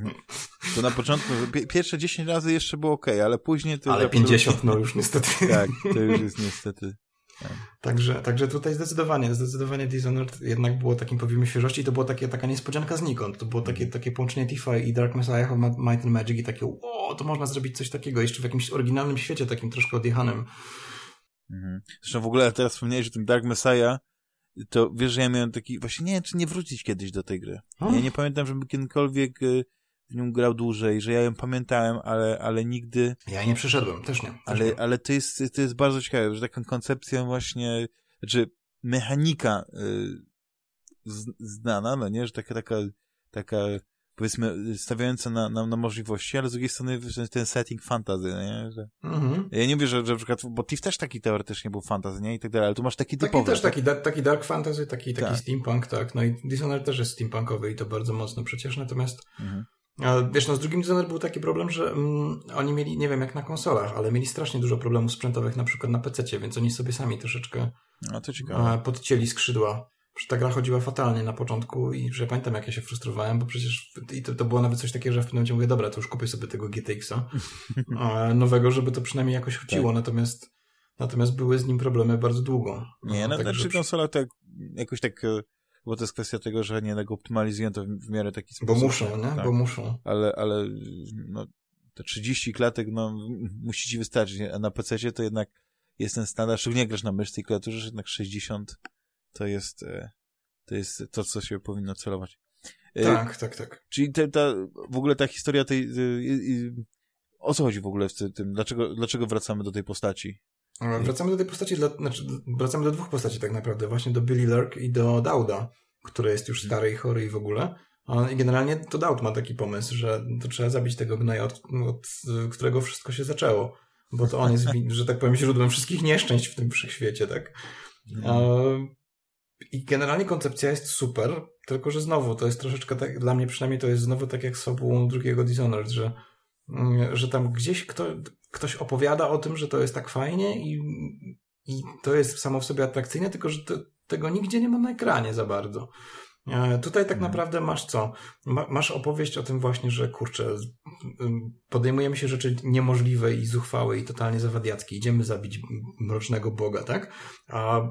To na początku, pierwsze 10 razy jeszcze było ok, ale później to... Ale 50 no już niestety. Tak, to już jest niestety... Tak. Także, także tutaj zdecydowanie, zdecydowanie Dishonored jednak było takim powiem świeżości i to była takie, taka niespodzianka znikąd. To było takie, takie połączenie Tifa i Dark Messiah of Might and Magic i takie, o, to można zrobić coś takiego jeszcze w jakimś oryginalnym świecie, takim troszkę odjechanym. Mhm. Zresztą w ogóle teraz wspomniałeś o tym Dark Messiah, to wiesz, że ja miałem taki, właśnie nie wiem, czy nie wrócić kiedyś do tej gry. Ja nie pamiętam, żebym kiedykolwiek y, w nią grał dłużej, że ja ją pamiętałem, ale, ale nigdy... Ja nie przeszedłem, też nie. Też ale, nie. ale to jest, to jest bardzo ciekawe, że taką koncepcją właśnie, znaczy mechanika y, znana, no nie, że taka, taka, taka powiedzmy, stawiająca na, na, na możliwości, ale z drugiej strony ten setting fantasy, nie? Że... Mhm. Ja nie mówię, że, że na przykład, bo Thief też taki teoretycznie był fantasy, nie? I tak dalej, ale tu masz taki typowy. Taki też, taki, da, taki dark fantasy, taki, taki tak. steampunk, tak. No i Dishonored też jest steampunkowy i to bardzo mocno przecież, natomiast mhm. Wiesz, no z drugim Dishonored był taki problem, że mm, oni mieli, nie wiem jak na konsolach, ale mieli strasznie dużo problemów sprzętowych na przykład na PC, więc oni sobie sami troszeczkę no, podcięli skrzydła że ta gra chodziła fatalnie na początku i że pamiętam, jak ja się frustrowałem, bo przecież i to, to było nawet coś takiego, że w pewnym momencie mówię, dobra, to już kupię sobie tego GTX-a nowego, żeby to przynajmniej jakoś chociło, tak. natomiast natomiast były z nim problemy bardzo długo. Nie, no, tak, znaczy konsola tak jakoś tak e, bo to jest kwestia tego, że nie tak optymalizują to w miarę taki sposób. Bo muszą, nie? Tak. Bo muszą. Ale, ale no, te 30 klatek, no, musi ci wystarczyć, a na PC to jednak jest ten standard, szczególnie jak grasz na myszce i klawiaturze, że jednak 60 to jest, e, to jest to, co się powinno celować. E, tak, tak, tak. Czyli te, ta, w ogóle ta historia tej, o co chodzi w ogóle w tym, dlaczego, dlaczego wracamy do tej postaci? Wracamy do tej postaci, dla, znaczy wracamy do dwóch postaci tak naprawdę, właśnie do Billy Lurk i do Dauda, który jest już stary i chory i w ogóle. I generalnie to Daud ma taki pomysł, że to trzeba zabić tego gnoja, od, od którego wszystko się zaczęło. Bo to on jest, że tak powiem, źródłem wszystkich nieszczęść w tym wszechświecie, tak? Mhm. I generalnie koncepcja jest super, tylko że znowu to jest troszeczkę tak, dla mnie przynajmniej to jest znowu tak jak z fabułą drugiego Dishonored, że, mm, że tam gdzieś kto, ktoś opowiada o tym, że to jest tak fajnie i, i to jest samo w sobie atrakcyjne, tylko że to, tego nigdzie nie ma na ekranie za bardzo. E, tutaj tak mhm. naprawdę masz co? masz opowieść o tym właśnie, że kurczę, podejmujemy się rzeczy niemożliwe i zuchwałe i totalnie zawadiackie. Idziemy zabić mrocznego Boga, tak? A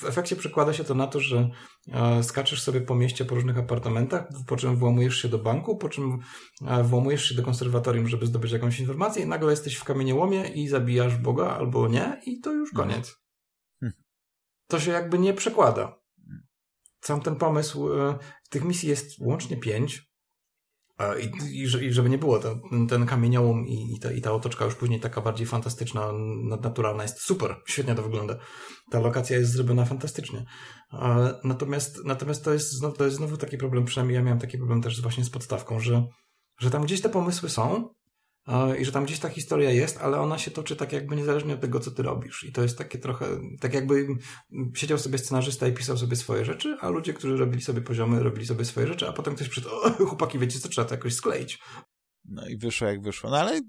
w efekcie przekłada się to na to, że e, skaczesz sobie po mieście po różnych apartamentach, po czym włamujesz się do banku, po czym e, włamujesz się do konserwatorium, żeby zdobyć jakąś informację i nagle jesteś w kamieniołomie i zabijasz Boga albo nie i to już mhm. koniec. Hmm. To się jakby nie przekłada sam ten pomysł, e, tych misji jest łącznie pięć. I, i, i żeby nie było, ten, ten kamieniołom i, i, ta, i ta otoczka już później taka bardziej fantastyczna, nadnaturalna jest super, świetnie to wygląda. Ta lokacja jest zrobiona fantastycznie. Natomiast, natomiast to, jest znowu, to jest znowu taki problem, przynajmniej ja miałem taki problem też właśnie z podstawką, że, że tam gdzieś te pomysły są, i że tam gdzieś ta historia jest, ale ona się toczy tak jakby niezależnie od tego, co ty robisz. I to jest takie trochę, tak jakby siedział sobie scenarzysta i pisał sobie swoje rzeczy, a ludzie, którzy robili sobie poziomy, robili sobie swoje rzeczy, a potem ktoś przyszedł, o, chłopaki, wiecie co, trzeba to jakoś skleić. No i wyszło jak wyszło. No ale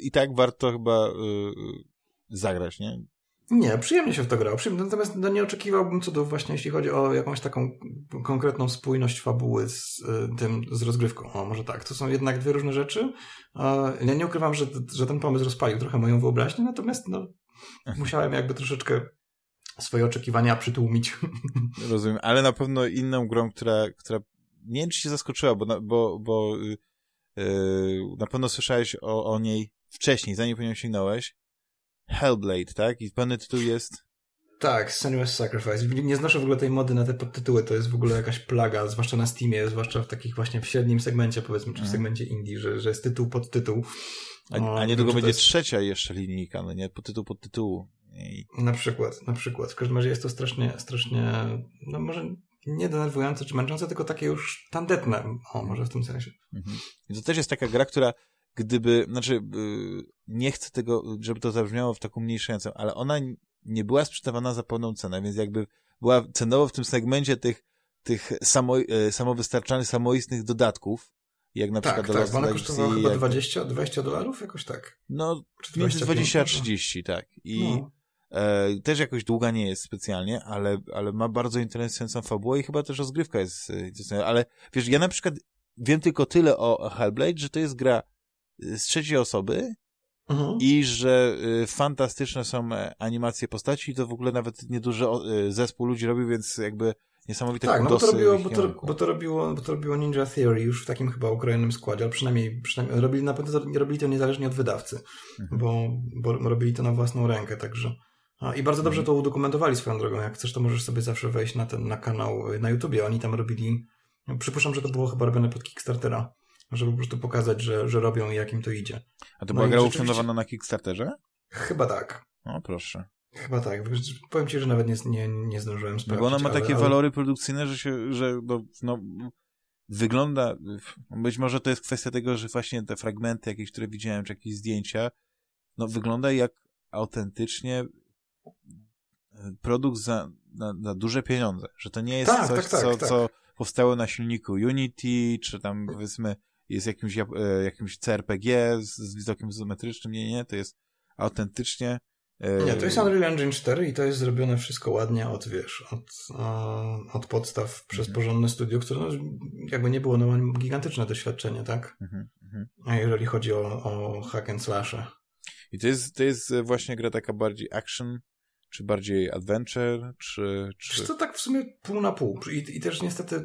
i tak warto chyba yy, zagrać, nie? Nie, przyjemnie się w to grało. Natomiast no, nie oczekiwałbym cudów właśnie, jeśli chodzi o jakąś taką konkretną spójność fabuły z y, tym, z rozgrywką. O, może tak. To są jednak dwie różne rzeczy. Ja nie ukrywam, że, że ten pomysł rozpalił trochę moją wyobraźnię, natomiast no, musiałem jakby troszeczkę swoje oczekiwania przytłumić. Rozumiem, ale na pewno inną grą, która, która nie wiem, czy się zaskoczyła, bo, bo, bo yy, na pewno słyszałeś o, o niej wcześniej, zanim po nią sięgnąłeś. Hellblade, tak? I pełny tytuł jest... Tak, Senuous Sacrifice. Nie znoszę w ogóle tej mody na te podtytuły, to jest w ogóle jakaś plaga, zwłaszcza na Steamie, zwłaszcza w takich właśnie w średnim segmencie, powiedzmy, czy w mhm. segmencie indie, że, że jest tytuł pod tytuł. A, a niedługo będzie jest... trzecia jeszcze linijka, no nie? Podtytuł pod tytułu. I... Na przykład, na przykład. W każdym razie jest to strasznie, strasznie, no może nie denerwujące czy męczące, tylko takie już tandetne, o, może w tym sensie. Mhm. I to też jest taka gra, która gdyby, znaczy, y, nie chcę tego, żeby to zabrzmiało w taką mniejszającą, ale ona nie była sprzedawana za pełną cenę, więc jakby była cenowo w tym segmencie tych, tych samo, y, samowystarczalnych, samoistnych dodatków, jak na tak, przykład tak, ona kosztowała chyba jak... 20, 20 dolarów, jakoś tak. No, między 20 a 30, tak. I no. e, też jakoś długa nie jest specjalnie, ale, ale ma bardzo interesującą fabułę i chyba też rozgrywka jest interesująca. Ale wiesz, ja na przykład wiem tylko tyle o Hellblade, że to jest gra z trzeciej osoby mhm. i że y, fantastyczne są e, animacje postaci i to w ogóle nawet nieduży zespół ludzi robił, więc jakby niesamowite Tak, no bo to, robiło, bo, to, bo, to robiło, bo to robiło Ninja Theory już w takim chyba ukrojonym składzie, ale przynajmniej, przynajmniej robili, na pewno robili to niezależnie od wydawcy, mhm. bo, bo robili to na własną rękę, także I bardzo dobrze mhm. to udokumentowali swoją drogą. Jak chcesz, to możesz sobie zawsze wejść na ten na kanał y, na YouTubie. Oni tam robili. No, przypuszczam, że to było chyba robione pod Kickstartera żeby po prostu pokazać, że, że robią i jak im to idzie. A to no była gra ufundowana na Kickstarterze? Chyba tak. O, proszę. Chyba tak. Powiem ci, że nawet nie, nie, nie zdążyłem sprawdzić. Bo ona ma takie ale... walory produkcyjne, że się, że no, no, wygląda, być może to jest kwestia tego, że właśnie te fragmenty jakieś, które widziałem, czy jakieś zdjęcia, no wygląda jak autentycznie e, produkt za, na, na duże pieniądze, że to nie jest tak, coś, tak, tak, co, tak. co powstało na silniku Unity, czy tam powiedzmy jest jakimś, e, jakimś CRPG z, z widokiem izometrycznym, nie, nie, to jest autentycznie Nie, to jest Unreal Engine 4 i to jest zrobione wszystko ładnie od, wiesz, od, od podstaw przez mhm. porządne studio, które no, jakby nie było, no ma gigantyczne doświadczenie, tak? Mhm, mhm. Jeżeli chodzi o, o hack and slashe. I to jest, to jest właśnie gra taka bardziej action, czy bardziej adventure, czy... czy... to tak w sumie pół na pół. I, I też niestety,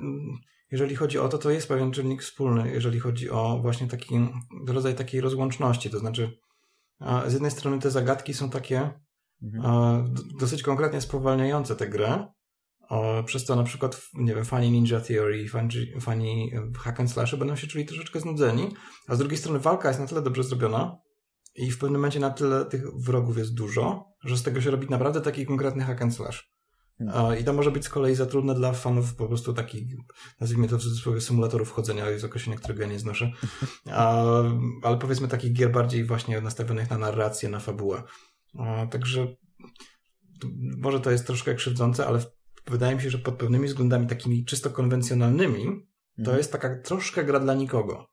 jeżeli chodzi o to, to jest pewien czynnik wspólny, jeżeli chodzi o właśnie taki rodzaj takiej rozłączności, to znaczy z jednej strony te zagadki są takie mhm. dosyć konkretnie spowalniające tę grę, przez to na przykład, nie wiem, fani Ninja Theory, fani Hack and Slash będą się czuli troszeczkę znudzeni, a z drugiej strony walka jest na tyle dobrze zrobiona i w pewnym momencie na tyle tych wrogów jest dużo, że z tego się robi naprawdę taki konkretny hack and slash. Hmm. I to może być z kolei za trudne dla fanów po prostu takich, nazwijmy to w cudzysłowie, symulatorów chodzenia, jest określenie, którego ja nie znoszę, ale powiedzmy takich gier bardziej właśnie nastawionych na narrację, na fabułę. Także może to jest troszkę krzywdzące, ale wydaje mi się, że pod pewnymi względami takimi czysto konwencjonalnymi to hmm. jest taka troszkę gra dla nikogo.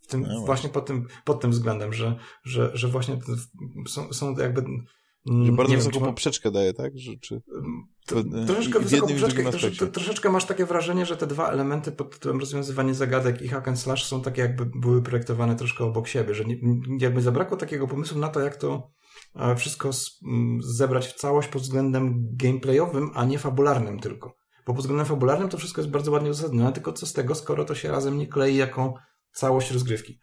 W tym, no właśnie pod tym, pod tym względem, że, że, że właśnie są, są jakby Mm, że bardzo wysoką poprzeczkę daje, tak? Że, czy... troszeczkę wysoką poprzeczkę trosze, troszeczkę masz takie wrażenie, że te dwa elementy pod tytułem rozwiązywanie zagadek i hack and slash są takie jakby były projektowane troszkę obok siebie, że nie, jakby zabrakło takiego pomysłu na to, jak to e, wszystko zebrać w całość pod względem gameplayowym, a nie fabularnym tylko. Bo pod względem fabularnym to wszystko jest bardzo ładnie uzasadnione, tylko co z tego, skoro to się razem nie klei jako całość rozgrywki.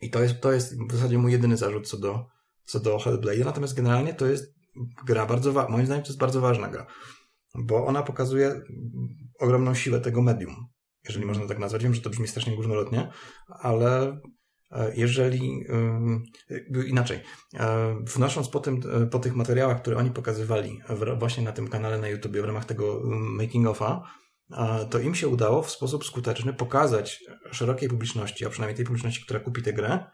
I to jest, to jest w zasadzie mój jedyny zarzut co do, co do Hellblade, natomiast generalnie to jest gra bardzo, wa- moim zdaniem to jest bardzo ważna gra, bo ona pokazuje ogromną siłę tego medium, jeżeli można tak nazwać. Wiem, że to brzmi strasznie górnolotnie, ale e, jeżeli yy, inaczej, yy, wnosząc po, tym, yy, po tych materiałach, które oni pokazywali w, właśnie na tym kanale na YouTube w ramach tego making of'a, to im się udało w sposób skuteczny pokazać szerokiej publiczności, a przynajmniej tej publiczności, która kupi tę grę,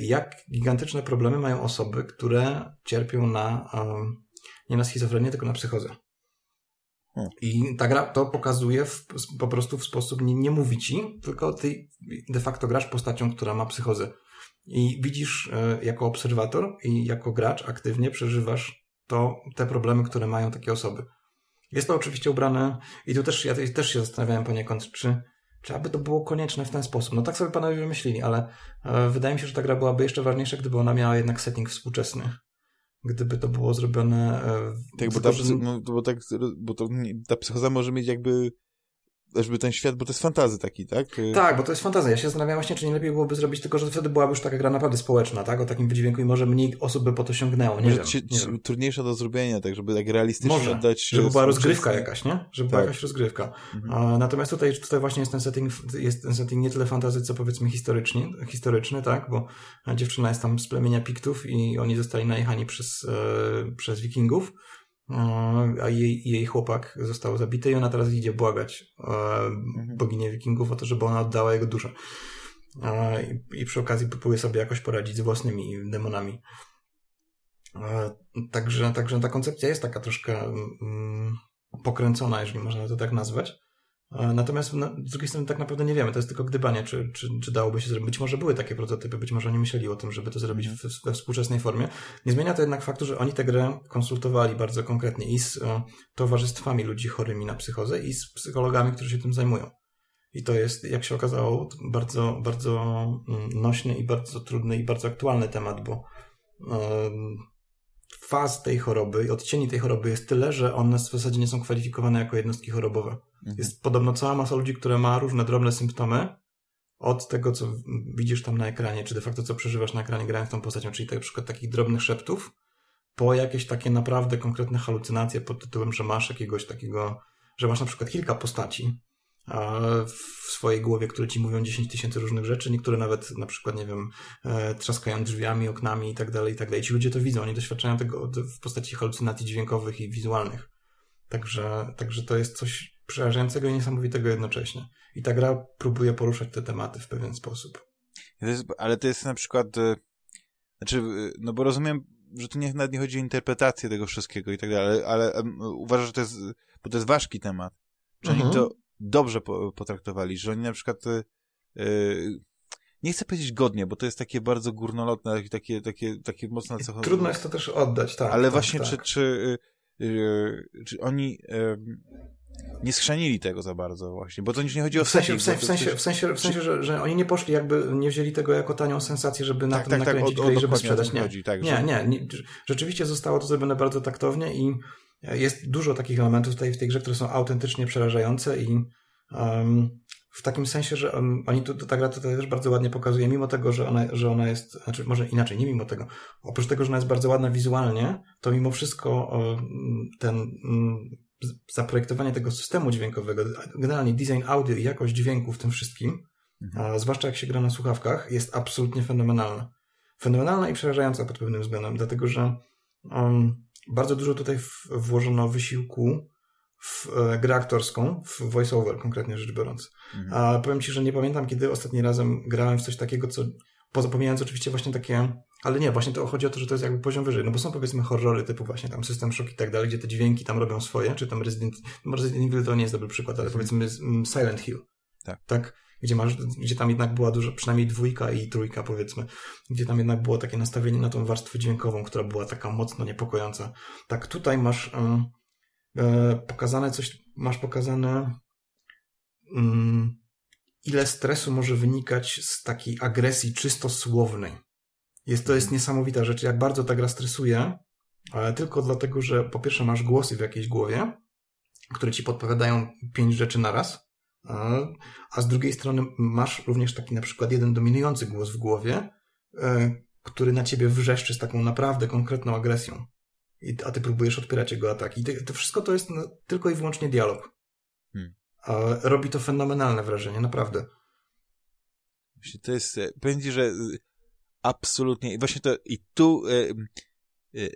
jak gigantyczne problemy mają osoby, które cierpią na nie na schizofrenię, tylko na psychozę. Hmm. I ta gra to pokazuje w, po prostu w sposób, nie, nie mówi ci, tylko ty de facto grasz postacią, która ma psychozę. I widzisz e, jako obserwator i jako gracz aktywnie przeżywasz to, te problemy, które mają takie osoby. Jest to oczywiście ubrane i tu też ja też się zastanawiałem poniekąd, czy czy aby to było konieczne w ten sposób? No tak sobie panowie wymyślili, ale e, wydaje mi się, że ta gra byłaby jeszcze ważniejsza, gdyby ona miała jednak setting współczesny. Gdyby to było zrobione... E, tak, bo, ta, no, bo, tak, bo to, ta psychoza może mieć jakby żeby ten świat, bo to jest fantazy taki, tak? Y- tak, bo to jest fantazja. Ja się zastanawiam właśnie, czy nie lepiej byłoby zrobić, tylko że wtedy byłaby już taka gra naprawdę społeczna, tak? O takim wydźwięku i może mniej osób by po to sięgnęło, nie, wiem, ci, nie wiem. Trudniejsza do zrobienia, tak, żeby tak realistycznie może, dać... żeby była rozgrywka jakaś, nie? Żeby tak. była jakaś rozgrywka. Mhm. Natomiast tutaj, tutaj właśnie jest ten setting, jest ten setting nie tyle fantazy, co powiedzmy historyczny, historyczny, tak? Bo dziewczyna jest tam z plemienia Piktów i oni zostali najechani przez, e, przez wikingów a jej, jej chłopak został zabity i ona teraz idzie błagać mhm. boginię wikingów o to, żeby ona oddała jego duszę. I, i przy okazji próbuje sobie jakoś poradzić z własnymi demonami. Także, także ta koncepcja jest taka troszkę mm, pokręcona, jeżeli można to tak nazwać. Natomiast no, z drugiej strony tak naprawdę nie wiemy, to jest tylko gdybanie, czy, czy, czy dałoby się zrobić. Być może były takie prototypy, być może oni myśleli o tym, żeby to zrobić w, we współczesnej formie. Nie zmienia to jednak faktu, że oni tę grę konsultowali bardzo konkretnie i z e, towarzystwami ludzi chorymi na psychozę i z psychologami, którzy się tym zajmują. I to jest, jak się okazało, bardzo, bardzo mm, nośny i bardzo trudny i bardzo aktualny temat, bo faz tej choroby i odcieni tej choroby jest tyle, że one w zasadzie nie są kwalifikowane jako jednostki chorobowe. Mhm. Jest podobno cała masa ludzi, które ma różne drobne symptomy od tego, co widzisz tam na ekranie, czy de facto co przeżywasz na ekranie grając tą postacią, czyli na przykład takich drobnych szeptów, po jakieś takie naprawdę konkretne halucynacje pod tytułem, że masz jakiegoś takiego, że masz na przykład kilka postaci, w swojej głowie, które ci mówią 10 tysięcy różnych rzeczy, niektóre nawet na przykład, nie wiem, e, trzaskają drzwiami, oknami i tak dalej, i tak dalej. Ci ludzie to widzą, oni doświadczają tego w postaci halucynacji dźwiękowych i wizualnych. Także, także to jest coś przerażającego i niesamowitego jednocześnie. I ta gra próbuje poruszać te tematy w pewien sposób. ale to jest na przykład, e, znaczy, e, no bo rozumiem, że tu nie, nawet nie chodzi o interpretację tego wszystkiego i tak dalej, ale, ale um, uważam, że to jest, bo to jest ważki temat. Że mhm. to dobrze potraktowali, że oni na przykład yy, nie chcę powiedzieć godnie, bo to jest takie bardzo górnolotne, takie, takie, takie mocno cechowe. Trudno jest to też oddać, tak. Ale tak, właśnie, tak. czy, czy, yy, czy oni yy, nie schrzanili tego za bardzo właśnie, bo to nie chodzi o w sensie, w sensie, w sensie, w sensie, w sensie że, że oni nie poszli jakby, nie wzięli tego jako tanią sensację, żeby na tak, tym tak, tak, nakręcić o, o, grę i żeby o sprzedać. Nie, chodzi, tak, nie, że... nie, nie. Rzeczywiście zostało to zrobione bardzo taktownie i jest dużo takich elementów tutaj w tej grze, które są autentycznie przerażające i um, w takim sensie, że um, oni tu, ta gra tutaj też bardzo ładnie pokazuje, mimo tego, że ona, że ona jest, znaczy może inaczej, nie mimo tego, oprócz tego, że ona jest bardzo ładna wizualnie, to mimo wszystko um, ten um, zaprojektowanie tego systemu dźwiękowego, generalnie design audio i jakość dźwięku w tym wszystkim, mhm. a zwłaszcza jak się gra na słuchawkach, jest absolutnie fenomenalna. Fenomenalna i przerażająca pod pewnym względem, dlatego że um, bardzo dużo tutaj włożono wysiłku w e, grę aktorską, w voiceover konkretnie rzecz biorąc. Mhm. A powiem Ci, że nie pamiętam, kiedy ostatni razem grałem w coś takiego, co poza pomijając oczywiście właśnie takie, ale nie, właśnie to chodzi o to, że to jest jakby poziom wyżej, no bo są powiedzmy horrory typu właśnie tam System Shock i tak dalej, gdzie te dźwięki tam robią swoje, czy tam Resident, no Resident Evil to nie jest dobry przykład, ale mhm. powiedzmy mm, Silent Hill. Tak. tak? Gdzie masz, gdzie tam jednak była dużo, przynajmniej dwójka i trójka powiedzmy, gdzie tam jednak było takie nastawienie na tą warstwę dźwiękową, która była taka mocno niepokojąca. Tak, tutaj masz e, pokazane coś, masz pokazane um, ile stresu może wynikać z takiej agresji czysto słownej. Jest, to jest Mhm. niesamowita rzecz, jak bardzo ta gra stresuje, ale tylko dlatego, że po pierwsze masz głosy w jakiejś głowie, które ci podpowiadają pięć rzeczy naraz, a, z drugiej strony masz również taki na przykład jeden dominujący głos w głowie, e, który na ciebie wrzeszczy z taką naprawdę konkretną agresją. A ty próbujesz odpierać jego ataki. I to, wszystko to jest no, tylko i wyłącznie dialog. Hmm. A robi to fenomenalne wrażenie, naprawdę. Właśnie to jest, e, powiem ci, że e, absolutnie, i właśnie to, i tu, e, e,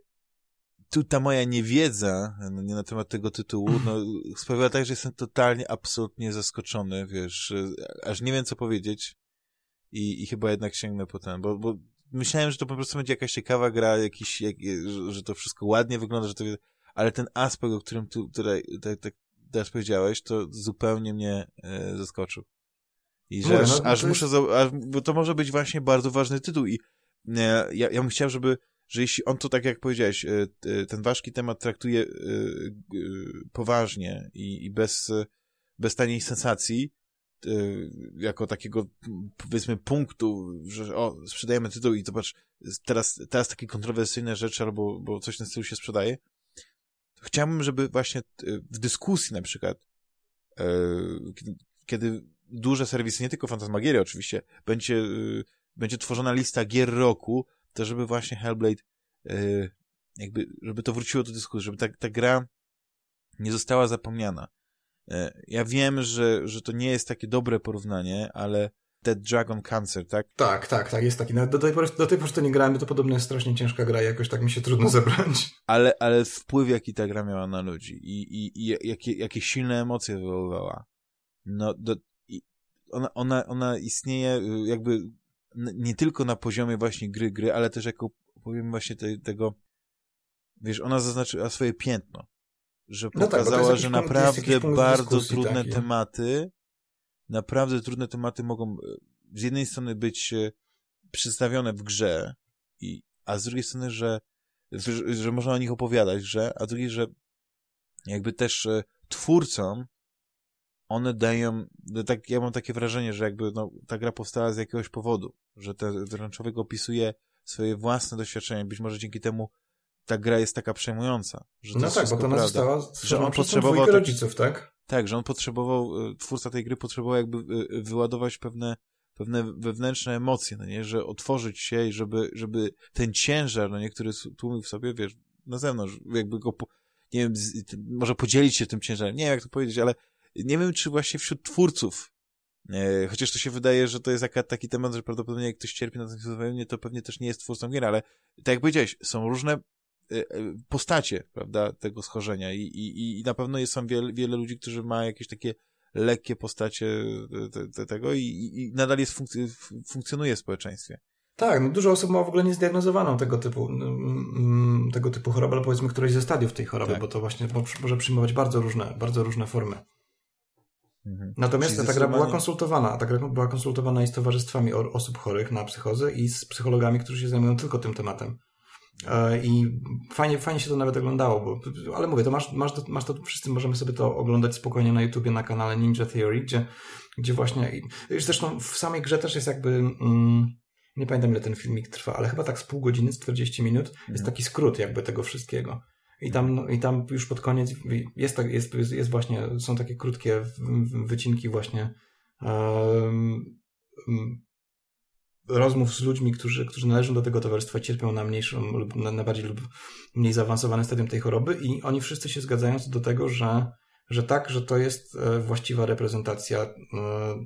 tu ta moja niewiedza no, nie na temat tego tytułu, no, sprawiła tak, że jestem totalnie, absolutnie zaskoczony, wiesz, aż nie wiem, co powiedzieć i, i chyba jednak sięgnę po ten, bo, bo myślałem, że to po prostu będzie jakaś ciekawa gra, jakiś, jak, że, że to wszystko ładnie wygląda, że to, ale ten aspekt, o którym tu tutaj, tak, tak teraz powiedziałeś, to zupełnie mnie e, zaskoczył. I że aż, no, aż muszę, za- aż, bo to może być właśnie bardzo ważny tytuł i e, ja, ja bym chciał, żeby, że jeśli on to tak jak powiedziałeś, e, t- ten ważki temat traktuje e, e, poważnie i, bez, e, bez taniej sensacji, e, jako takiego powiedzmy punktu, że o, sprzedajemy tytuł i zobacz, teraz, teraz takie kontrowersyjne rzeczy albo bo coś na stylu się sprzedaje, chciałbym, żeby właśnie e, w dyskusji na przykład, e, kiedy- duże serwisy, nie tylko Fantasmagieria oczywiście, będzie, będzie tworzona lista gier roku, to żeby właśnie Hellblade y, jakby, żeby to wróciło do dyskusji, żeby ta, ta gra nie została zapomniana. E, Ja wiem, że, że to nie jest takie dobre porównanie, ale Dead Dragon Cancer, tak? Tak, tak, tak, jest taki. Nawet do tej pory, do tej pory to nie grałem, bo to podobno jest strasznie ciężka gra i jakoś tak mi się trudno zebrać. Ale, ale wpływ, jaki ta gra miała na ludzi i, i, i jakie, jakie silne emocje wywoływała. No, do, ona, ona, ona istnieje jakby nie tylko na poziomie właśnie gry, gry, ale też jako, powiem właśnie te, tego, wiesz, ona zaznaczyła swoje piętno, że No tak, pokazała, że punkt- naprawdę bardzo trudne taki. tematy, naprawdę trudne tematy mogą y, z jednej strony być y, przedstawione w grze, i, a z drugiej strony, że, że, że można o nich opowiadać, że, a z drugiej, że jakby też e, twórcom one dają, no tak, ja mam takie wrażenie, że jakby no, ta gra powstała z jakiegoś powodu, że ten, człowiek opisuje swoje własne doświadczenia, być może dzięki temu ta gra jest taka przejmująca. Że No tak, bo to prawda. została Że on potrzebował rodziców, tak? Tak, że on potrzebował, e, twórca tej gry potrzebował jakby e, wyładować pewne, pewne wewnętrzne emocje, no nie, że otworzyć się i żeby, żeby ten ciężar, no nie, który tłumił w sobie, wiesz, na zewnątrz, jakby go, nie wiem, z, może podzielić się tym ciężarem, nie wiem jak to powiedzieć, ale nie wiem, czy właśnie wśród twórców, chociaż to się wydaje, że to jest taki temat, że prawdopodobnie jak ktoś cierpi na schizofrenię, to pewnie też nie jest twórcą gier, ale tak jak powiedziałeś, są różne e, e, postacie, prawda, tego schorzenia i, i, i na pewno jest, są wiele, wiele ludzi, którzy ma jakieś takie lekkie postacie te, te, tego i, i nadal jest funkc- funkcjonuje w społeczeństwie. Tak, no dużo osób ma w ogóle niezdiagnozowaną tego typu, mm, mm, tego typu chorobę, ale powiedzmy któreś ze stadiów tej choroby, Tak. bo to właśnie mo- może przyjmować bardzo różne, bardzo różne formy. Mhm. Natomiast ta gra była konsultowana. Ta gra była konsultowana i z towarzystwami osób chorych na psychozę i z psychologami, którzy się zajmują tylko tym tematem. E, I fajnie, fajnie się to nawet oglądało, bo, ale mówię, to masz, masz, to, masz to, wszyscy możemy sobie to oglądać spokojnie na YouTubie, na kanale Ninja Theory, gdzie, gdzie właśnie, zresztą w samej grze też jest jakby, mm, nie pamiętam ile ten filmik trwa, ale chyba tak z pół godziny, z 40 minut, jest mhm. taki skrót jakby tego wszystkiego. I tam, no, I tam już pod koniec jest, tak, jest, jest właśnie, są takie krótkie wycinki właśnie um, rozmów z ludźmi, którzy, którzy należą do tego towarzystwa, cierpią na mniejszą lub na, na bardziej lub mniej zaawansowane stadium tej choroby i oni wszyscy się zgadzają co do tego, że, że tak, że to jest e, właściwa reprezentacja e,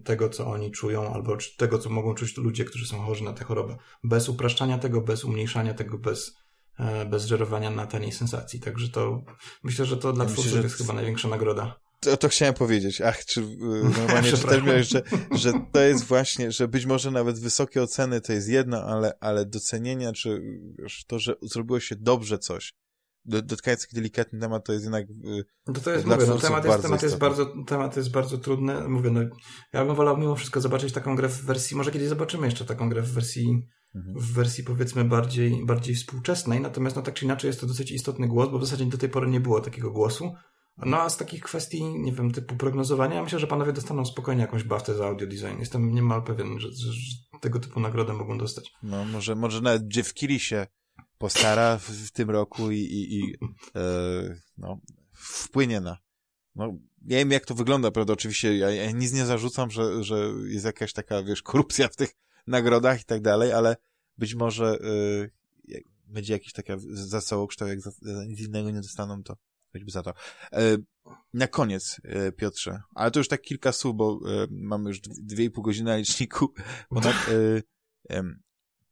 tego, co oni czują, albo tego, co mogą czuć ludzie, którzy są chorzy na tę chorobę. Bez upraszczania tego, bez umniejszania tego, bez, bez żerowania na taniej sensacji. Także to myślę, że to dla ja twórców jest chyba największa nagroda. To, to chciałem powiedzieć. Ach, czy y, normalnie czytałem, że, że to jest właśnie, że być może nawet wysokie oceny to jest jedno, ale, ale docenienia, czy to, że zrobiło się dobrze coś, dotykając taki delikatny temat, to jest jednak y, no to, to jest, mówię, no, temat, jest, temat, jest bardzo, temat jest bardzo trudny. Mówię, no, ja bym wolał mimo wszystko zobaczyć taką grę w wersji, może kiedyś zobaczymy jeszcze taką grę w wersji. W wersji powiedzmy bardziej, bardziej współczesnej, natomiast no tak czy inaczej jest to dosyć istotny głos, bo w zasadzie do tej pory nie było takiego głosu. No a z takich kwestii, nie wiem, typu prognozowania, myślę, że panowie dostaną spokojnie jakąś baftę za audio design. Jestem niemal pewien, że, że, że tego typu nagrodę mogą dostać. No może, może nawet Jeff się postara w, w tym roku i, i, i e, no, wpłynie na no, nie wiem jak to wygląda, prawda, oczywiście ja, ja nic nie zarzucam, że, że jest jakaś taka, wiesz, korupcja w tych nagrodach i tak dalej, ale być może y, będzie jakiś taka zacałokształt, jak za, za nic innego nie dostaną, to choćby za to. E, na koniec, e, Piotrze, ale to już tak kilka słów, bo e, mamy już dwie i pół godziny na liczniku. Ponad, e,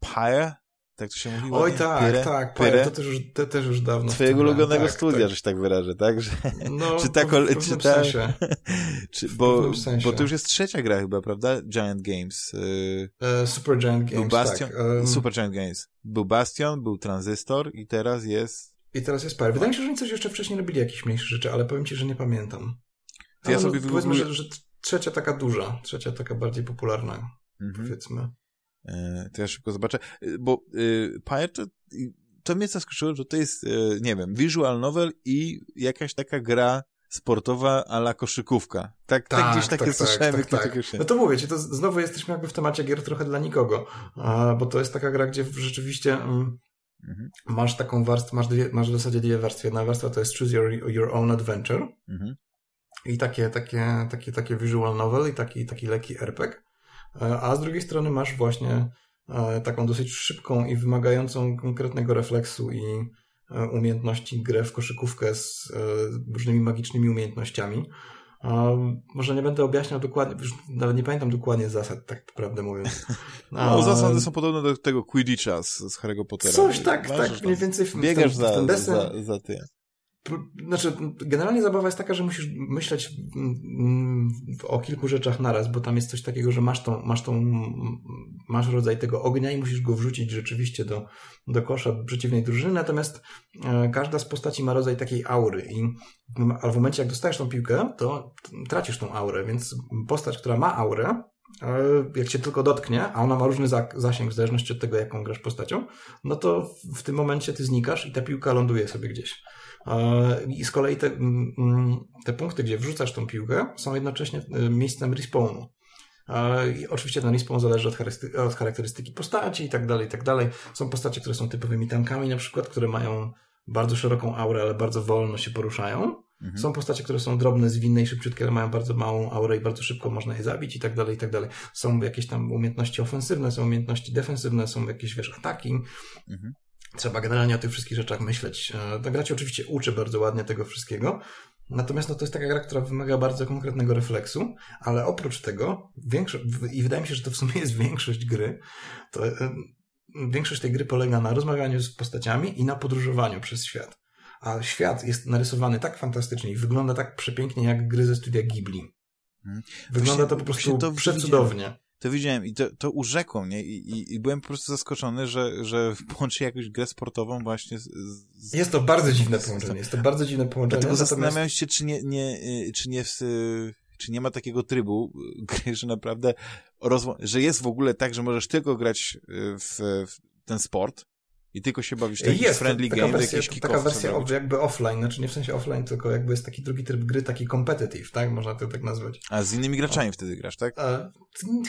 Pyre, tak to się mówi? Oj tak, Pyre, tak, Pyre, to też już, to też już dawno. Twojego ulubionego tak, studia, tak. że się tak wyrażę, tak? Że, no, czy ta, w, w czy ta, sensie. czy, bo, sensie. bo to już jest trzecia gra chyba, prawda? Giant Games. Uh, Super Giant Games, był Bastion, tak. Um... Super Giant Games. Był Bastion, był Transistor i teraz jest i teraz jest parę. Wydaje mi się, że oni coś jeszcze wcześniej robili, jakieś mniejsze rzeczy, ale powiem ci, że nie pamiętam. To ja sobie no, powiedzmy, że, że, trzecia taka duża, trzecia taka bardziej popularna, mhm. powiedzmy. E, to ja szybko zobaczę, e, bo y, Pyre to, to mnie zaskoczyło, że to jest, y, nie wiem, visual novel i jakaś taka gra sportowa ala koszykówka. Tak, tak, tak gdzieś takie tak, słyszałem. Tak, tak, tak. No to mówię ci, to znowu jesteśmy jakby w temacie gier trochę dla nikogo, bo to jest taka gra, gdzie rzeczywiście mm, Mhm. Masz taką warstwę, masz, dwie, masz w zasadzie dwie warstwy. Jedna warstwa to jest Choose Your, your Own Adventure mhm. i takie, takie, takie, takie visual novel i taki, taki lekki RPG. E, a z drugiej strony masz właśnie e, taką dosyć szybką i wymagającą konkretnego refleksu i e, umiejętności grę w koszykówkę z różnymi magicznymi umiejętnościami. Może nie będę objaśniał dokładnie, już nawet nie pamiętam dokładnie zasad, tak prawdę mówiąc. No, zasady są podobne do tego Quidditcha z, z Harry'ego Pottera. Coś tak, tak, mniej więcej w, Biegasz w ten, za, w ten desen. za, za ty. Znaczy, generalnie zabawa jest taka, że musisz myśleć o kilku rzeczach naraz, bo tam jest coś takiego, że masz tą, masz tą, masz rodzaj tego ognia i musisz go wrzucić rzeczywiście do, do kosza przeciwnej drużyny, natomiast e, każda z postaci ma rodzaj takiej aury i w momencie, jak dostajesz tą piłkę, to tracisz tą aurę, więc postać, która ma aurę, e, jak cię tylko dotknie, a ona ma różny zasięg w zależności od tego, jaką grasz postacią, no to w tym momencie ty znikasz i ta piłka ląduje sobie gdzieś. I z kolei te, mm, mm, te punkty, gdzie wrzucasz tą piłkę, są jednocześnie y, miejscem respawnu. I oczywiście ten respawn zależy od, charakterystyki, od charakterystyki postaci i tak dalej, i tak dalej. Są postacie, które są typowymi tankami na przykład, które mają bardzo szeroką aurę, ale bardzo wolno się poruszają. Mhm. Są postacie, które są drobne, zwinne i szybciutkie, ale mają bardzo małą aurę i bardzo szybko można je zabić i tak dalej, i tak dalej. Są jakieś tam umiejętności ofensywne, są umiejętności defensywne, są jakieś, wiesz, ataki. Mhm. Trzeba generalnie o tych wszystkich rzeczach myśleć. E, ta gra ci oczywiście uczy bardzo ładnie tego wszystkiego, natomiast no, to jest taka gra, która wymaga bardzo konkretnego refleksu, ale oprócz tego, większo- i wydaje mi się, że to w sumie jest większość gry, to e, większość tej gry polega na rozmawianiu z postaciami i na podróżowaniu przez świat. A świat jest narysowany tak fantastycznie i wygląda tak przepięknie jak gry ze studia Ghibli. Hmm. Wygląda to po prostu to przecudownie to widziałem i to, to urzekło mnie i, i, i, byłem po prostu zaskoczony, że, że połączy jakąś grę sportową właśnie z, z Jest to bardzo dziwne połączenie, jest to bardzo dziwne połączenie. Dlatego natomiast... zastanawiałem się, czy nie, nie, czy nie w, czy nie ma takiego trybu gry, że naprawdę że jest w ogóle tak, że możesz tylko grać w, w ten sport, i tylko się bawisz taki jest, friendly taka game, wersja, jakiś Taka wersja off, jakby offline, znaczy nie w sensie offline, tylko jakby jest taki drugi tryb gry, taki competitive, tak? Można to tak nazwać. A z innymi graczami o. wtedy grasz, tak? A,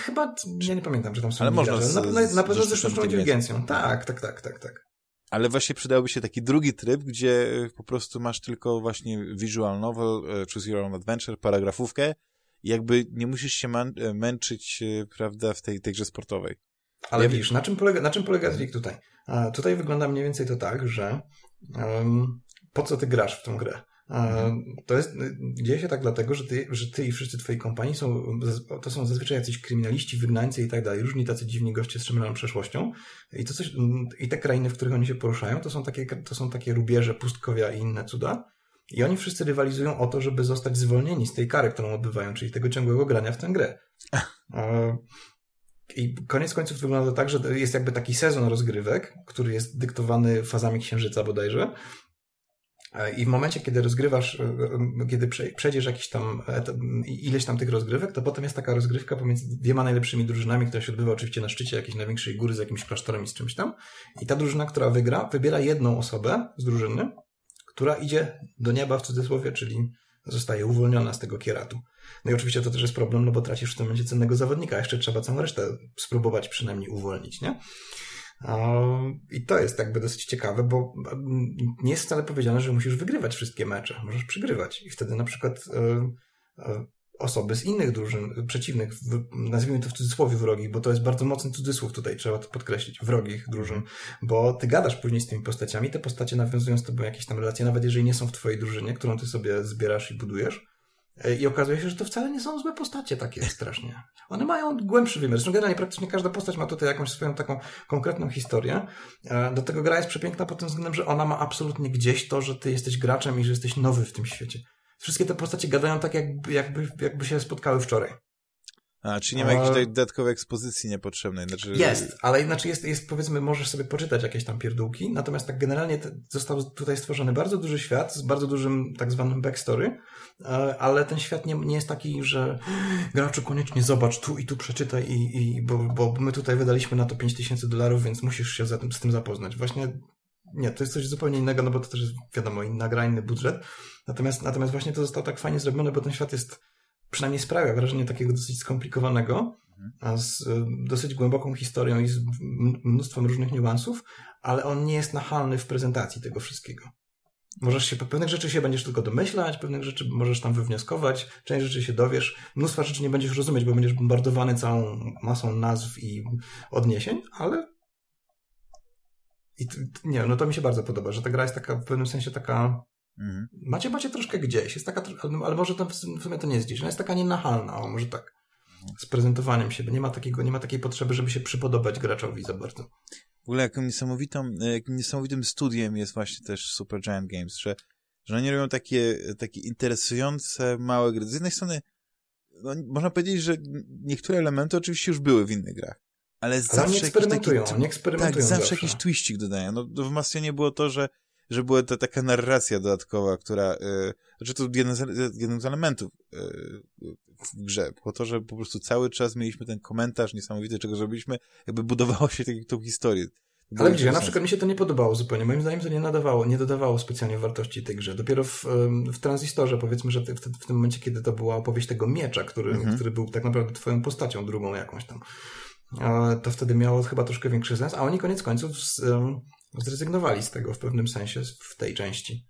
chyba, ja nie pamiętam, że tam są Ale można gracze. Z, na, na, na pewno ze sztuczną inteligencją. Tak, tak, tak, tak, tak. Ale właśnie przydałby się taki drugi tryb, gdzie po prostu masz tylko właśnie visual novel, e, choose your own adventure, paragrafówkę i jakby nie musisz się e, męczyć, e, prawda, w tej, tej grze sportowej. Ale ja widzisz, na czym polega, na czym polega zwik tutaj? Tutaj wygląda mniej więcej to tak, że um, po co ty grasz w tą grę? Mhm. To jest, dzieje się tak dlatego, że ty, że ty i wszyscy twoi kompanii są, to są zazwyczaj jacyś kryminaliści, wygnańcy i tak dalej, różni tacy dziwni goście z szemraną przeszłością i to coś, i te krainy, w których oni się poruszają, to są takie, to są takie rubieże, pustkowia i inne cuda i oni wszyscy rywalizują o to, żeby zostać zwolnieni z tej kary, którą odbywają, czyli tego ciągłego grania w tę grę. I koniec końców wygląda tak, że jest jakby taki sezon rozgrywek, który jest dyktowany fazami księżyca bodajże. I w momencie, kiedy rozgrywasz, e, e, kiedy przejdziesz jakiś tam ileś tam tych rozgrywek, to potem jest taka rozgrywka pomiędzy dwiema najlepszymi drużynami, która się odbywa oczywiście na szczycie jakiejś największej góry z jakimś klasztorem i z czymś tam. I ta drużyna, która wygra, wybiera jedną osobę z drużyny, która idzie do nieba w cudzysłowie, czyli zostaje uwolniona z tego kieratu. No i oczywiście to też jest problem, no bo tracisz w tym momencie cennego zawodnika, a jeszcze trzeba całą resztę spróbować przynajmniej uwolnić, nie? I to jest jakby dosyć ciekawe, bo mm, nie jest wcale powiedziane, że musisz wygrywać wszystkie mecze. Możesz przegrywać. I wtedy na przykład e, e, osoby z innych drużyn, przeciwnych, nazwijmy to w cudzysłowie wrogich, bo to jest bardzo mocny cudzysłów tutaj, trzeba to podkreślić, wrogich drużyn, bo ty gadasz później z tymi postaciami, te postacie nawiązują z tobą jakieś tam relacje, nawet jeżeli nie są w twojej drużynie, którą ty sobie zbierasz i budujesz, I okazuje się, że to wcale nie są złe postacie takie strasznie. One mają głębszy wymiar. Zresztą generalnie praktycznie każda postać ma tutaj jakąś swoją taką konkretną historię. E, do tego gra jest przepiękna pod tym względem, że ona ma absolutnie gdzieś to, że ty jesteś graczem i że jesteś nowy w tym świecie. Wszystkie te postacie gadają tak, jakby, jakby, jakby się spotkały wczoraj. A, czy nie ma jakiejś dodatkowej ekspozycji niepotrzebnej? Znaczy... Jest, ale znaczy jest, jest, powiedzmy, możesz sobie poczytać jakieś tam pierdółki, natomiast tak generalnie został tutaj stworzony bardzo duży świat z bardzo dużym tak zwanym backstory, e, ale ten świat nie, nie jest taki, że graczu koniecznie zobacz tu i tu przeczytaj i, i bo, bo my tutaj wydaliśmy na to 5000 dolarów, więc musisz się tym, z tym zapoznać. Właśnie nie, to jest coś zupełnie innego, no bo to też jest, wiadomo, inna gra, inny budżet. Natomiast, natomiast właśnie to zostało tak fajnie zrobione, bo ten świat jest przynajmniej sprawia wrażenie takiego dosyć skomplikowanego, a z dosyć głęboką historią i z mnóstwem różnych niuansów, ale on nie jest nachalny w prezentacji tego wszystkiego. Możesz się, pewnych rzeczy się będziesz tylko domyślać, pewnych rzeczy możesz tam wywnioskować, część rzeczy się dowiesz, mnóstwa rzeczy nie będziesz rozumieć, bo będziesz bombardowany całą masą nazw i odniesień, ale i nie, no to mi się bardzo podoba, że ta gra jest taka w pewnym sensie taka Mhm. Macie, macie troszkę gdzieś, jest taka, ale może to w sumie to nie jest gdzieś, ona jest taka nienachalna, o, może tak, z prezentowaniem się, bo nie ma takiego, nie ma takiej potrzeby, żeby się przypodobać graczowi za bardzo. W ogóle jakim niesamowitą, jakim niesamowitym studiem jest właśnie też Super Giant Games, że, że oni robią takie, takie interesujące małe gry. Z jednej strony no, można powiedzieć, że niektóre elementy oczywiście już były w innych grach, ale, ale zawsze nie eksperymentują, taki, nie eksperymentują tak, zawsze, zawsze jakiś twistik dodają. No, w Mastionie było to, że że była to taka narracja dodatkowa, która, yy, znaczy to jeden z, jeden z elementów yy, w grze, po to, że po prostu cały czas mieliśmy ten komentarz niesamowity, czego zrobiliśmy, jakby budowało się tak, tą historię. Ale widzisz, na przykład mi się to nie podobało zupełnie. Moim zdaniem to nie nadawało, nie dodawało specjalnie wartości tej grze. Dopiero w, w tranzystorze, powiedzmy, że w, w, tym momencie, kiedy to była opowieść tego miecza, który, mhm. który był tak naprawdę twoją postacią drugą jakąś tam, to wtedy miało chyba troszkę większy sens, a oni koniec końców zrezygnowali z tego w pewnym sensie w tej części.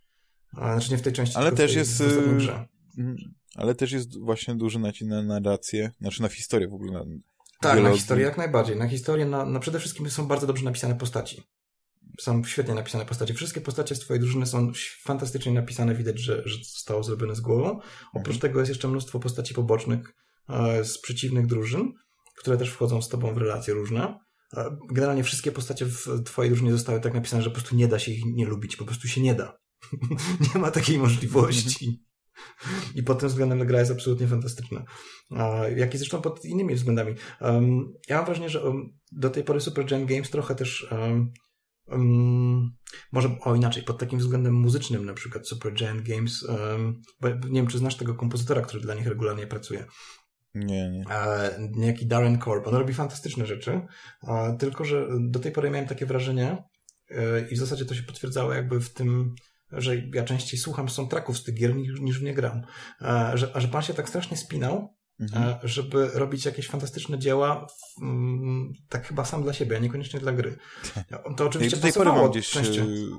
A, znaczy nie w tej części, ale też tej, jest, y, grze. Ale też jest właśnie duży nacisk na narrację, znaczy na historię w ogóle. Na tak, na historię jak najbardziej. Na historię, na, na przede wszystkim są bardzo dobrze napisane postaci. Są świetnie napisane postacie. Wszystkie postacie z twojej drużyny są fantastycznie napisane. Widać, że, że zostało zrobione z głową. Oprócz mhm. tego jest jeszcze mnóstwo postaci pobocznych e, z przeciwnych drużyn, które też wchodzą z tobą w relacje różne. Generalnie wszystkie postacie w twojej drużynie zostały tak napisane, że po prostu nie da się ich nie lubić, po prostu się nie da. nie ma takiej możliwości. I pod tym względem gra jest absolutnie fantastyczna. Jak i zresztą pod innymi względami. ja mam wrażenie, że do tej pory Super Giant Games trochę też może o inaczej, pod takim względem muzycznym, na przykład Super Giant Games, um, nie wiem, czy znasz tego kompozytora, który dla nich regularnie pracuje. Nie, nie. E, niejaki Darren Korb. On robi fantastyczne rzeczy, e, tylko że do tej pory miałem takie wrażenie e, i w zasadzie to się potwierdzało jakby w tym, że ja częściej słucham soundtracków z tych gier niż, niż w nie gram. E, że, że pan się tak strasznie spinał, mhm. Żeby robić jakieś fantastyczne dzieła mm, tak chyba sam dla siebie, a niekoniecznie dla gry. To oczywiście ja tutaj pasowało gdzieś częściej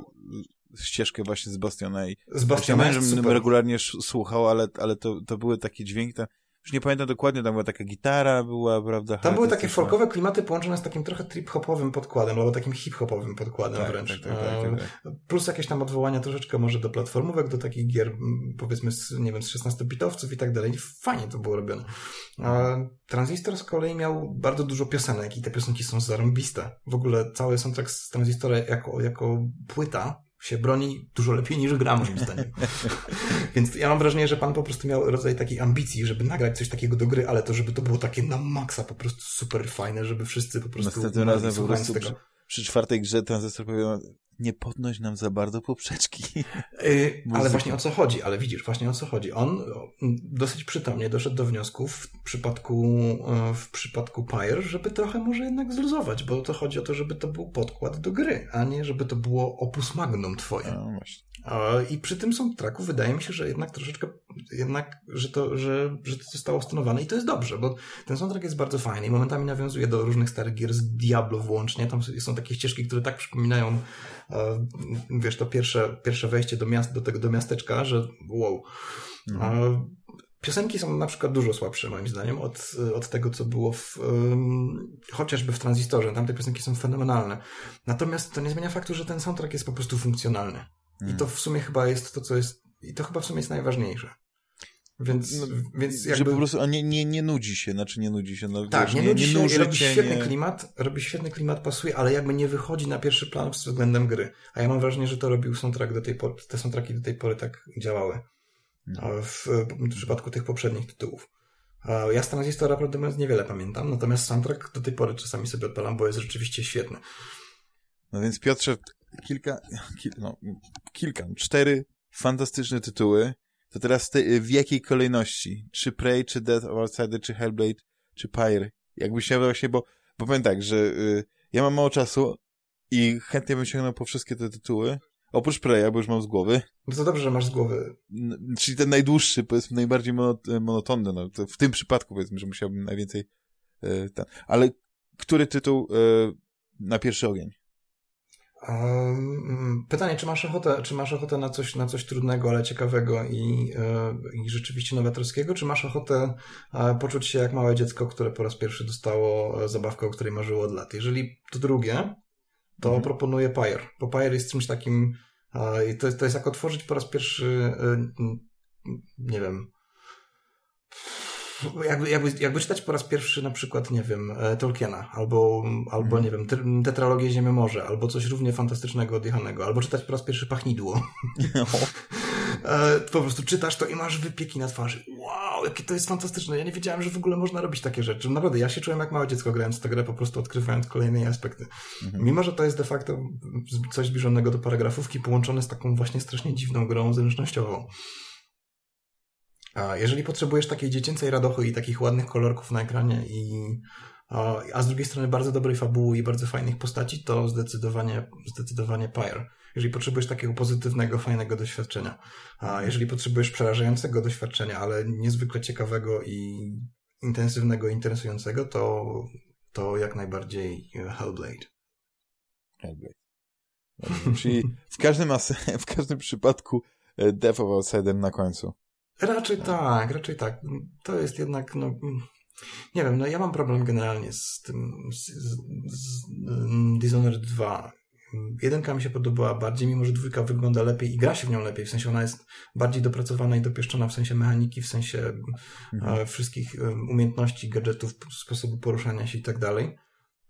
ścieżkę właśnie z Bastiona i z Bastiona ja regularnie słuchał, ale, ale to, to były takie dźwięki, tam, już nie pamiętam dokładnie, tam była taka gitara, była, prawda? Tam były takie folkowe klimaty połączone z takim trochę trip-hopowym podkładem, albo takim hip-hopowym podkładem tak, wręcz. Tak, tak, tak, tak, Plus jakieś tam odwołania troszeczkę może do platformówek, do takich gier, powiedzmy, z, nie wiem, z 16-bitowców i tak dalej. Fajnie to było robione. Transistor z kolei miał bardzo dużo piosenek i te piosenki są zarąbiste. W ogóle cały soundtrack z Transistora jako, jako płyta się broni dużo lepiej niż gra, moim zdaniem. Więc ja mam wrażenie, że pan po prostu miał rodzaj takiej ambicji, żeby nagrać coś takiego do gry, ale to, żeby to było takie na maksa po prostu super fajne, żeby wszyscy po prostu... Następnym razem po prostu tego. Przy, czwartej grze Transistor powiedział, nie podnoś nam za bardzo poprzeczki. Yy, ale właśnie o co chodzi, ale widzisz, właśnie o co chodzi. On dosyć przytomnie doszedł do wniosku w przypadku, e, w przypadku Pyre, żeby trochę może jednak zluzować, bo to chodzi o to, żeby to był podkład do gry, a nie żeby to było opus magnum twoje. No właśnie. I przy tym soundtracku wydaje mi się, że jednak troszeczkę, jednak, że to, że, że to zostało stonowane i to jest dobrze, bo ten soundtrack jest bardzo fajny i momentami nawiązuje do różnych starych gier z Diablo włącznie. Tam są takie ścieżki, które tak przypominają, e, wiesz, to pierwsze, pierwsze wejście do, miast, do tego do miasteczka, że wow. Mhm. Piosenki są na przykład dużo słabsze, moim zdaniem, od, od tego, co było w, um, chociażby w Transistorze. Tam te piosenki są fenomenalne. Natomiast to nie zmienia faktu, że ten soundtrack jest po prostu funkcjonalny. I to w sumie chyba jest to, co jest, i to chyba w sumie jest najważniejsze. Więc, no, więc jakby... Że po prostu on nie, nie, nie nudzi się, znaczy nie nudzi się. No, tak, wiesz, nie, nie nudzi nie, się, robi świetny nie... klimat, robi świetny klimat, pasuje, ale jakby nie wychodzi na pierwszy plan względem gry. A ja mam wrażenie, że to robił soundtrack do tej pory, te soundtracki do tej pory tak działały. No. W, w przypadku tych poprzednich tytułów. Ja z Transistora, prawdę mówiąc, niewiele pamiętam, natomiast soundtrack do tej pory czasami sobie odpalam, bo jest rzeczywiście świetny. No więc Piotrze, kilka, kil, no, kilka, cztery fantastyczne tytuły. To teraz te, w jakiej kolejności? Czy Prey, czy Death of Outsider, czy Hellblade, czy Pyre? Jakbyś chciał właśnie, bo, bo powiem tak, że y, ja mam mało czasu i chętnie bym sięgnął po wszystkie te tytuły. Oprócz Preya, bo już mam z głowy. No to dobrze, że masz z głowy. czyli ten najdłuższy, powiedzmy, najbardziej monotonny. No, w tym przypadku, powiedzmy, że musiałbym najwięcej y, ten. Ale który tytuł y, na pierwszy ogień? Pytanie, czy masz ochotę, czy masz ochotę na coś, na coś trudnego, ale ciekawego i, e, i rzeczywiście nowatorskiego, czy masz ochotę e, poczuć się jak małe dziecko, które po raz pierwszy dostało e, zabawkę, o której marzyło od lat? Jeżeli to drugie, to mhm. proponuję Pyre, bo Pyre jest czymś takim, to jest, to jest jak otworzyć po raz pierwszy, nie wiem, jakby, jakby, jakby czytać po raz pierwszy na przykład, nie wiem, e, Tolkiena, albo, albo mm. nie wiem, tetralogię Ziemię Morze, albo coś równie fantastycznego, odjechanego, albo czytać po raz pierwszy Pachnidło. No. Po prostu czytasz to i masz wypieki na twarzy. Wow, jakie to jest fantastyczne. Ja nie wiedziałem, że w ogóle można robić takie rzeczy. Naprawdę, ja się czułem jak małe dziecko grając tę grę, po prostu odkrywając kolejne aspekty. Mhm. Mimo, że to jest de facto coś zbliżonego do paragrafówki, połączone z taką właśnie strasznie dziwną grą zręcznościową. A jeżeli potrzebujesz takiej dziecięcej radochy i takich ładnych kolorków na ekranie i a z drugiej strony bardzo dobrej fabuły i bardzo fajnych postaci, to zdecydowanie, zdecydowanie Pyre. Jeżeli potrzebujesz takiego pozytywnego, fajnego doświadczenia. A jeżeli potrzebujesz przerażającego doświadczenia, ale niezwykle ciekawego i intensywnego, interesującego, to, to jak najbardziej Hellblade. Hellblade. Czyli w każdym, w każdym przypadku e, Death of Outsider na końcu. Raczej tak, raczej tak. To jest jednak, no, nie wiem, no ja mam problem generalnie z tym, z, z, z mm, Dishonored 2. Jedynka mi się podobała bardziej, mimo że dwójka wygląda lepiej i gra się w nią lepiej, w sensie ona jest bardziej dopracowana i dopieszczona w sensie mechaniki, w sensie mhm. E, wszystkich e, umiejętności, gadżetów, sposobu poruszania się i tak dalej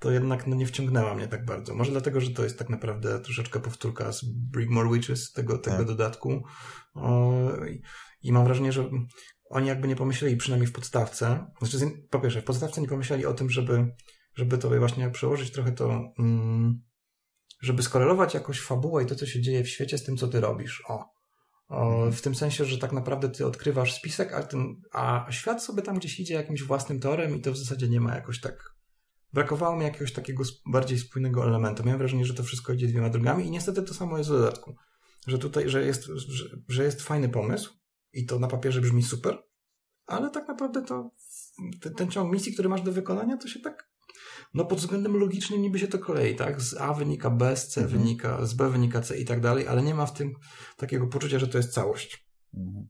to jednak no, nie wciągnęła mnie tak bardzo. Może dlatego, że to jest tak naprawdę troszeczkę powtórka z Brigmore Witches, tego, tego tak. dodatku. O, i mam wrażenie, że oni jakby nie pomyśleli, przynajmniej w podstawce, znaczy po pierwsze, w podstawce nie pomyśleli o tym, żeby, żeby to właśnie przełożyć trochę to, mm, żeby skorelować jakoś fabułę i to, co się dzieje w świecie z tym, co ty robisz. O. o mhm. w tym sensie, że tak naprawdę ty odkrywasz spisek, a, ten, a świat sobie tam gdzieś idzie jakimś własnym torem i to w zasadzie nie ma jakoś tak brakowało mi jakiegoś takiego bardziej spójnego elementu. Miałem wrażenie, że to wszystko idzie dwiema drogami i niestety to samo jest w dodatku. Że tutaj, że jest, że, że jest fajny pomysł i to na papierze brzmi super, ale tak naprawdę to ten, ten ciąg misji, który masz do wykonania, to się tak no pod względem logicznym niby się to kolei, tak? Z A wynika B, z C mhm. wynika, z B wynika C i tak dalej, ale nie ma w tym takiego poczucia, że to jest całość. Mhm.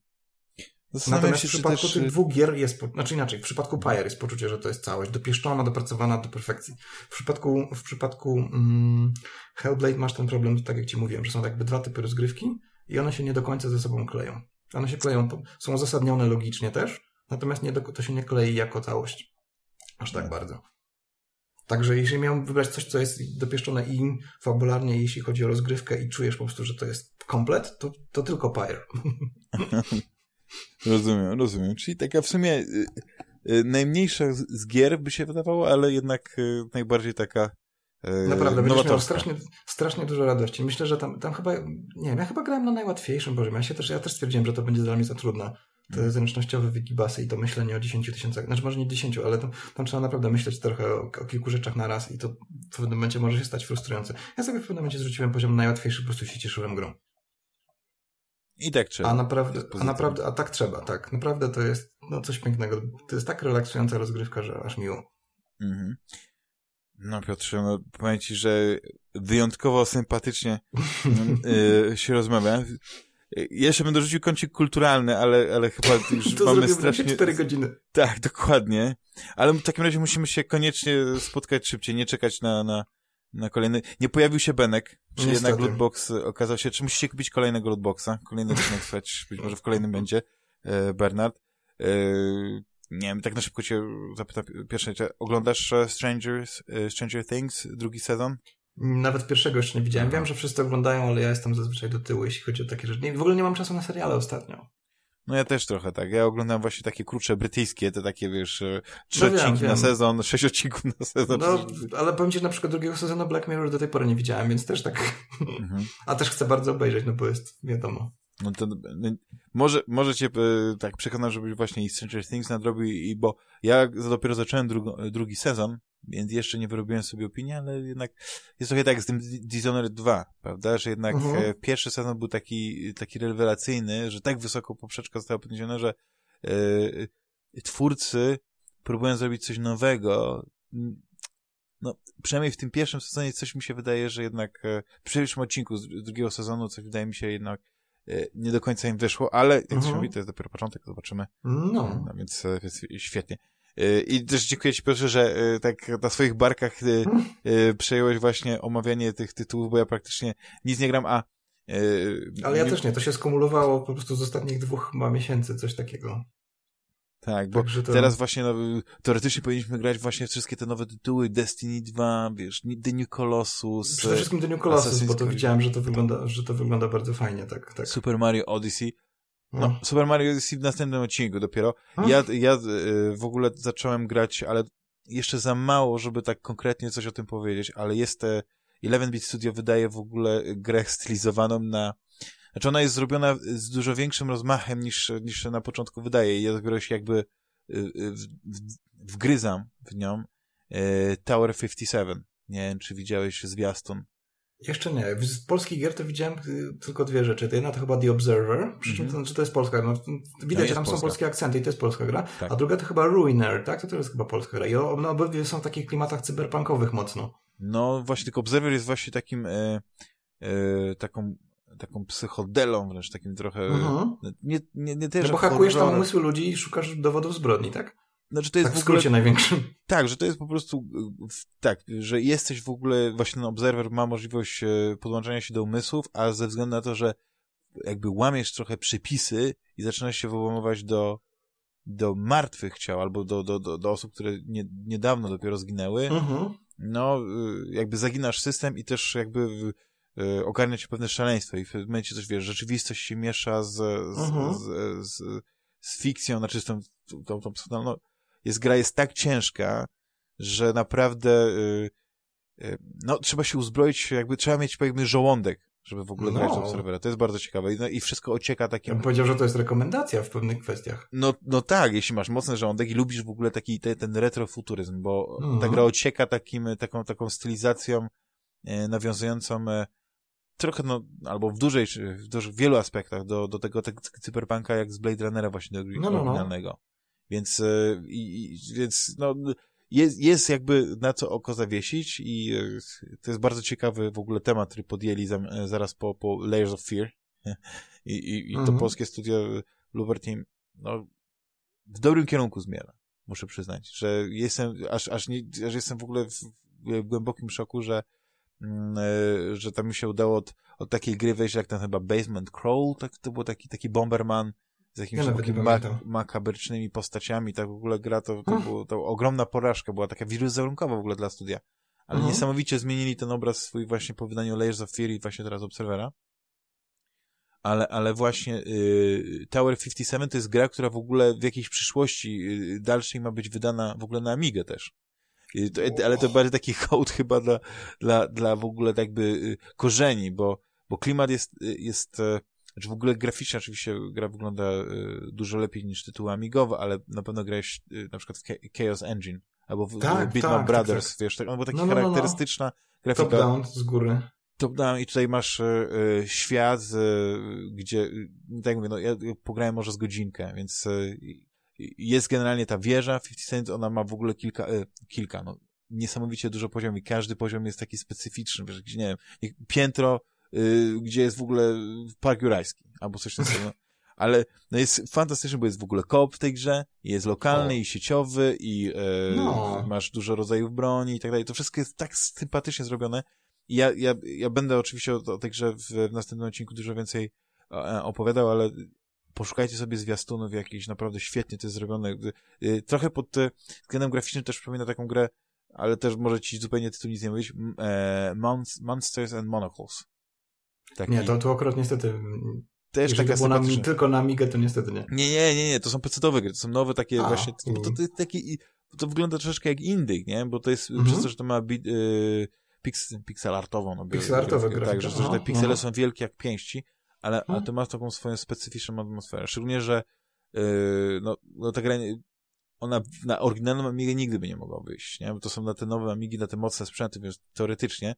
Natomiast się, w przypadku też... tych dwóch gier jest, znaczy inaczej, w przypadku Pyre jest poczucie, że to jest całość, dopieszczona, dopracowana do perfekcji. W przypadku, w przypadku mm, Hellblade masz ten problem, tak jak ci mówiłem, że są jakby dwa typy rozgrywki i one się nie do końca ze sobą kleją. One się kleją, są uzasadnione logicznie też, natomiast nie do, to się nie klei jako całość. Aż tak, tak bardzo. Także jeśli miałem wybrać coś, co jest dopieszczone i fabularnie, jeśli chodzi o rozgrywkę i czujesz po prostu, że to jest komplet, to, to tylko Pyre. rozumiem, rozumiem. Czyli taka w sumie y, y, najmniejsza z, z gier by się wydawało, ale jednak y, najbardziej taka Naprawdę, będziesz miał strasznie, strasznie dużo radości. Myślę, że tam, tam chyba, nie wiem, ja chyba grałem na najłatwiejszym poziomie. Ja, się też, ja też stwierdziłem, że to będzie dla mnie za trudne te zręcznościowe wikibasy i to myślenie o 10 tysiącach, znaczy może nie 10, ale tam, tam trzeba naprawdę myśleć trochę o, o, kilku rzeczach na raz i to w pewnym momencie może się stać frustrujące. Ja sobie w pewnym momencie zwróciłem poziom najłatwiejszy, po prostu się cieszyłem grą. I tak trzeba. A naprawdę, a naprawdę, a tak trzeba, tak. Naprawdę to jest no, coś pięknego. To jest tak relaksująca rozgrywka, że aż miło. Mhm. No Piotrze, no powiem Ci, że wyjątkowo sympatycznie y, się rozmawia. Jeszcze bym dorzucił kącik kulturalny, ale, ale chyba już to mamy strasznie... 4 godziny. Tak, dokładnie. Ale w takim razie musimy się koniecznie spotkać szybciej, nie czekać na, na, na kolejny... Nie pojawił się Benek, czy Niestety. jednak lootbox okazał się... Czy musicie kupić kolejnego lootboxa? Kolejny odcinek, słuchać, być może w kolejnym będzie, e, Bernard. Nie wiem, tak na szybko cię zapytam pierwsze, czy oglądasz e, Stranger, e, Stranger Things, drugi sezon? Nawet pierwszego jeszcze nie widziałem. Wiem, że wszyscy oglądają, ale ja jestem zazwyczaj do tyłu, jeśli chodzi o takie rzeczy. W ogóle nie mam czasu na seriale ostatnio. No ja też trochę tak. Ja oglądam właśnie takie krótsze brytyjskie, te takie, wiesz, e, trzy no odcinki wiem, na sezon, sześć odcinków na sezon. No, ale powiem ci, że na przykład drugiego sezonu Black Mirror do tej pory nie widziałem, więc też tak... Mhm. A też chcę bardzo obejrzeć, no bo jest, wiadomo. No to no, może, może cię e, tak przekonam, żebyś właśnie i Stranger Things nadrobił, i, bo ja dopiero zacząłem drugi sezon, więc jeszcze nie wyrobiłem sobie opinii, ale jednak jest trochę tak z tym Dishonored 2, prawda, że jednak mhm. E, pierwszy sezon był taki, taki rewelacyjny, że tak wysoko poprzeczka została podniesiona, że e, twórcy próbują zrobić coś nowego, no, przynajmniej w tym pierwszym sezonie coś mi się wydaje, że jednak w pierwszym odcinku z drugiego sezonu coś wydaje mi się jednak nie do końca im wyszło, ale jak -huh. się mówi, to jest dopiero początek, zobaczymy. No. no więc, e, więc świetnie. I też dziękuję Ci, proszę, że e, tak na swoich barkach e, e, przejąłeś właśnie omawianie tych tytułów, bo ja praktycznie nic nie gram, a... Ale ja nie... też nie, to się skumulowało po prostu z ostatnich dwóch ma miesięcy, coś takiego. Tak, bo to... teraz właśnie no, teoretycznie powinniśmy grać właśnie wszystkie te nowe tytuły, Destiny 2, wiesz, The New Colossus. Przede wszystkim The New Colossus, bo to widziałem, że to wygląda, że to wygląda bardzo fajnie, tak, tak. Super Mario Odyssey. No, no, Super Mario Odyssey w następnym odcinku dopiero. Ja, ja y, w ogóle zacząłem grać, ale jeszcze za mało, żeby tak konkretnie coś o tym powiedzieć, ale jest te 11-bit Studio wydaje w ogóle grę stylizowaną na znaczy ona jest zrobiona z dużo większym rozmachem niż, niż na początku wydaje i ja dopiero się jakby y, y, w, w, wgryzam w nią. Tower 57. Nie wiem, czy widziałeś zwiastun. Jeszcze nie. Z polskich gier to widziałem y, tylko dwie rzeczy. Jedna to chyba The Observer, przy czym mm-hmm. to, znaczy to jest polska. No, widać, że tam polska. są polskie akcenty i to jest polska gra. Tak. A druga to chyba Ruiner, tak? To też jest chyba polska gra. I one obydwie są w takich klimatach cyberpunkowych mocno. No właśnie, tylko Observer jest właśnie takim e, e, taką taką psychodelą wręcz, takim trochę... Mhm. Nie, nie, nie też, no bo hakujesz tam umysły ludzi i szukasz dowodów zbrodni, tak? Znaczy to jest tak w, w skrócie największym. Tak, że to jest po prostu tak, że jesteś w ogóle, właśnie ten obserwer ma możliwość e, podłączania się do umysłów, a ze względu na to, że jakby łamiesz trochę przepisy i zaczynasz się wyłamować do, do martwych ciał albo do, do, do, do osób, które nie, niedawno dopiero zginęły, mhm. no y, jakby zaginasz system i też jakby ogarnia cię pewne szaleństwo i w pewnym momencie coś, wiesz, rzeczywistość się miesza z, z, mhm. z, z, z fikcją, znaczy z tą, tą, tą, no, jest gra jest tak ciężka, że naprawdę y, no, trzeba się uzbroić, jakby trzeba mieć pewien żołądek, żeby w ogóle no. grać do Obserwera. To jest bardzo ciekawe. No, I wszystko ocieka takim... Ja bym powiedział, że to jest rekomendacja w pewnych kwestiach. No, no tak, jeśli masz mocny żołądek i lubisz w ogóle taki te, ten retrofuturyzm, bo mm. ta gra ocieka takim, taką, taką stylizacją e, nawiązującą e, trochę, no, albo w dużej, w, w wielu aspektach do, do tego, tego cyberpunka jak z Blade Runnera właśnie do no, no, oryginalnego. No. Więc, e, i, więc, no, jest, jest jakby na co oko zawiesić i e, to jest bardzo ciekawy w ogóle temat, który podjęli za, e, zaraz po, po Layers of Fear i, i, i to mhm. polskie studio Luber Team, no, w dobrym kierunku zmierza, muszę przyznać, że jestem, aż, aż, nie, aż jestem w ogóle w, w głębokim szoku, że że tam mi się udało od, od takiej gry wejść jak ten chyba Basement Crawl, tak, to był taki, taki Bomberman z jakimiś ja takimi mak makabrycznymi postaciami, tak w ogóle gra to, to, było, to ogromna porażka, była taka wiruzerunkowa w ogóle dla studia. Ale mhm. niesamowicie zmienili ten obraz swój właśnie po wydaniu Layers of i właśnie teraz Observera. Ale, ale właśnie y, Tower 57 to jest gra, która w ogóle w jakiejś przyszłości y, dalszej ma być wydana w ogóle na Amigę też. Ale to bardziej taki hołd chyba dla, dla, dla w ogóle tak jakby y, korzeni, bo, bo klimat jest, y, jest e, znaczy w ogóle graficznie oczywiście gra wygląda y, dużo lepiej niż tytuły amigowe, ale na pewno grałeś na przykład w Chaos Engine albo w tak, Bitmap tak, Brothers, tak, tak. wiesz, tak, no bo taka no, no, no, no. charakterystyczna grafika. Top down z góry. Top down i tutaj masz y, świat, y, gdzie, tak jak mówię, no ja pograłem może z godzinkę, więc jest generalnie ta wieża 50 Cent, ona ma w ogóle kilka, e, kilka, no, niesamowicie dużo poziomów i każdy poziom jest taki specyficzny, wiesz, nie wiem, piętro, y, gdzie jest w ogóle Park Jurajski, albo coś takiego, no. ale no jest fantastyczny, bo jest w ogóle koop w tej grze, jest lokalny o. i sieciowy i e, no. masz dużo rodzajów broni i tak dalej, to wszystko jest tak sympatycznie zrobione i ja, ja, ja będę oczywiście o, o tej grze w, w następnym odcinku dużo więcej e, opowiadał, ale poszukajcie sobie zwiastunów jakichś, naprawdę świetnie to jest zrobione. Y, trochę pod względem graficznym też przypomina taką grę, ale też może ci zupełnie tytuł nic nie mówić, e, Monsters and Monocles. Taki... Nie, to, to akurat niestety też Jeżeli taka to na, tylko na Amigę, to niestety nie. Nie, nie, nie, nie, to są pecetowe gry, to są nowe takie A, właśnie, to, to, to, to wygląda troszeczkę jak indyk, nie, bo to jest, mm -hmm. przez to, że to ma bi, y, pix, pixelartową, no, pixelartowe gry, tak, że, że te piksele no. są wielkie jak pięści, ale, ale to ma taką swoją specyficzną atmosferę. Szczególnie, że yy, no, no ta gra, ona na oryginalną Amigę nigdy by nie mogła wyjść, nie? Bo to są na te nowe Amigi, na te mocne sprzęty, więc teoretycznie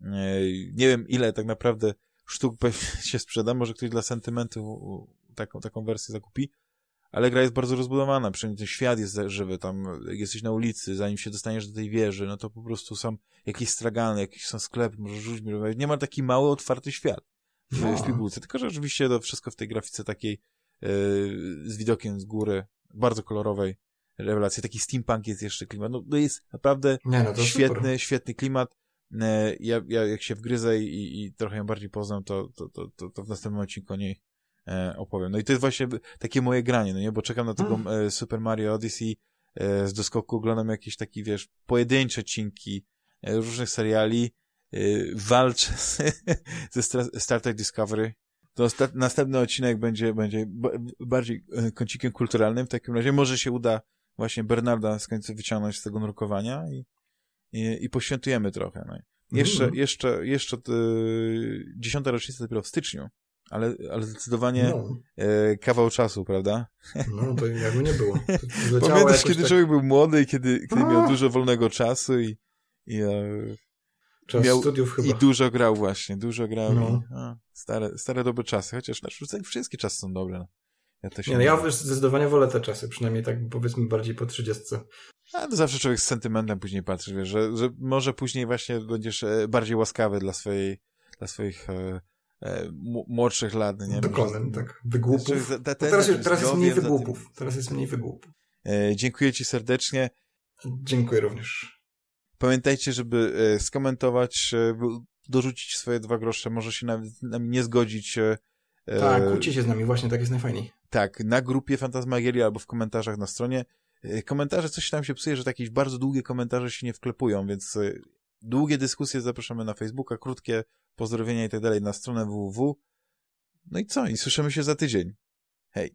yy, nie wiem, ile tak naprawdę sztuk się sprzeda, może ktoś dla sentymentu taką, taką wersję zakupi, ale gra jest bardzo rozbudowana, przynajmniej ten świat jest żywy, tam. Jesteś na ulicy, zanim się dostaniesz do tej wieży, no to po prostu są jakieś stragany, jakieś są sklepy, możesz rzucić, nie ma taki mały, otwarty świat w, no. w pigułce. Tylko, że oczywiście to wszystko w tej grafice takiej yy, z widokiem z góry, bardzo kolorowej rewelacji. Taki steampunk jest jeszcze klimat. No, to jest naprawdę Nie, no świetny, super. świetny klimat. E, ja, ja jak się wgryzę i, i trochę ją bardziej poznam, to, to, to, to, to w następnym odcinku o niej e, opowiem. No i to jest właśnie takie moje granie, no nie? Bo czekam na tego hmm. Super Mario Odyssey z doskoku, oglądam jakieś takie, wiesz, pojedyncze odcinki różnych seriali, walcz ze Star Trek Discovery. To następny odcinek będzie, będzie bardziej e, kącikiem kulturalnym. W takim razie może się uda właśnie Bernarda z końca wyciągnąć z tego nurkowania i, i, i poświętujemy trochę. No. Jeszcze, mm. jeszcze, jeszcze y, dziesiąta rocznica dopiero w styczniu, ale, ale zdecydowanie no. e, kawał czasu, prawda? No, to jakby nie było. Pamiętasz, kiedy tak... człowiek był młody i kiedy, kiedy miał dużo wolnego czasu i, i e, Czas miał, studiów chyba. I dużo grał właśnie, dużo grał. No. I, a, stare, stare dobre czasy, chociaż na wszystkie czasy są dobre. No. Ja, też nie, no ja zdecydowanie wolę te czasy, przynajmniej tak powiedzmy bardziej po trzydziestce. A to zawsze człowiek z sentymentem później patrzy, wiesz, że, że może później właśnie będziesz e, bardziej łaskawy dla swojej, dla swoich e, e, młodszych lat, nie? Dokładnie, tak. Wygłupów. Znaczy, teraz, teraz jest mniej wygłupów. Teraz jest mniej wygłupów. E, dziękuję ci serdecznie. Dziękuję również. Pamiętajcie, żeby e, skomentować, e, dorzucić swoje dwa grosze, może się nawet nami nie zgodzić. E, tak, kłóćcie się z nami, właśnie tak jest najfajniej. Tak, na grupie Fantasmagierii albo w komentarzach na stronie. Komentarze, coś tam się psuje, że takie bardzo długie komentarze się nie wklepują, więc długie dyskusje zapraszamy na Facebooka, krótkie pozdrowienia i tak dalej na stronę www. No i co? I słyszymy się za tydzień. Hej!